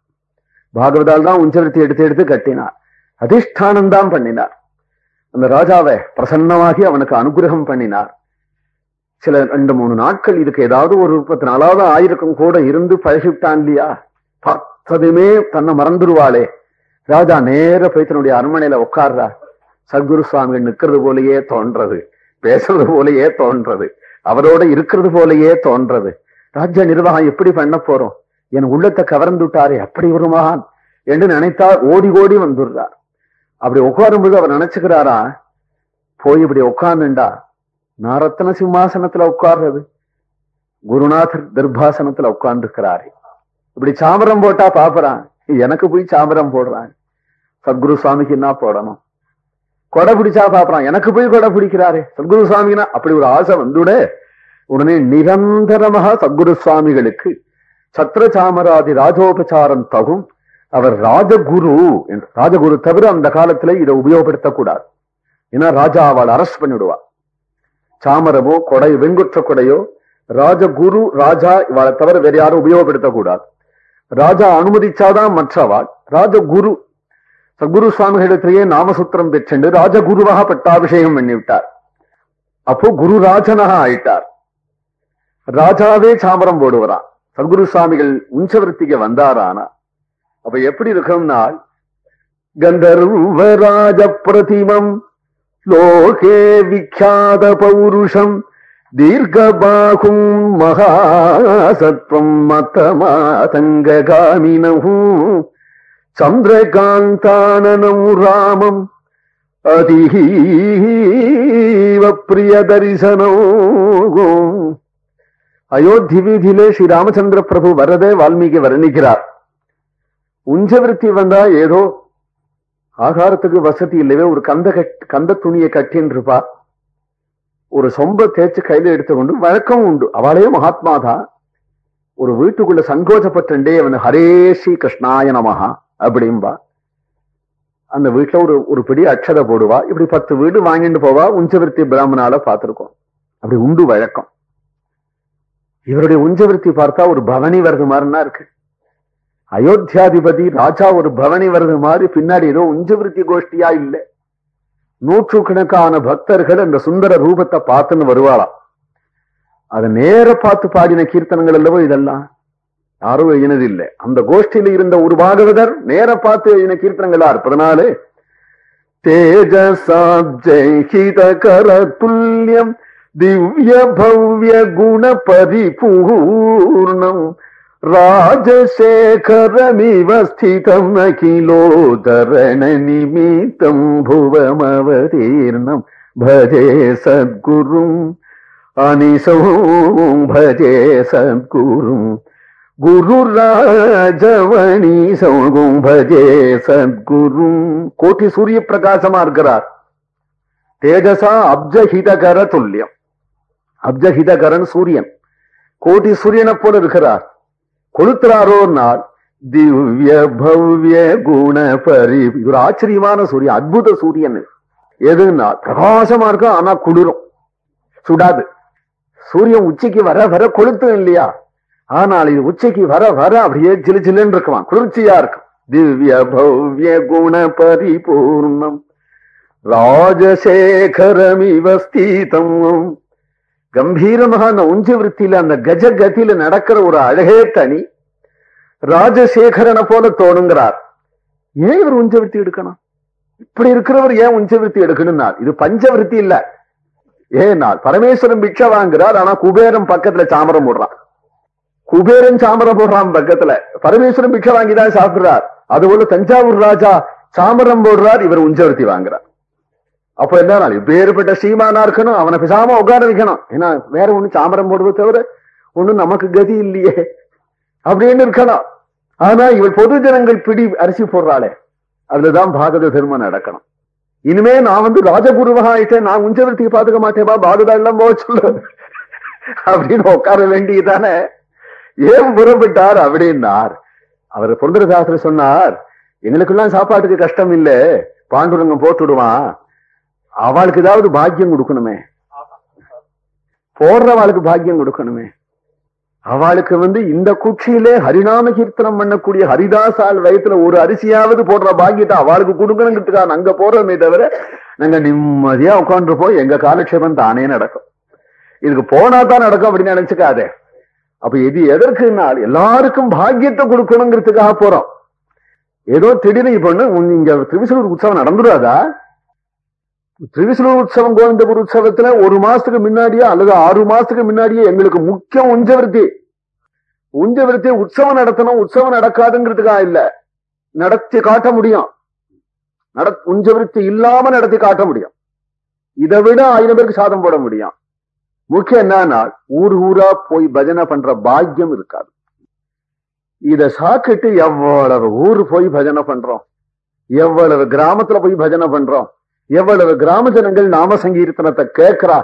பாகவதால் தான் உஞ்சவர்த்தி எடுத்து எடுத்து கட்டினார் அதிஷ்டானம் தான் பண்ணினார். அந்த ராஜாவை பிரசன்னமாகி அவனுக்கு அனுகிரகம் பண்ணினார். சில ரெண்டு மூணு நாட்கள் இதுக்கு ஏதாவது ஒரு முப்பத்தி நாலாவது ஆயிரக்கம் கூட இருந்து பழகிவிட்டான் இல்லையா பார்த்ததுமே தன்னை மறந்துடுவாளே ராஜா நேர போய் தன்னுடைய அரண்மனையில உட்கார்றா சத்குரு சுவாமிகள் நிக்கிறது போலயே தோன்றது. பேசுறது போலயே தோன்றது. அவரோட இருக்கிறது போலயே தோன்றது. ராஜ்ய நிர்வாகம் எப்படி பண்ண போறோம்? என் உள்ளத்தை கவர்ந்து விட்டாரே அப்படி ஒரு மகான் என்று நினைத்தார். ஓடி ஓடி வந்துடுறார். அப்படி உட்காரும்போது அவர் நினைச்சுக்கிறாரா? போய் இப்படி உட்கார்ந்துண்டா. நாரத்தன சிம்மாசனத்துல உட்கார்றது. குருநாதர் தர்பாசனத்துல உட்கார்ந்துருக்கிறாரு. இப்படி சாமரம் போட்டா பாப்புறான். எனக்கு போய் சாமரம் போடுறான் சத்குரு சுவாமிக்கு என்ன போடணும்? கொடை பிடிச்சா பாப்புறான். எனக்கு போய் கொடை பிடிக்கிறாரே. சத்குரு சுவாமினா அப்படி ஒரு ஆசை வந்துட. உடனே நிரந்தரமாக சத்குரு சுவாமிகளுக்கு சத்திர சாமராதி ராஜோபசாரம் தகும். அவர் ராஜகுரு என்று ராஜகுரு தவிர அந்த காலத்துல இதை உபயோகப்படுத்தக்கூடாது. ஏன்னா ராஜா அவள் அரஸ்ட் பண்ணிடுவா சாமரமோ கொடை வெங்குற்ற கொடையோ ராஜகுரு ராஜா இவளை தவிர வேற யாரும் உபயோகப்படுத்தக்கூடாது. ராஜா அனுமதிச்சாதான் மற்றவாள். ராஜகுரு சத்குரு சுவாமிகளிடத்திலேயே நாமசூத்திரம் பெற்றென்று ராஜகுருவாக பட்டாபிஷேகம் பண்ணிவிட்டார். அப்போ குருராஜனாக ஆயிட்டார். ராஜாவே சாமரம் போடுவரான் சத்குரு சுவாமிகள் உஞ்சவர்த்திக்கு வந்தாரானா? அப்ப எப்படி இருக்கும்னால் கந்தர்வராஜ பிரதிமம் லோகே விக்யாத பௌருஷம் தீர்க்கபாகும் மகாசத்வம் மத்தமாதங்ககாமினஹூ சந்திரகாந்தானனம் ராமம் அதீவ பிரிய தரிசனோ அயோத்தி வீதியிலே ஸ்ரீ ராமச்சந்திர பிரபு வரதே வால்மீகி வர்ணிக்கிறார் உஞ்சவிருத்தி வந்தா ஏதோ ஆகாரத்துக்கு வசதி இல்லவே ஒரு கந்த கட் கந்த துணியை கட்டின்னு இருப்பா ஒரு சொம்ப தேய்ச்சு கையில எடுத்துக்கொண்டு வழக்கம் உண்டு. அவளே மகாத்மா தான் ஒரு வீட்டுக்குள்ள சங்கோச்சப்பட்டுண்டே அவன் ஹரே ஸ்ரீ கிருஷ்ணாய நமஹா அப்படிம்பா. அந்த வீட்டுல ஒரு ஒரு பிடி அக்ஷதை போடுவா. இப்படி பத்து வீடு வாங்கிட்டு போவா. உஞ்சவிருத்தி பிராமணால பார்த்திருக்கோம். அப்படி உண்டு வழக்கம். இவருடைய உஞ்சவிருத்தி பார்த்தா ஒரு பவனி வருது மாதிரினா இருக்கு. அயோத்தியாதிபதி ராஜா ஒரு பவனி வருது மாதிரி பின்னாடி ஏதோ உஞ்சவிருத்தி கோஷ்டியா இல்லை. நூற்றுக்கணக்கான பக்தர்கள் அந்த சுந்தர ரூபத்தை பார்த்துன்னு வருவாளாம். அதை நேர பார்த்து பாடின கீர்த்தனங்கள் அல்லவோ இதெல்லாம்? யாரும் எழுதினது இல்லை அந்த கோஷ்டியில இருந்த ஒரு பாகவதர் நேர பார்த்து எழுதின கீர்த்தனங்களா இருப்பதனால தேஜசாப்ஜித கர துல்லியம் திவ்ய பவ்ய குண பரிபூர்ணம் ராஜசேகரமிவ ஸ்திதம் அகிலோதரண நிமித்தம் புவமவதீர்ணம் பஜே சத்குரும் அனிசௌம் பஜே சத்குரும் குரு ராஜவணி சௌகும் பஜே சத்குரும் கோட்டி சூரிய பிரகாசமா இருக்கிறார் தேஜசா அப்ஜஹிதகர துல்லியம் அப்ஜஹிதகரன் சூரியன் கோட்டி சூரியனை போல இருக்கிறார் கொளுத்துறாரோ நாள்? திவ்ய பவ்ய குண பரி. ஒரு ஆச்சரியமான சூரியன் அற்புத சூரியன். எதுன்னா பிரகாசமா இருக்கும் ஆனா குளிரும். சுடாது. சூரியன் உச்சிக்கு வர வர கொளுத்தும் இல்லையா? ஆனால் இது உச்சிக்கு வர வர அப்படியே சிலு சிலுன்னு இருக்குமா குளிர்ச்சியா இருக்கும். திவ்ய பவ்ய குண பரிபூர்ணம் ராஜசேகரமிவ ஸ்தீதம் கம்பீரமாக அந்த உஞ்ச விற்த்தியில அந்த கஜ கதியில நடக்கிற ஒரு அழகே தனி. ராஜசேகரனை போல தோணுங்கிறார். ஏன் இவர் உஞ்ச விருத்தி எடுக்கணும்? இப்படி இருக்கிறவர் ஏன் உஞ்ச விருத்தி எடுக்கணும்னா இது பஞ்ச விருத்தி இல்ல. ஏனால் பரமேஸ்வரன் பிக்ஷை வாங்குறார் ஆனா குபேரன் பக்கத்துல சாமரம் போடுறான். குபேரன் சாமரம் போடுறான் பக்கத்துல. பரமேஸ்வரன் பிக்ஷை வாங்கிதான் சாப்பிடுறார். அதுபோல தஞ்சாவூர் ராஜா சாமரம் போடுறார் இவர் உஞ்சவர்த்தி வாங்குறார். அப்ப என்ன இப்பேற்பட்ட சீமானா இருக்கணும் அவனை பிசாம உட்கார வைக்கணும். ஏன்னா வேற ஒண்ணு சாமரம் போடுவது தவிர ஒண்ணும் நமக்கு கதி இல்லையே. அப்படின்னு இருக்கணும். ஆனா இவள் பொது ஜனங்கள் பிடி அரிசி போடுறாளே. அதுலதான் பாகத தர்மம் நடக்கணும். இனிமே நான் வந்து ராஜகுருவகா ஆயிட்டேன் நான் உஞ்சவர்த்திக்கு பாத்துக்க மாட்டேன்பா பாகதா எல்லாம் போக சொல்லு. அப்படின்னு உட்கார வேண்டியதானே. ஏன் புறப்பட்டார் அப்படின்னார். அவர் பொருந்தரதாசர் சொன்னார் எங்களுக்கெல்லாம் சாப்பாட்டுக்கு கஷ்டம் இல்லை பாண்டுரங்கம் போட்டுடுவான். அவளுக்கு ஏதாவது பாக்கியம் கொடுக்கணுமே. போடுறவாளுக்கு பாக்கியம் கொடுக்கணுமே. அவளுக்கு வந்து இந்த குச்சியிலே ஹரிநாம கீர்த்தனம் பண்ணக்கூடிய ஹரிதாசால் வயத்துல ஒரு அரிசியாவது போடுற பாக்கியத்தை அவளுக்கு கொடுக்கணுங்கிறதுக்காக அங்க போறோமே தவிர நாங்க நிம்மதியா உட்காந்துருப்போம் எங்க காலக்ஷேபம் தானே நடக்கும். இதுக்கு போனா தான் நடக்கும் அப்படின்னு நினைச்சுக்காதே. அப்ப இது எதற்குனால் எல்லாருக்கும் பாக்கியத்தை கொடுக்கணுங்கிறதுக்காக போறோம். ஏதோ திடீர்னு இப்ப இங்க திருவிசூர் உற்சவம் நடந்துடாதா? திருவிசலூர் உற்சவம் கோவிந்தபுர உற்சவத்துல ஒரு மாசத்துக்கு முன்னாடியே அல்லது ஆறு மாசத்துக்கு முன்னாடியே எங்களுக்கு முக்கியம் உஞ்சவர்த்தி. உஞ்சவிருத்தி உற்சவம் நடத்தணும் உற்சவம் நடக்காதுங்கிறதுக்காக இல்ல. நடத்தி காட்ட முடியும். நட உஞ்சவிருத்தி இல்லாம நடத்தி காட்ட முடியும். இதை விட ஆயிரம் பேருக்கு சாதம் போட முடியும். முக்கியம் என்னன்னா ஊர் ஊரா போய் பஜனை பண்ற பாக்கியம் இருக்காது. இத சாக்கிட்டு எவ்வளவு ஊர் போய் பஜனை பண்றோம்? எவ்வளவு கிராமத்துல போய் பஜனை பண்றோம்? எவ்வளவு கிராம ஜனங்கள் நாம சங்கீர்த்தனத்தை கேட்கிறா?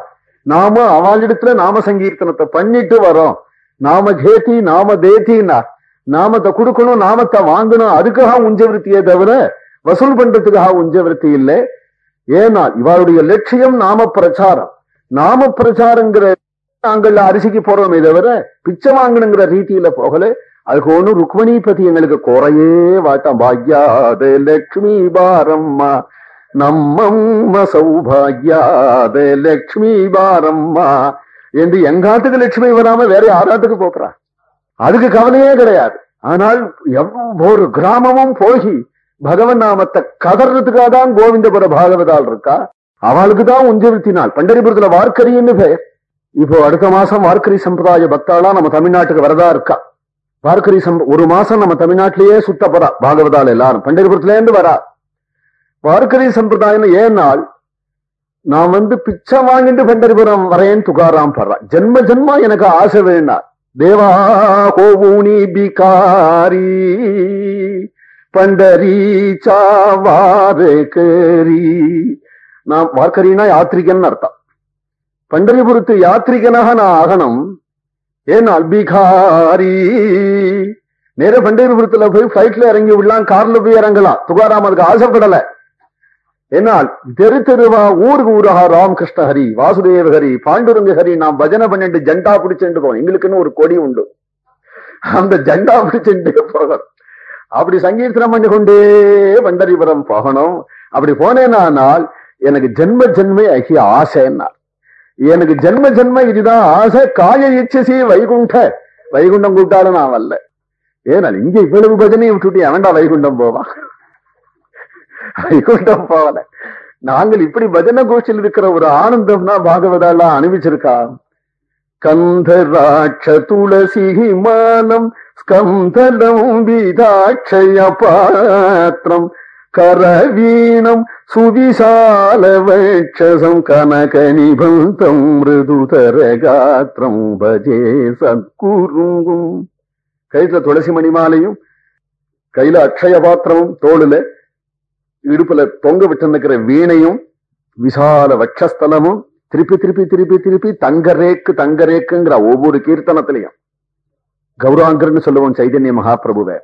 நாம அவளிடத்துல நாம சங்கீர்த்தனத்தை பண்ணிட்டு வரோம். நாம ஜேத்தி நாம தேத்தின்னா நாமத்தை கொடுக்கணும் நாமத்தை வாங்கணும் அதுக்காக உஞ்சவிருத்தியே தவிர வசூல் பண்றதுக்காக உஞ்சவிருத்தி இல்லை. ஏன்னா இவருடைய லட்சியம் நாம பிரச்சாரம். நாம பிரச்சாரங்கிற நாங்கள் அரிசிக்கு போறோமே தவிர பிச்சை வாங்கணுங்கிற ரீதியில போகல. அதுக்கு ஒண்ணு ருக்மணிபதி எங்களுக்கு குறையே வாட்டம். பாக்யாத லட்சுமி பாரம்மா. நம்மம்ம சௌபாகியாத லட்சுமி பாரம்மா என்று எங்காத்துக்கு லட்சுமி வராம வேற யாராத்துக்கு போக்குறா? அதுக்கு கவலையே கிடையாது. ஆனால் எவ்வொரு கிராமமும் போகி பகவன் நாமத்தை கதறதுக்காக தான் கோவிந்தபுர பாகவதால் இருக்கா? அவளுக்கு தான் உஞ்சவிருத்தினாள் பண்டரிபுரத்துல வார்க்கரின்னு பெயர் இப்போ அடுத்த மாசம் வார்க்கரி சம்பிரதாய பக்தாலாம் நம்ம தமிழ்நாட்டுக்கு வரதா இருக்கா? வார்க்கரி சம்ப ஒரு மாசம் நம்ம தமிழ்நாட்டிலேயே சுத்த போறா பாகவதால் எல்லாரும். பண்டரிபுரத்துல இருந்து வரா. வார்க்கரி சம்பிரதாயம் ஏனால் நான் வந்து பிச்சை வாங்கிட்டு பண்டரிபுரம் வரேன் துகாராம் படுறா ஜென்ம ஜென்மா எனக்கு ஆசை வேணார் தேவா கோபூனி பிகாரி பண்டரி சாவாரி நான் வார்க்கரினா யாத்ரிகன் அர்த்தம். பண்டரிபுரத்து யாத்ரிகனாக நான் ஆகணும். ஏனால் பிகாரி நேர பண்டரிபுரத்துல போய் பிளைட்ல இறங்கி விடலாம் கார்ல போய் இறங்கலாம். துகாராம் அதுக்கு ஆசைப்படலை. என்னால் தெரு தெருவா ஊருக்கு ஊராக ராமகிருஷ்ண ஹரி வாசுதேவ ஹரி பாண்டுரங்க ஹரி நாம் பஜனை பண்ணிட்டு ஜெண்டா பிடிச்சுட்டு போவோம் எங்களுக்குன்னு ஒரு கொடி உண்டு. அந்த ஜெண்டா பிடிச்சுட்டு போகணும். அப்படி சங்கீர்த்தனம் பண்ணி கொண்டே பண்டரிபுரம் போகணும். அப்படி போனேனானால் எனக்கு ஜென்ம ஜென்மை ஆகிய ஆசைன்னா. எனக்கு ஜென்ம ஜென்ம இதுதான் ஆசை. காய இச்சசி வைகுண்ட. வைகுண்டம் கூப்பிட்டாலும் நான் வரல. ஏனால் இங்க இவ்வளவு பஜனையை விட்டுட்டு அவன்டா வைகுண்டம் போவான்? வைகுண்டம் போகல நாங்கள் இப்படி பஜனை கோஷில் இருக்கிற ஒரு ஆனந்தம்னா பாகவதாலாம் அனுபவிச்சிருக்கா? கந்தராட்ச துளசி ஹிமானம் ஸ்கந்தலம் விதாட்சய பாத்திரம் கரவீணம் சுவிசால வட்சசம் கனக நிபந்தம் மிருதுதர காத்திரம் பஜே சத்குருங்கும். கையில துளசி மணிமாலையும் கையில அக்ஷய பாத்திரமும் தோளுல இடுப்புல தொங்க விட்டுருக்கிற வீணையும் விசால வட்சஸ்தலமும் திருப்பி திருப்பி திருப்பி திருப்பி தங்கரேக்கு தங்கரேக்குங்கிற ஒவ்வொரு கீர்த்தனத்திலையும். கௌராங்கர்னு சொல்லுவோம் சைதன்ய மகாபிரபுவை.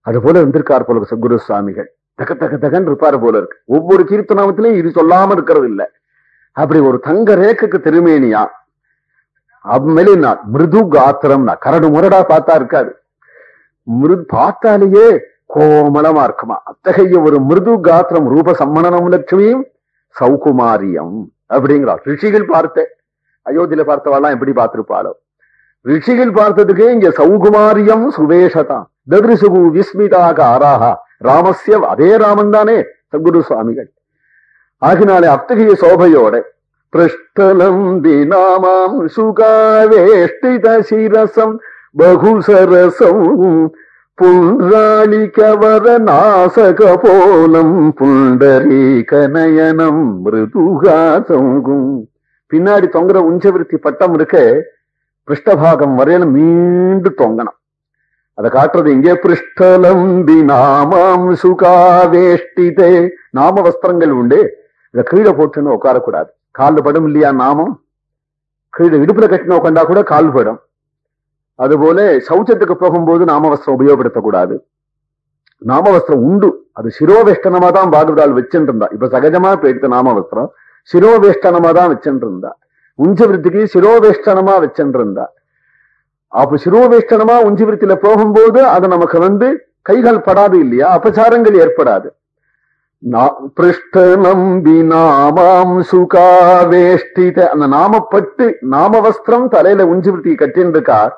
அது போல இருந்திருக்கார் போல சத்குரு சுவாமிகள். தக தக தகன் இருப்பாரு போல இருக்கு. ஒவ்வொரு கீர்த்தனத்திலையும் இது சொல்லாம இருக்கிறது இல்ல. அப்படி ஒரு தங்க ரேக்குக்கு திருமேனியா அம்மேலினா மிருது காத்திரம்னா கரடு முரடா பார்த்தா இருக்காது. மிருது பார்த்தாலேயே கோமலமா இருக்குமா? அத்தகைய ஒரு மிருது காத்திரம் ரூப சம்மணனம் லட்சுமியும் சௌகுமாரியம் அப்படிங்கிறார் ரிஷிகள் பார்த்த. அயோத்தியில பார்த்தவாள்லாம் எப்படி பார்த்திருப்பாளோ? ரிஷிகள் பார்த்ததுக்கே இங்க சௌகுமாரியம் சுவேஷதான் ததிருசுகு விஸ்மிதாக ஆராகா. ராமஸ்ய அதே ராமன் தானே சத்குரு சுவாமிகள். ஆகினாலே அத்தகைய சோபையோட பிருஷ்டலம் தினாமாம் சுகாவேஷ்டித சிரசம் பகுசரசம் புன்றாளிகவர நாசக போலம் புண்டரீக நயனம் மிருதுகாசங்கும் பின்னாடி தொங்குற உஞ்சவிருத்தி பட்டம் இருக்க பிருஷ்டபாகம் வரையில மீண்டு தொங்கணும். அதை காட்டுறது இங்கே பிருஷ்டலம்பி நாமாம் சுகாவேஷ்டிதே. நாம வஸ்திரங்கள் உண்டு. இதை கீழே போட்டுன்னு உட்காரக்கூடாது. கால் படும் இல்லையா நாமம்? கீழே இடுப்புல கட்டின உட்காண்டா கூட கால் படும். அதுபோல சௌச்சத்துக்கு போகும்போது நாமவஸ்திரம் உபயோகப்படுத்தக்கூடாது. நாமவஸ்திரம் உண்டு. அது சிரோவேஷ்டனமா தான் பாகவதால் வச்சுருந்தா இருந்தா இப்ப சகஜமா போயிடுத்த நாமவஸ்திரம் சிரோவேஷ்டனமா தான் வச்சுருந்தா உஞ்சவிருத்திக்கு சிரோவேஷ்டனமா வச்சுருந்தா இருந்தா அப்ப சிரோவேஷ்டனமா உஞ்சவிருத்தியில போகும்போது அது நமக்கு வந்து கைகள் படாது இல்லையா? அபச்சாரங்கள் ஏற்படாது. பிருஷ்ட நம்பி நாமாம் சுகாவேஷ்டித. அந்த நாமப்பட்டு நாமவஸ்திரம் தலையில உஞ்சிவிருத்தி கட்டின்றிருக்கார்.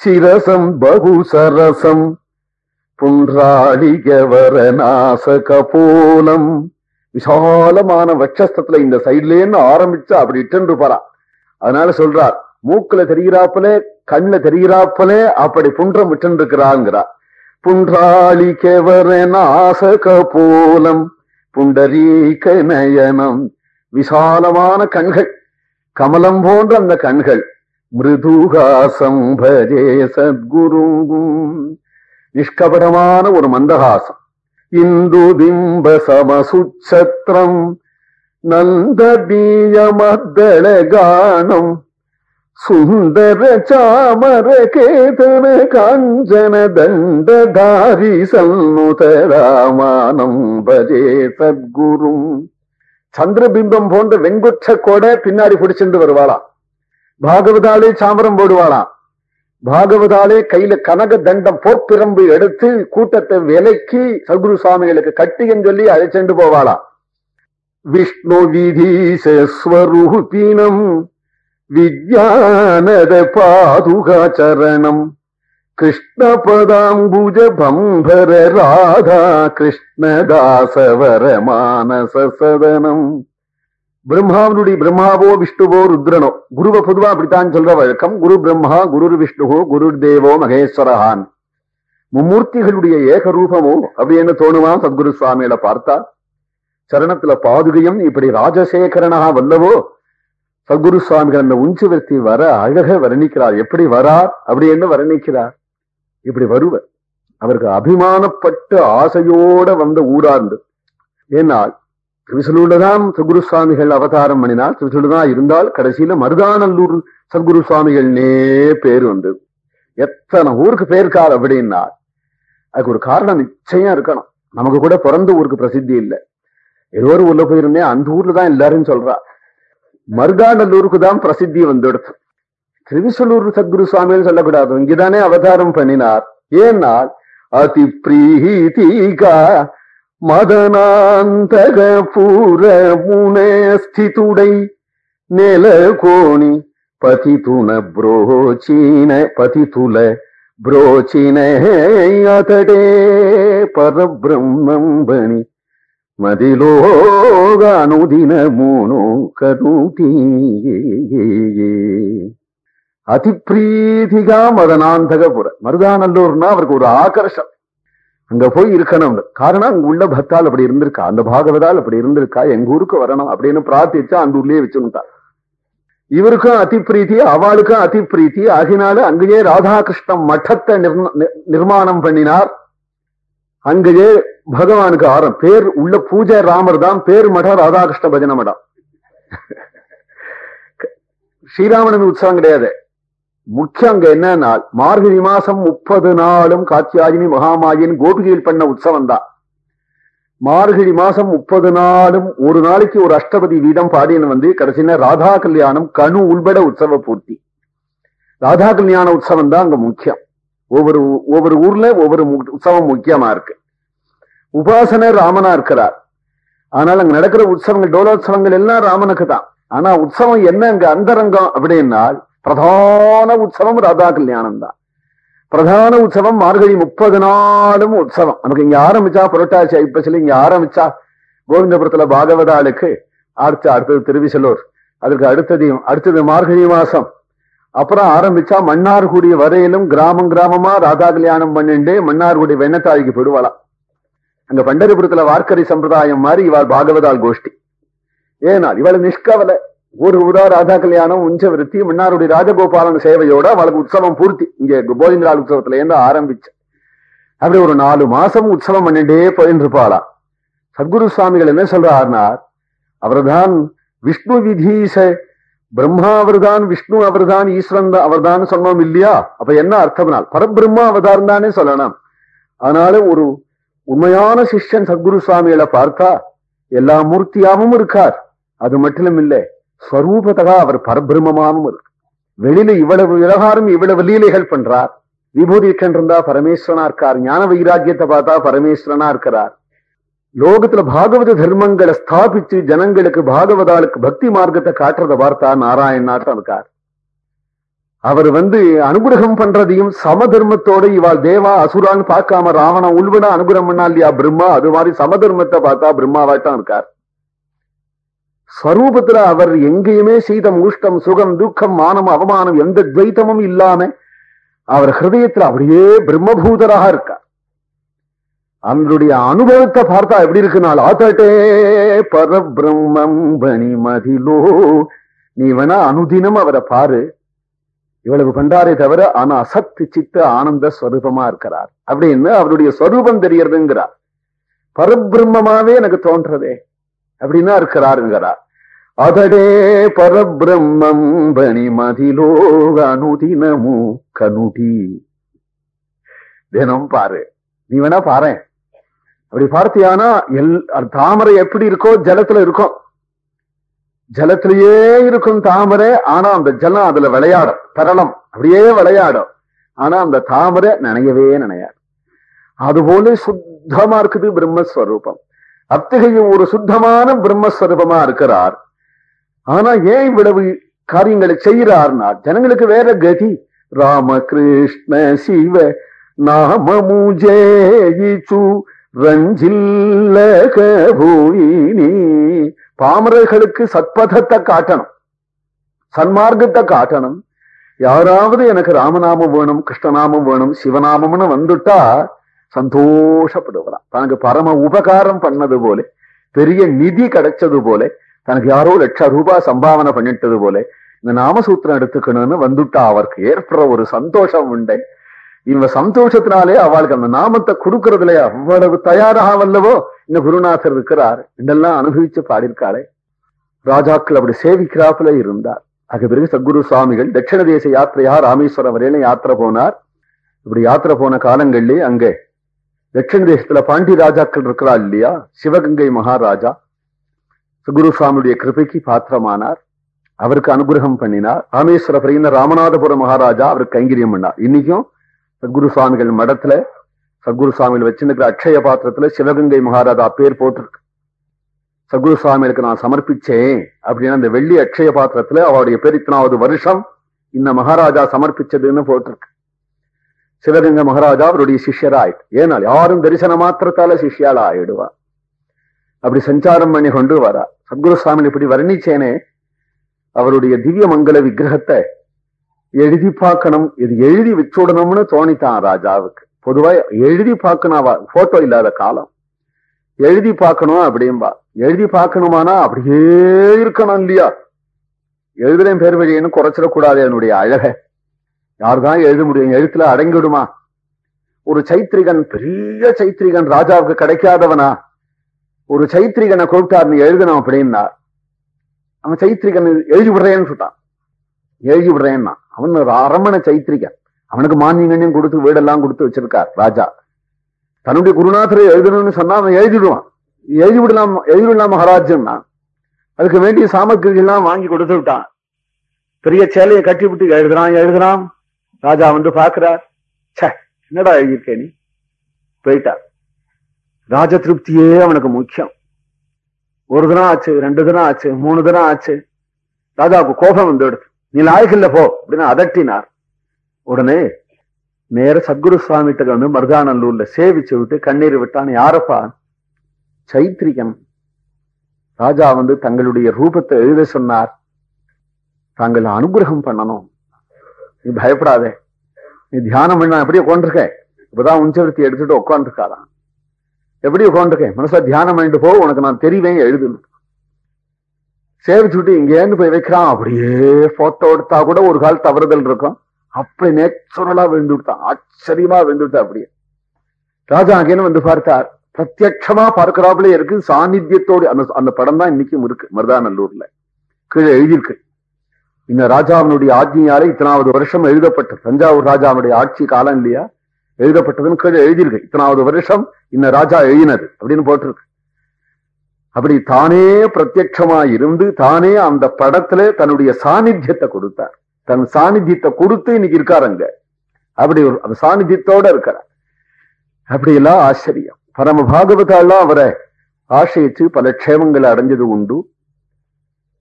சிரசம் பகுசரசம் புன்றாளிகவர நாசக போலம் விசாலமான வட்சஸ்தத்துல இந்த சைட்லேன்னு ஆரம்பிச்சா அப்படி இட்டு போறா அதனால சொல்றார் மூக்குல தெரிகிறாப்புல கண்ணுல தெரிகிறாப்புல அப்படி புன்றம் விட்டுருக்கிறாங்கிறார் புன்றாளிக்கவர நாசக போலம் புண்டரீக நயனம் விசாலமான கண்கள் கமலம் போன்ற அந்த கண்கள். மிருதுகாசம் பஜே சத்குருவும் நிஷ்கபடமான ஒரு மந்தகாசம் இந்து பிம்ப சமசுச்சத்திரம் நந்ததீயமர்தள கானம் சுந்தர சாமர கேதன காஞ்சன தண்டதாரி சல்முதராமானம் பஜே சத்குரும் சந்திரபிம்பம் போன்ற வெண்குற்ற கோடை பின்னாடி பிடிச்சிட்டு வருவாளாம் பாகவதாலே சாமரம் போடுவாளாம். பாகவதாலே கையில கனக தண்டம் போர்ப்பிரம்பு எடுத்து கூட்டத்தை விலைக்கு சகுரு சுவாமிகளுக்கு கட்டின்னு சொல்லி அழைச்சிட்டு போவாளாம். விஷ்ணு விதீஸ்வரூபினம் விஜயானத பாதுகாச்சரணம் கிருஷ்ண பதாம்புஜ பம்பர ராதா கிருஷ்ணதாசவர மானச சதனம். பிரம்மாவனுடைய பிரம்மாவோ விஷ்ணுவோ ருத்ரனோ. குருவை பொதுவா அப்படித்தான் சொல்ற வழக்கம். குரு பிரம்மா குரு விஷ்ணுவோ குரு தேவோ மகேஸ்வரஹான். மும்மூர்த்திகளுடைய ஏக ரூபமோ அப்படின்னு தோணுவான் சத்குரு சுவாமியில பார்த்தா. சரணத்துல பாதுகையும் இப்படி ராஜசேகரனாக வல்லவோ சத்குரு சுவாமிகள் அந்த உஞ்சுவர்த்தி வர அழக வர்ணிக்கிறார். எப்படி வரார்? அப்படின்னு வர்ணிக்கிறார்? இப்படி வருவர். அவருக்கு அபிமானப்பட்டு ஆசையோட வந்த ஊரார்ந்து ஏனால் திருவிசலூர்லதான் சத்குரு சுவாமிகள் அவதாரம் பண்ணினார் திருவிசலூர் இருந்தால் கடைசியில மருதாநல்லூர் சத்குரு சுவாமிகள்னே பேர் வந்து எத்தனை ஊருக்கு பேருக்கார் அப்படின்னா அதுக்கு ஒரு காரணம் நிச்சயம் இருக்கணும். நமக்கு கூட பிறந்த ஊருக்கு பிரசித்தி இல்லை. ஏதோ ஒரு ஊர்ல போயிருந்தேன் அந்த ஊர்ல தான் எல்லாரும் சொல்றா மருதாநல்லூருக்கு தான் பிரசித்தி வந்துடுது திருவிசலூர் சத்குரு சுவாமிகள் சொல்லக்கூடாது. இங்கதானே அவதாரம் பண்ணினார். ஏனால் அதி பிரீதிகா మదనాంతర పూరమునే స్థితుడై నెలకోని పతితున బ్రోచిన పతితుల బ్రోచిన అతడే పరబ్రహ్మంబణి మదిలోగానుదినమును కరుటీ అతి ప్రీతిగా మదనాంతగపుర మరుదానంలో ఉన్న అవరికి ఒక ఆకర్షణ. அங்க போய் இருக்கணும். காரணம் அங்க உள்ள பக்தால் அப்படி இருந்திருக்கா? அந்த பாகவதால் அப்படி இருந்திருக்கா? எங்க ஊருக்கு வரணும் அப்படின்னு பிரார்த்திச்சா அந்த ஊர்லயே வச்சுட்டா இவருக்கும் அதி பிரீத்தி அவளுக்கும் அதி பிரீத்தி ஆகினால அங்கேயே ராதாகிருஷ்ணன் மட்டத்தை நிர்மாணம் பண்ணினார். அங்கேயே பகவானுக்கு ஆரம். பேர் உள்ள பூஜை ராமர் தான் பேர் மடம் ராதாகிருஷ்ண பஜன மடம். ஸ்ரீராமனவி உற்சவம் கிடையாது. முக்கியம் அங்க என்னன்னா மார்கழி மாசம் முப்பது நாளும் காத்தியாயினி மகாமாயின் கோபிகையில் பண்ண உற்சவம் தான். மார்கழி மாசம் முப்பது நாளும் ஒரு நாளைக்கு ஒரு அஷ்டபதி வீதம் பாடின்னு வந்து கடைசியில ராதா கல்யாணம் கணு உள்பட உற்சவ பூர்த்தி. ராதா கல்யாண உற்சவம் தான் அங்க முக்கியம். ஒவ்வொரு ஒவ்வொரு ஊர்ல ஒவ்வொரு உற்சவம் முக்கியமா இருக்கு. உபாசனர் ராமனா இருக்கிறார். ஆனால் அங்க நடக்கிற உற்சவங்கள் டோலோத்சவங்கள் எல்லாம் ராமனுக்கு தான். ஆனா உற்சவம் என்ன அங்க அந்தரங்கம் அப்படின்னா பிரதான உற்சவம் ராதா கல்யாணம் தான் பிரதான உற்சவம் மார்கழி முப்பது நாளும் உற்சவம். நமக்கு இங்க ஆரம்பிச்சா புரட்டாசி ஐப்பசில இங்க ஆரம்பிச்சா கோவிந்தபுரத்துல பாகவதாளுக்கு அடுத்து அடுத்தது திருவிசலூர் அதுக்கு அடுத்ததையும் அடுத்தது மார்கழி மாசம். அப்புறம் ஆரம்பிச்சா மன்னார்குடி வரையிலும் கிராமம் கிராமமா ராதா கல்யாணம் பண்ணிட்டு மன்னார்குடி வெண்ணத்தாழிக்கு போயிடுவாளாம். அங்க பண்டரிபுரத்துல வார்க்கரி சம்பிரதாயம் மாதிரி இவாள் பாகவதால் கோஷ்டி. ஏனால் இவள் நிஷ்கவலை. ஒரு ஊரா ராதா கல்யாணம் உஞ்ச விருத்தி மன்னாருடைய ராஜகோபாலன் சேவையோட அவளுக்கு உற்சவம் பூர்த்தி. இங்க போதிந்திராள் உற்சவத்துல இருந்து ஆரம்பிச்சு. அப்படி ஒரு நாலு மாசம் உற்சவம் பண்ணிட்டே போயின்னு இருப்பாளா சத்குரு சுவாமிகள் என்ன சொல்றாருனார் அவர்தான் விஷ்ணு விதீச பிரம்மா அவர்தான் விஷ்ணு அவர்தான் ஈஸ்வரன் அவர்தான் சொன்னோம் இல்லையா? அப்ப என்ன அர்த்தம்னால் பரபிரம்மா அவதாரம் தானே சொல்லணும். அதனால ஒரு உண்மையான சிஷ்யன் சத்குரு சுவாமிகளை பார்த்தா எல்லா மூர்த்தியாவும் இருக்கார். அது மட்டும் இல்லை. ஸ்வரூபத்தகா அவர் பரபிரமமாகவும் இருக்கு வெளியில இவ்வளவு விவகாரம் இவ்வளவு லீலைகள் பண்றார். விபூதி இருந்தா பரமேஸ்வரனா இருக்கார். ஞான வைராக்கியத்தை பார்த்தா பரமேஸ்வரனா இருக்கிறார். லோகத்துல பாகவத தர்மங்களை ஸ்தாபிச்சு ஜனங்களுக்கு பாகவதாளுக்கு பக்தி மார்க்கத்தை காட்டுறத பார்த்தா நாராயணாட்டம் இருக்கார். அவர் வந்து அனுகிரகம் பண்றதையும் சமதர்மத்தோட இவாள் தேவா அசுரான்னு பார்க்காம ராவணன் உள்விட அனுகிரகம் பண்ணா இல்லையா? பிரம்மா அது மாதிரி சமதர்மத்தை பார்த்தா பிரம்மாவாட்டம் இருக்கார். ஸ்வரூபத்துல அவர் எங்கேயுமே சீதம் உஷ்டம் சுகம் துக்கம் மானம் அவமானம் எந்த துவைத்தமும் இல்லாம அவர் ஹிருதயத்துல அப்படியே பிரம்மபூதராக இருக்கார். அவருடைய அனுபவத்தை பார்த்தா எப்படி இருக்குனால் ஆத்தட்டே பரபிரம்மம் பணிமதிலோ நீ வேணா அனுதினம் அவரை பாரு. இவ்வளவு பண்றாரே தவிர ஆனா அசத்து சித்த ஆனந்த ஸ்வரூபமா இருக்கிறார். அப்படின்னு அவருடைய ஸ்வரூபம் தெரியறதுங்கிறார் பரபிரம்மமாவே எனக்கு தோன்றதே. அப்படின்னா இருக்கிறாருங்கிறார். அதடே பரபிரம்மம் பணிமதிலோ அனுதினமு கனுடி தினம் பாரு. நீ வேணா பாரு அப்படி பார்த்தியானா எல் தாமரை எப்படி இருக்கோ ஜலத்துல இருக்கும். ஜலத்திலேயே இருக்கும் தாமரை ஆனா அந்த ஜலம் அதுல விளையாடும். தரளம். அப்படியே விளையாடும். ஆனா அந்த தாமரை நினையவே நினையாது. அதுபோல சுத்தமா இருக்குது பிரம்மஸ்வரூபம். அத்தகைய ஒரு சுத்தமான பிரம்மஸ்வரூபமா இருக்கிறார். ஆனா ஏன் இவ்வளவு காரியங்களை செய்கிறார்னா ஜனங்களுக்கு வேற கதி. ராமகிருஷ்ண சிவ நாமமு ஜெயிச்சு ரஞ்சில்ல பூயினி பாமரர்களுக்கு சத்பதத்தை காட்டணும் சன்மார்க்கத்தை காட்டணும். யாராவது எனக்கு ராமநாமம் வேணும் கிருஷ்ணநாமம் வேணும் சிவநாமம்னு வந்துட்டா சந்தோஷப்படுவான் தனக்கு பரம உபகாரம் பண்ணது போல பெரிய நிதி கிடைச்சது போல தனக்கு யாரோ லட்ச ரூபாய் சம்பாவனை பண்ணிட்டது போல இந்த நாமசூத்திரம் எடுத்துக்கணும்னு வந்துட்டா அவருக்கு ஏற்படுற ஒரு சந்தோஷம் உண்டு. இவ சந்தோஷத்தினாலே அவளுக்கு அந்த நாமத்தை கொடுக்கறதுல அவ்வளவு தயாராக வல்லவோ? இந்த குருநாதர் இருக்கிறார். இதெல்லாம் அனுபவிச்சு பாடியிருக்காளே. ராஜாக்கள் அப்படி சேவிக்கிறாப்புல இருந்தார். அதுக்கு பிறகு சத்குரு சுவாமிகள் தட்சிண தேச யாத்திரையா ராமேஸ்வரம் வரையில யாத்திரை போனார். இப்படி யாத்திரை போன காலங்கள்லயே அங்கே தட்சிண தேசத்துல பாண்டி ராஜாக்கள் இருக்கிறா இல்லையா? சிவகங்கை மகாராஜா. சகுரு சுவாமியுடைய கிருபைக்கு பாத்திரமானார். அவருக்கு அனுகிரகம் பண்ணினார். ராமேஸ்வர ராமேஸ்வரபுரியின ராமநாதபுரம் மகாராஜா அவருக்கு கைங்கரியம் பண்ணார். இன்னைக்கும் சத்குரு சுவாமிகள் மடத்துல சத்குரு சுவாமிகள் வச்சிருக்கிற அக்ஷய பாத்திரத்துல சிவகங்கை மகாராஜா பேர் போட்டிருக்கு. சத்குரு சுவாமிகளுக்கு நான் சமர்ப்பிச்சேன் அப்படின்னா அந்த வெள்ளி அக்ஷய பாத்திரத்துல அவருடைய பேர் இத்தனாவது வருஷம் இந்த மகாராஜா சமர்ப்பிச்சதுன்னு போட்டிருக்கு. சிவகங்கை மகாராஜா அவருடைய சிஷ்யரா ஆயிட்டு ஏனால் யாரும் தரிசன மாத்திரத்தால சிஷ்யால ஆயிடுவா அப்படி சஞ்சாரம் பண்ணி கொண்டு வரா சத்குரு சுவாமியில் இப்படி வர்ணிச்சேனே அவருடைய திவ்ய மங்கள விக்கிரகத்தை எழுதி பார்க்கணும் இது எழுதி வச்சுடணும்னு தோணித்தான் ராஜாவுக்கு. பொதுவா எழுதி பார்க்கணும் போட்டோ இல்லாத காலம். எழுதி பார்க்கணும் அப்படின்பா எழுதி பார்க்கணுமானா அப்படியே இருக்கணும் இல்லையா? எழுதுறேன் பேர் வழியன்னு குறைச்சிடக்கூடாது என்னுடைய அழக. யார்தான் எழுத முடியும்? எழுத்துல அடங்கிடுமா ஒரு சைத்திரிகன் பெரிய சைத்திரிகன் ராஜாவுக்கு கிடைக்காதவனா? ஒரு சைத்திரிகனை கூப்பிட்டார்னு எழுதணும் அப்படின்னா அவன் சைத்திரிகன் எழுதி விடுறேன்னு சொல்லிட்டான். எழுதி விடுறேன்னா அவன் ஒரு அரமண சைத்திரிகன். அவனுக்கு மானியங்கண்யம் கொடுத்து வீடெல்லாம் கொடுத்து வச்சிருக்கார் ராஜா. தன்னுடைய குருநாதரை எழுதணும்னு சொன்னா அவன் எழுதிடுவான். எழுதி விடலாம் எழுதி விடலாம் மகாராஜன்னா அதுக்கு வேண்டிய சாமக்கிரிகள்லாம் வாங்கி கொடுத்து விட்டான். பெரிய சேலையை கட்டி விட்டு எழுதுறான் எழுதுறான். ராஜா வந்து பாக்குறார் சே என்னடா எழுதியிருக்கே நீ? போயிட்டார். ராஜ திருப்தியே அவனுக்கு முக்கியம். ஒரு தினம் ஆச்சு ரெண்டு தினம் ஆச்சு மூணு தினம் ஆச்சு. ராஜாவுக்கு கோபம் வந்து எடுத்து நீ லாயக்கில்ல போ அப்படின்னு அதட்டினார். உடனே நேர சத்குரு சுவாமிகிட்ட வந்து மருதானல்லூர்ல சேவிச்சு விட்டு கண்ணீர் விட்டான் யாரப்பா? சைத்திரிகன் ராஜா வந்து தங்களுடைய ரூபத்தை எழுத சொன்னார். தாங்கள் அனுகிரகம் பண்ணணும். நீ பயப்படாதே. நீ தியானம் பண்ண அப்படியே கொண்டிருக்க இப்பதான் உஞ்சவர்த்தி எடுத்துட்டு உட்காந்துருக்காரான் எப்படி உட்காந்துருக்கேன் மனசா தியானம் பண்ணிட்டு போ உனக்கு நான் தெரிவேன் எழுதுன்னு. சேவிச்சு விட்டு இங்கேருந்து போய் வைக்கிறான். அப்படியே போட்டோ எடுத்தா கூட ஒரு கால் தவறுதல் இருக்கும். அப்படி நேச்சுரலா விழுந்து விட்டான். ஆச்சரியமா விழுந்து விட்டான் அப்படியே. ராஜா அங்கேன்னு வந்து பார்த்தார். பிரத்யட்சமா பார்க்கிறாப்புல இருக்கு. சாநித்தியத்தோடு அந்த அந்த படம் தான் இன்னைக்கும் இருக்கு. மருதாநல்லூர்ல. கீழே எழுதியிருக்கு. இந்த ராஜாவினுடைய ஆஜ்ஞையால இத்தனாவது வருஷம் எழுதப்பட்டது. தஞ்சாவூர் ராஜாவுடைய ஆட்சி காலம் இல்லையா? எழுதப்பட்டதுன்னு கீழே எழுதியிருக்கு இத்தனாவது வருஷம் இந்த ராஜா எழுதினது அப்படின்னு போட்டிருக்கு. அப்படி தானே பிரத்யட்சமா இருந்து தானே அந்த படத்துல தன்னுடைய சாநித்தியத்தை கொடுத்தார். தன் சாநித்தியத்தை கொடுத்து இன்னைக்கு இருக்காரு அங்க. அப்படி ஒரு அந்த சாநித்தியத்தோட இருக்கிறார். அப்படி எல்லாம் ஆச்சரியம். பரம பாகவதாலாம் அவரை ஆசையிச்சு பல க்ஷேமங்களை அடைஞ்சது உண்டு.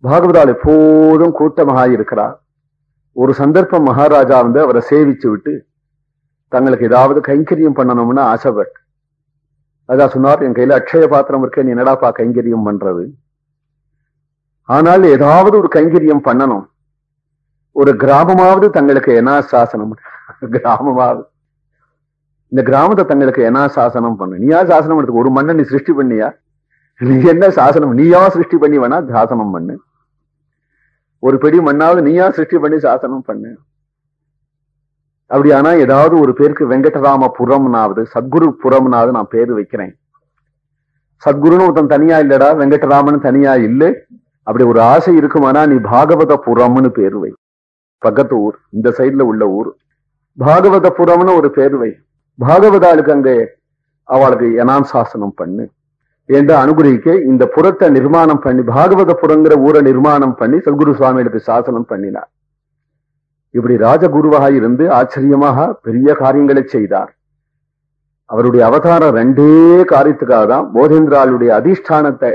பாகவதால் எப்போதும் கூட்டமாக இருக்கிறார். ஒரு சந்தர்ப்பம் மகாராஜா வந்து அவரை சேவிச்சு விட்டு தங்களுக்கு ஏதாவது கைங்கரியம் பண்ணணும்னு ஆசைப்பட்டு அதான் சொன்னார் என் கையில அக்ஷய பாத்திரம் இருக்கு நீ என்னடாப்பா கைங்கரியம் பண்றது? ஆனால் ஏதாவது ஒரு கைங்கரியம் பண்ணணும். ஒரு கிராமமாவது தங்களுக்கு என்ன சாசனம் கிராமமாவது. இந்த கிராமத்தை தங்களுக்கு என்ன சாசனம் பண்ணு. நீயா சாசனம் எடுத்து ஒரு மண்ணை நீ சிருஷ்டி பண்ணியா? நீ என்ன சாசனம்? நீயா சிருஷ்டி பண்ணி வேணா சாசனம் பண்ணு. ஒரு பெடி மண்ணாவது நீயா சிருஷ்டி பண்ணி சாசனம் பண்ணு. அப்படியானா ஏதாவது ஒரு பேருக்கு வெங்கடராம புறம்னாவது சத்குரு புறம்னாவது நான் பேர் வைக்கிறேன். சத்குருன்னு ஒருத்தன் தனியா இல்லடா வெங்கடராமன் தனியா இல்லை. அப்படி ஒரு ஆசை இருக்குமானா நீ பாகவத புறம்னு பேர் வை. பக்கத்து ஊர் இந்த சைடுல உள்ள ஊர். பாகவத புறம்னு ஒரு பேரு வை. பாகவதாளுக்கு அங்க அவளுக்கு எனாம் சாசனம் பண்ணு. என்று அனுகிரகிக்க? இந்த புறத்தை நிர்மாணம் பண்ணி பாகவத புறங்கிற ஊரை நிர்மாணம் பண்ணி சத்குரு சுவாமிகளுக்கு சாசனம் பண்ணினார். இப்படி ராஜகுருவாக இருந்து ஆச்சரியமாக பெரிய காரியங்களை செய்தார். அவருடைய அவதாரம் ரெண்டே காரியத்துக்காக தான் போதேந்திராளுடைய அதிஷ்டானத்தை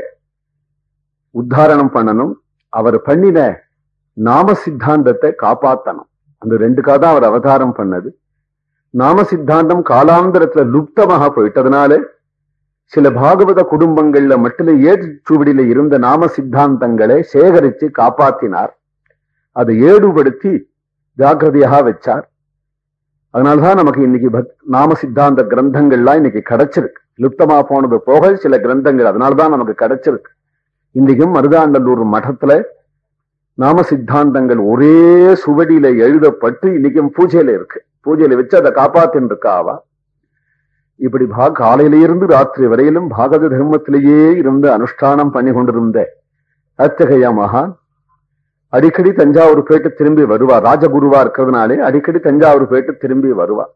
உத்தாரணம் பண்ணணும். அவர் பண்ணின நாம சித்தாந்தத்தை காப்பாத்தணும். அந்த ரெண்டுக்காக தான் அவர் அவதாரம் பண்ணது. நாம சித்தாந்தம் காலாந்தரத்துல லுப்தமாக போயிட்டதுனால சில பாகவத குடும்பங்கள்ல மட்டும் ஏற்றுச்சுவடியில இருந்த நாம சித்தாந்தங்களை சேகரித்து காப்பாத்தினார். அதை ஏடுபடுத்தி ஜாக்கிரதையாக வச்சார். அதனால்தான் நமக்கு இன்னைக்கு பக் நாம சித்தாந்த கிரந்தங்கள்லாம் இன்னைக்கு கிடைச்சிருக்கு. லுப்தமா போனது போக சில கிரந்தங்கள் அதனால்தான் நமக்கு கிடைச்சிருக்கு. இன்னைக்கும் மருதாண்டல்லூர் மഠத்துல நாம சித்தாந்தங்கள் ஒரே சுவடியில எழுதப்பட்டு இன்னைக்கும் பூஜையில இருக்கு. பூஜையில வச்சு அதை காப்பாத்தின்னு இருக்காவா இப்படி பா காலையில இருந்து ராத்திரி வரையிலும் பாகவத தர்மத்திலேயே இருந்து அனுஷ்டானம் பண்ணி கொண்டிருந்த அத்தகைய மகான் அடிக்கடி தஞ்சாவூர் போயிட்டு திரும்பி வருவார் ராஜகுருவா இருக்கிறதுனாலே அடிக்கடி தஞ்சாவூர் போயிட்டு திரும்பி வருவார்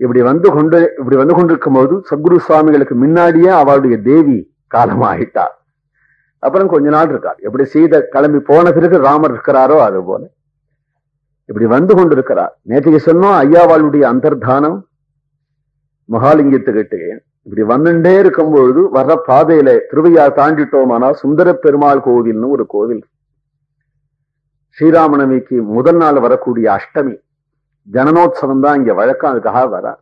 இப்படி வந்து கொண்டு இப்படி வந்து கொண்டிருக்கும் போது சத்குரு சுவாமிகளுக்கு முன்னாடியே அவளுடைய தேவி காலமாயிட்டார் அப்புறம் கொஞ்ச நாள் இருக்கார் எப்படி சீதை கிளம்பி போன பிறகு ராமர் இருக்கிறாரோ அது போல. இப்படி வந்து கொண்டிருக்கிறார் நேற்றைக்கு சொன்னோம் ஐயாவாளுடைய அந்தர்தானம் மகாலிங்கத்துக்கிட்டே. இப்படி வந்துட்டே இருக்கும் பொழுது வர்ற பாதையில திருவையார் தாண்டிட்டோமானா சுந்தர பெருமாள் கோவில்னு ஒரு கோவில் ஸ்ரீராமநவமிக்கு முதல் நாள் வரக்கூடிய அஷ்டமி. ஜனனோத்சவம் தான் இங்க வழக்கம் அதுக்காக வரார்.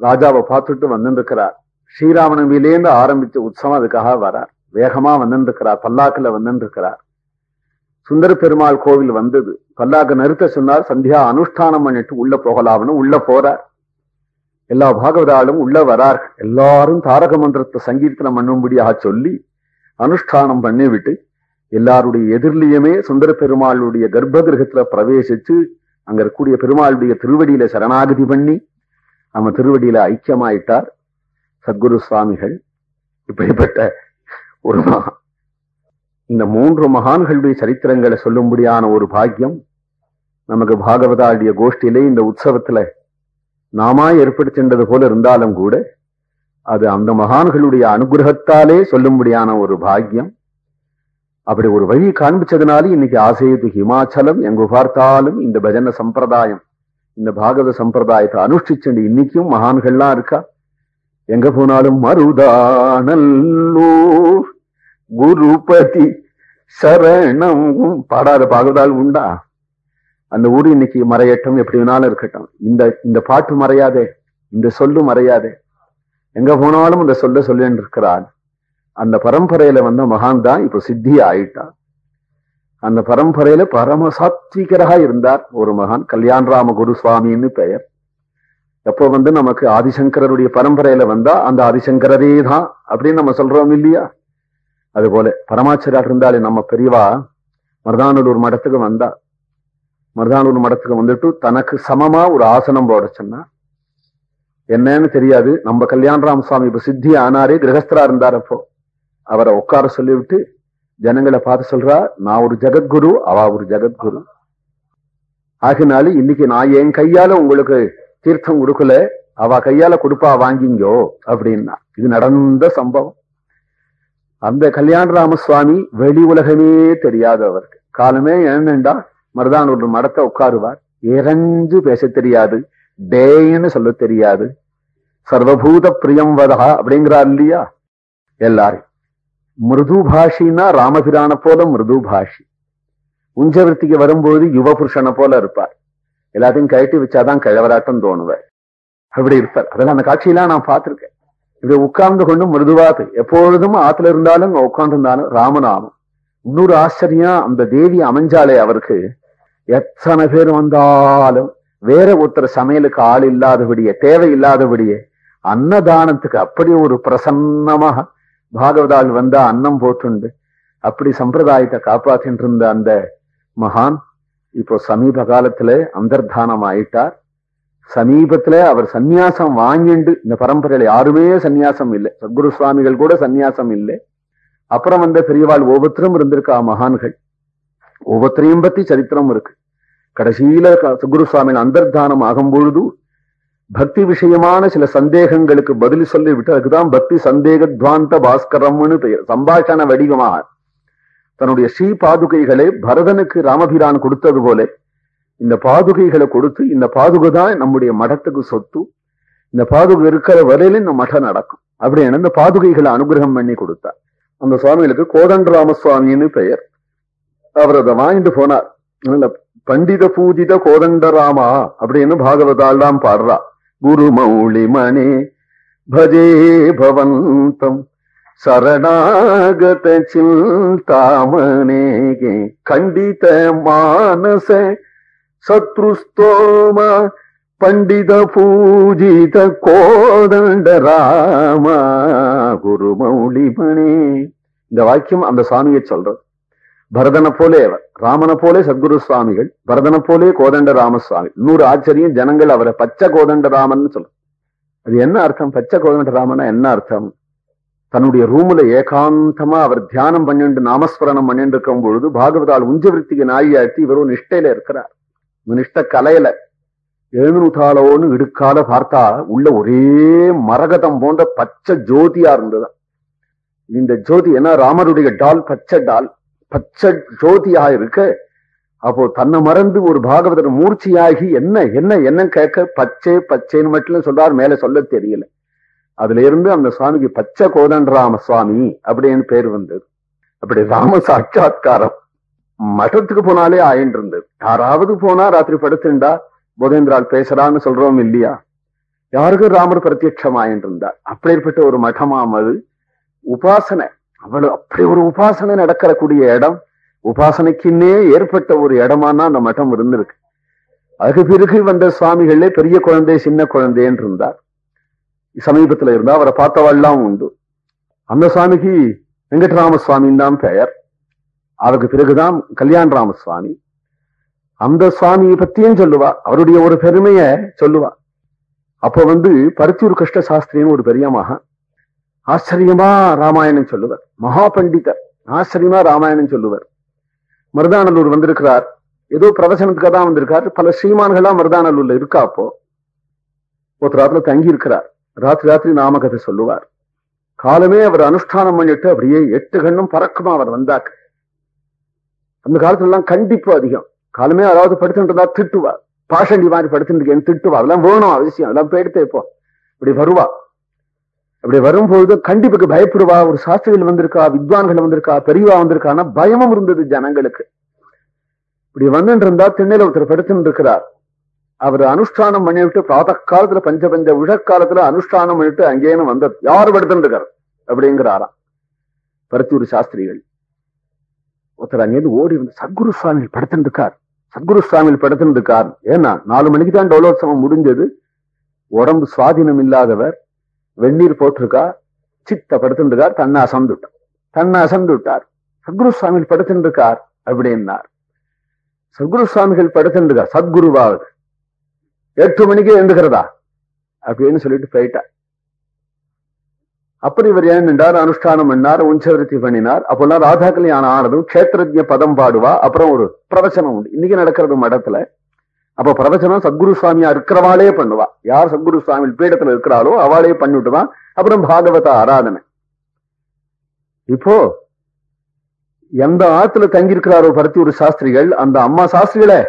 ராஜாவை பார்த்துட்டு வந்துருக்கிறார். ஸ்ரீராமநவமியிலேருந்து ஆரம்பிச்ச உற்சவம் அதுக்காக வரார். வேகமா வந்துருக்கிறார். பல்லாக்குல வந்துருக்கிறார். சுந்தர பெருமாள் கோவில் வந்தது. பல்லாக்கு நிறுத்த சொன்னார் சந்தியா அனுஷ்டானம் பண்ணிட்டு உள்ள போகலாம்னு உள்ள போறார். எல்லா பாகவதாலும் உள்ள வரார் எல்லாரும் தாரக மந்திரத்தை சங்கீர்த்தனம் பண்ணும்படியாக சொல்லி அனுஷ்டானம் பண்ணி விட்டு எல்லாருடைய எதிர்லியுமே சுந்தர பெருமாளுடைய கர்ப்ப கிரகத்துல பிரவேசிச்சு அங்க இருக்கக்கூடிய பெருமாளுடைய திருவடியில சரணாகதி பண்ணி நம்ம திருவடியில ஐக்கியமாயிட்டார். சத்குரு சுவாமிகள். இப்படிப்பட்ட ஒரு மகான் இந்த மூன்று மகான்களுடைய சரித்திரங்களை சொல்லும்படியான ஒரு பாக்கியம் நமக்கு பாகவதாடிய கோஷ்டியிலே இந்த உற்சவத்துல நாமா ஏற்படுத்தின்றது போல இருந்தாலும் கூட அது அந்த மகான்களுடைய அனுகிரகத்தாலே சொல்லும்படியான ஒரு பாக்கியம். அப்படி ஒரு வழி காண்பிச்சதுனால இன்னைக்கு ஆசையது ஹிமாச்சலம் எங்கு பார்த்தாலும் இந்த பஜன சம்பிரதாயம். இந்த பாகவத சம்பிரதாயத்தை அனுஷ்டிச்சுண்டு இன்னைக்கும் மகான்கள்லாம் இருக்கா? எங்க போனாலும் மருதானல்லூர் குருபதி சரணம். பாடாத பாகவதால் உண்டா? அந்த ஊர் இன்னைக்கு மறையட்டும் எப்படி வேணாலும் இருக்கட்டும். இந்த இந்த பாட்டு மறையாதே இந்த சொல்லு மறையாதே. எங்க போனாலும் இந்த சொல்ல சொல்லின்னு இருக்கிறான் அந்த பரம்பரையில வந்த மகான் தான் இப்ப சித்தி ஆயிட்டான் அந்த பரம்பரையில பரமசாத்விகராக இருந்தார் ஒரு மகான் கல்யாணராம குருசுவாமின்னு பெயர். எப்போ வந்து நமக்கு ஆதிசங்கரருடைய பரம்பரையில வந்தா அந்த ஆதிசங்கரரே தான் அப்படின்னு நம்ம சொல்றோம் இல்லையா? அது போல பரமாச்சரியார் இருந்தாலே நம்ம பெரியவா மருதானூர் மடத்துக்கு வந்தா. மருதானூர் மடத்துக்கு வந்துட்டு தனக்கு சமமா ஒரு ஆசனம் போட சொன்னா என்னன்னு தெரியாது. நம்ம கல்யாணராம சுவாமி இப்ப சித்தி ஆனாரே கிரகஸ்தரா இருந்தார் அப்போ. அவரை உட்கார சொல்லிவிட்டு ஜனங்களை பார்த்து சொல்றா நான் ஒரு ஜெகத்குரு அவ ஒரு ஜெகத்குரு. ஆகினால இன்னைக்கு நான் என் கையால உங்களுக்கு தீர்த்தம் கொடுக்கல அவ கையால கொடுப்பா வாங்கிங்கோ அப்படின்னா. இது நடந்த சம்பவம். அந்த கல்யாண ராமசுவாமி வெளி உலகமே தெரியாது அவருக்கு. காலமே என்னண்டா மருதானூர் மடத்தை உட்காருவார். இறஞ்சு பேச தெரியாது டேன்னு சொல்ல தெரியாது. சர்வபூத பிரியம் வதா அப்படிங்கிறார் இல்லையா? எல்லாரும் மிருது பாஷின்னா ராமபிரான போல மிருது பாஷி உஞ்சவர்த்திக்கு வரும்போது யுவ புருஷனை போல இருப்பார். எல்லாத்தையும் கழட்டி வச்சாதான் கிழவராட்டம் தோணுவார். அப்படி இருப்பார். அதெல்லாம் அந்த காட்சியெல்லாம் நான் பார்த்திருக்கேன். இப்படி உட்கார்ந்து கொண்டு மிருதுவாத்து எப்பொழுதும் ஆத்துல இருந்தாலும் உட்கார்ந்து இருந்தாலும் ராமநாமம். இன்னொரு ஆச்சரியம் அந்த தேவி அமைஞ்சாலே அவருக்கு எத்தனை பேர் வந்தாலும் வேற ஒருத்தர் சமையலுக்கு ஆள் இல்லாதபடியே தேவை இல்லாதபடியே அன்னதானத்துக்கு அப்படி ஒரு பிரசன்னமாக பாகவதால் வந்தா அன்னம் போட்டுண்டு அப்படி சம்பிரதாயத்தை காப்பாத்திட்டு இருந்த அந்த மகான் இப்போ சமீப காலத்துல அந்தர்தானம் ஆயிட்டார் சமீபத்துல அவர் சந்நியாசம் வாங்கிண்டு இந்த பரம்பரையில யாருமே சந்நியாசம் இல்லை. சத்குரு சுவாமிகள் கூட சந்நியாசம் இல்லை. அப்புறம் வந்த பெரியவாள் ஒவ்வொருத்தரும் இருந்திருக்கா மகான்கள். ஒவ்வொருத்தரையும் பத்தி சரித்திரம் இருக்கு. கடைசியில சத்குரு சுவாமிகள் அந்தர்தானம் ஆகும் பொழுது பக்தி விஷயமான சில சந்தேகங்களுக்கு பதில் சொல்லி விட்டு அதுக்குதான் பக்தி சந்தேகத்வாந்த பாஸ்கரம்னு பெயர். சம்பாஷண வடிவமாக தன்னுடைய ஸ்ரீ பாதுகைகளை பரதனுக்கு ராமபிரான் கொடுத்தது போல இந்த பாதுகைகளை கொடுத்து இந்த பாதுகை தான் நம்முடைய மடத்துக்கு சொத்து. இந்த பாதுகை இருக்கிற வரையில இந்த மடம் நடக்கும். அப்படின்னு இந்த பாதுகைகளை அனுகிரகம் பண்ணி கொடுத்தார். அந்த சுவாமிகளுக்கு கோதண்டராம சுவாமின்னு பெயர். அவர் அதை வாங்கிட்டு போனார். பண்டித பூஜித கோதண்டராமா அப்படின்னு பாகவதால் தான் பாடுறா. गुरुमौलिमने भजे भवन्तम् शरणागतचिन्तामनेगे खण्डितमानस शत्रुस्तोम पण्डितपूजित कोदण्ड राम குரு மௌலிமணி இந்த வாக்கியம் அந்த சாமியை சொல்றது பரதனை போலே அவர் ராமனை போலே சத்குரு சுவாமிகள் பரதனை போலே கோதண்ட ராமசுவாமி. இன்னொரு ஆச்சரியம் ஜனங்கள் அவரை பச்சை கோதண்ட ராமன் சொல்ற அது என்ன அர்த்தம்? பச்சை கோதண்ட ராமனா என்ன அர்த்தம்? தன்னுடைய ரூம்ல ஏகாந்தமா அவர் தியானம் பண்ணிட்டு நாமஸ்மரணம் பண்ணிட்டு இருக்கும் பொழுது பாகவதால் உஞ்சவிருத்திக்கு நாயாட்டி இவரும் நிஷ்டையில இருக்கிறார். இந்த நிஷ்ட கலையில. எழுநூத்தாளோன்னு இடுக்கால பார்த்தா உள்ள ஒரே மரகதம் போன்ற பச்சை ஜோதியா இருந்ததுதான் இந்த ஜோதி ஏன்னா ராமருடைய டால் பச்சை டால். பச்சை ஜோதியா இருக்க அப்போ தன்னை மறந்து ஒரு பாகவதர் மூர்ச்சியாகி என்ன என்ன என்ன கேட்க பச்சை பச்சைன்னு மட்டும் சொல்றார் மேல சொல்ல தெரியல. அதுல இருந்து அந்த சுவாமிக்கு பச்சை கோதண்டராம சுவாமி அப்படின்னு பேர் வந்தது. அப்படி ராம சாட்சாத்காரம். மட்டத்துக்கு போனாலே ஆயின்னு இருந்தது. யாராவது போனா ராத்திரி படுத்துண்டா போதேந்திரால் பேசுறான்னு சொல்றோம் இல்லையா? யாருக்கும் ராமர் பிரத்யட்சம் ஆயின்னு இருந்தார். அப்படிப்பட்ட ஒரு மഠமாம் அது உபாசனை. அவ்வளவு அப்படி ஒரு உபாசனை நடக்கக்கூடிய இடம் உபாசனைக்குன்னே ஏற்பட்ட ஒரு இடமானா அந்த மட்டம் இருந்திருக்கு. அதுக்கு பிறகு வந்த சுவாமிகளே பெரிய குழந்தை சின்ன குழந்தைன்னு இருந்தார். சமீபத்துல இருந்தா அவரை பார்த்தவாள்லாம் உண்டு. அந்த சுவாமிக்கு வெங்கட்ராம சுவாமின்னு தான் பெயர். அவருக்கு பிறகுதான் கல்யாண ராமசுவாமி அந்த சுவாமியை பத்தியும் சொல்லுவா அவருடைய ஒரு பெருமைய சொல்லுவா. அப்ப வந்து பருத்தியூர் கிருஷ்ண சாஸ்திரின்னு ஒரு பெரிய மகா ஆச்சரியமா ராமாயணம் சொல்லுவர். மகா பண்டிதர் ஆச்சரியமா ராமாயணம் சொல்லுவர். மருதானல்லூர் வந்திருக்கிறார். ஏதோ பிரவசனத்துக்காக தான் வந்திருக்காரு. பல ஸ்ரீமான்களா மருதானல்லூர்ல இருக்கா அப்போ? ஒருத்தர் ராத்திர தங்கி இருக்கிறார் ராத்திரி ராத்திரி நாமகதை சொல்லுவார். காலமே அவர் அனுஷ்டானம் பண்ணிட்டு அப்படியே எட்டு கண்ணும் பறக்குமா அவர் வந்தாக்கு அந்த காலத்துல எல்லாம் கண்டிப்பு அதிகம். காலமே அதாவது படுத்துன்றதா திட்டுவா பாஷண்டி மாதிரி படுத்துட்டு திட்டுவா அதெல்லாம் வேணும் அவசியம். அதெல்லாம் போயிடுத்து இப்போ. இப்படி வருவா. அப்படி வரும்பொழுது கண்டிப்புக்கு பயப்படுவா ஒரு சாஸ்திரிகள் வந்திருக்கா வித்வான்கள் வந்திருக்கா பெரியவா வந்திருக்கான்னா பயமும் இருந்தது ஜனங்களுக்கு. இப்படி வந்துட்டு இருந்தா திண்ணையில ஒருத்தர் படுத்துட்டு இருக்கிறார் அவர் அனுஷ்டானம் பண்ணிவிட்டு பிராத காலத்துல பஞ்ச பஞ்ச உழக்காலத்துல அனுஷ்டானம் பண்ணிட்டு அங்கேயும் வந்த யார் படுத்துட்டு இருக்கார் அப்படிங்கிறாராம். பருத்தியூர் சாஸ்திரிகள். ஒருத்தர் அங்கேருந்து ஓடி வந்து சத்குரு சுவாமிகள் படுத்துட்டு இருக்கார் சத்குரு சுவாமிகள் படுத்துட்டு இருக்கார் ஏன்னா நாலு மணிக்கு தான் டோலோத்சவம் முடிஞ்சது. உடம்பு சுவாதீனம் இல்லாதவர். வெந்நீர் போட்டிருக்கா? சித்த படுத்துட்டு இருக்கார் தன்னை அசந்துட்டார் தன்னை அசந்து சத்குரு சுவாமிகள் படுத்துட்டு அப்படின்னார். சத்குரு சுவாமிகள் படுத்துட்டு சத்குருவாவது. எட்டு மணிக்கு எழுந்துக்கிறதா அப்படின்னு சொல்லிட்டு போயிட்டார். அப்படி இவர் ஏன் நின்றார்? அனுஷ்டானம் பண்ணார் உஞ்சவிருத்தி பண்ணினார். அப்பெல்லாம் ராதா கல்யாணம் ஆனதும் கஷேத்திரஜ பதம் பாடுவா அப்புறம் ஒரு பிரவச்சனம் உண்டு. இன்னைக்கு நடக்கிறது மடத்துல. அப்ப பிரவச்சனம் சத்குரு சுவாமியா இருக்கிறவாளே பண்ணுவா. யார் சத்குரு சுவாமி பீடத்துல இருக்கிறாளோ அவளே பண்ணிவிட்டுதான் அப்புறம் பாகவத ஆராதனை. இப்போ எந்த ஆத்துல தங்கி இருக்கிறாரோ பருத்தி ஒரு சாஸ்திரிகள் அந்த அம்மா சாஸ்திரிகளே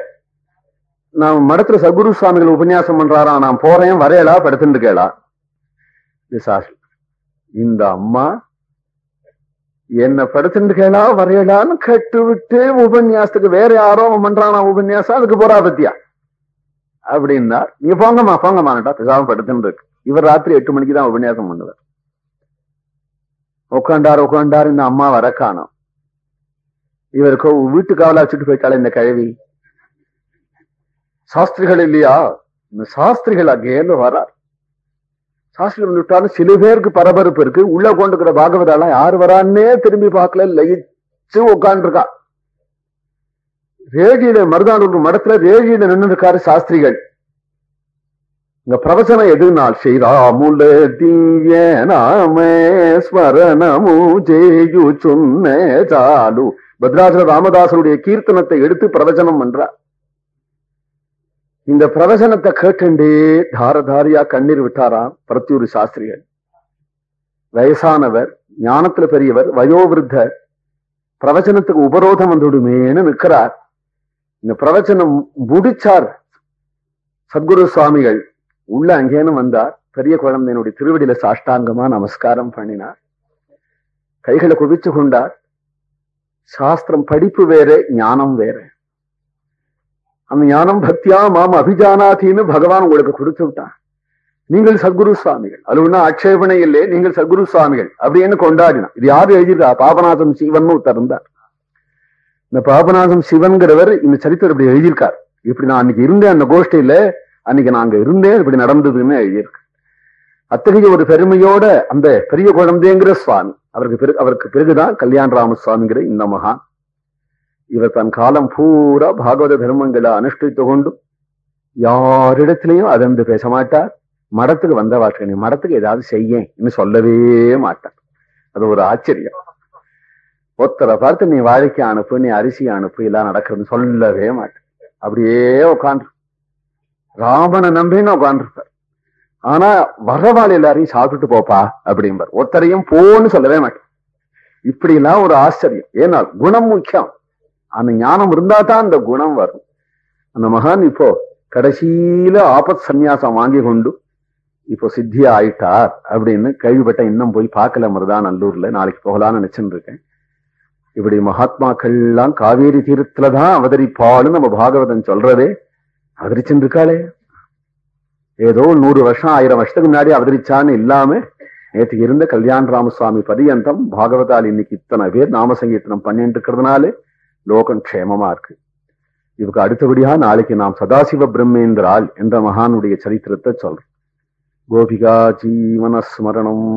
நான் மடத்துல சத்குரு சுவாமிகள் உபன்யாசம் பண்றாரா நான் போறேன் வரையலா படுத்துட்டு கேளா இந்த அம்மா என்ன படுத்துட்டு கேளா வரையலான்னு கேட்டு விட்டு உபன்யாசத்துக்கு வேற யாரோ பண்றானா உபன்யாசம் அதுக்கு போறா பத்தியா? அப்படின்னா நீங்க போங்கம்மா போங்கம்மாட்டா பேசாம படுத்துன்னு இருக்கு. இவர் ராத்திரி எட்டு மணிக்கு தான் உபன்யாசம் பண்ணுவார். உட்காண்டார் உட்காண்டார் இந்த அம்மா வர காணும். இவருக்கு வீட்டு காவலா வச்சுட்டு போயிட்டாள் இந்த கழுவி. சாஸ்திரிகள் இல்லையா? இந்த சாஸ்திரிகள் அங்கேருந்து வரார். சாஸ்திரிகள் வந்துட்டாலும் சில பேருக்கு பரபரப்பு இருக்கு. உள்ள கொண்டுக்கிற பாகவதாலாம் யாரு வரான்னே திரும்பி பார்க்கல. லயிச்சு உட்காந்துருக்கா ரேகியில மருதானூர் மடத்துல ரேகியில நின்று இருக்காரு சாஸ்திரிகள். இந்த பிரவசனம் எதுனால்? ஸ்ரீராமுல தீய நாமஸ்மரணமு ஜேயு சொன்ன சாலு. பத்ராசர ராமதாசருடைய கீர்த்தனத்தை எடுத்து பிரவசனம் பண்றார். இந்த பிரவசனத்தை கேட்டுண்டே தாரதாரியா கண்ணீர் விட்டாராம் பரத்தியூர் சாஸ்திரிகள். வயசானவர் ஞானத்துல பெரியவர் வயோவிருத்தர் பிரவச்சனத்துக்கு உபரோதம் வந்துடுமேன்னு நிற்கிறார். இந்த பிரவச்சனம் முடிச்சார் சத்குரு சுவாமிகள். உள்ள அங்கேன்னு வந்தார். பெரிய குழந்தையினுடைய திருவடியில சாஷ்டாங்கமா நமஸ்காரம் பண்ணினார். கைகளை குவிச்சு கொண்டார். சாஸ்திரம் படிப்பு வேற ஞானம் வேற. அந்த ஞானம் பக்தியா மாம் அபிஜானாத்தின்னு பகவான் உங்களுக்கு கொடுத்து விட்டான். நீங்கள் சத்குரு சுவாமிகள். அது ஒன்னும் ஆட்சேபனை இல்லை நீங்கள் சத்குரு சுவாமிகள் அப்படின்னு கொண்டாடினான். இது யாரு எழுதியிருக்கா? பாபநாதம் சிவன் ஒருத்தர் இந்த பாபநாசம் சிவன்கிறவர் இந்த சரித்திரம் இப்படி எழுதியிருக்கார். இப்படி நான் அன்னைக்கு இருந்தேன் அந்த கோஷ்டியில அன்னைக்கு நாங்க இருந்தேன் இப்படி நடந்ததுன்னு எழுதியிருக்கு. அத்தகைய ஒரு பெருமையோட அந்த பெரிய குழந்தைங்கிற சுவாமி அவருக்கு பிறகு அவருக்கு பிறகுதான் கல்யாண ராமசுவாமிங்கிற இந்த மகான். இவர் தன் காலம் பூரா பாகவத தர்மங்களை அனுஷ்டித்து கொண்டு யாரிடத்திலையும் அதந்து பேச மாட்டார். மடத்துக்கு வந்த வார்த்தை நீ மடத்துக்கு ஏதாவது செய்ய சொல்லவே மாட்டார். அது ஒரு ஆச்சரியம். ஒருத்தரை பார்த்து நீ வாழைக்கு அனுப்பு நீ அரிசி அனுப்பு எல்லாம் நடக்கிறதுன்னு சொல்லவே மாட்டேன். அப்படியே உட்காந்து ராமனை நம்பின்னு உட்காந்துருப்பார் ஆனா வரவாள் எல்லாரையும் சாப்பிட்டுட்டு போப்பா அப்படிம்பார். ஒருத்தரையும் போன்னு சொல்லவே மாட்டேன். இப்படி எல்லாம் ஒரு ஆச்சரியம். ஏன்னா குணம் முக்கியம். அந்த ஞானம் இருந்தா தான் அந்த குணம் வரும். அந்த மகான் இப்போ கடைசியில ஆபத் சந்நியாசம் வாங்கி கொண்டு இப்போ சித்தியா ஆயிட்டார் அப்படின்னு கேள்விப்பட்ட இன்னும் போய் பார்க்கல மருதா நல்லூர்ல. நாளைக்கு போகலான்னு நினைச்சுட்டு இருக்கேன். இப்படி மகாத்மாக்கள் எல்லாம் காவேரி தீரத்துலதான் அவதரிப்பாள்னு நம்ம பாகவதன் சொல்றதே. அவதரிச்சுட்டு இருக்காளே ஏதோ நூறு வருஷம் ஆயிரம் வருஷத்துக்கு முன்னாடி அவதரிச்சான்னு இல்லாம நேற்று இருந்த கல்யாண ராமசுவாமி பரியந்தம் பாகவதால் இன்னைக்கு இத்தனை பேர் நாம சங்கீர்த்தனம் பண்ணிட்டு இருக்கிறதுனால லோகம் க்ஷேமமா இருக்கு. இவருக்கு அடுத்தபடியா நாளைக்கு நாம் சதாசிவ பிரம்மேந்திரால் என்ற மகானுடைய சரித்திரத்தை சொல்றோம். கோபிகா ஜீவன ஸ்மரணம்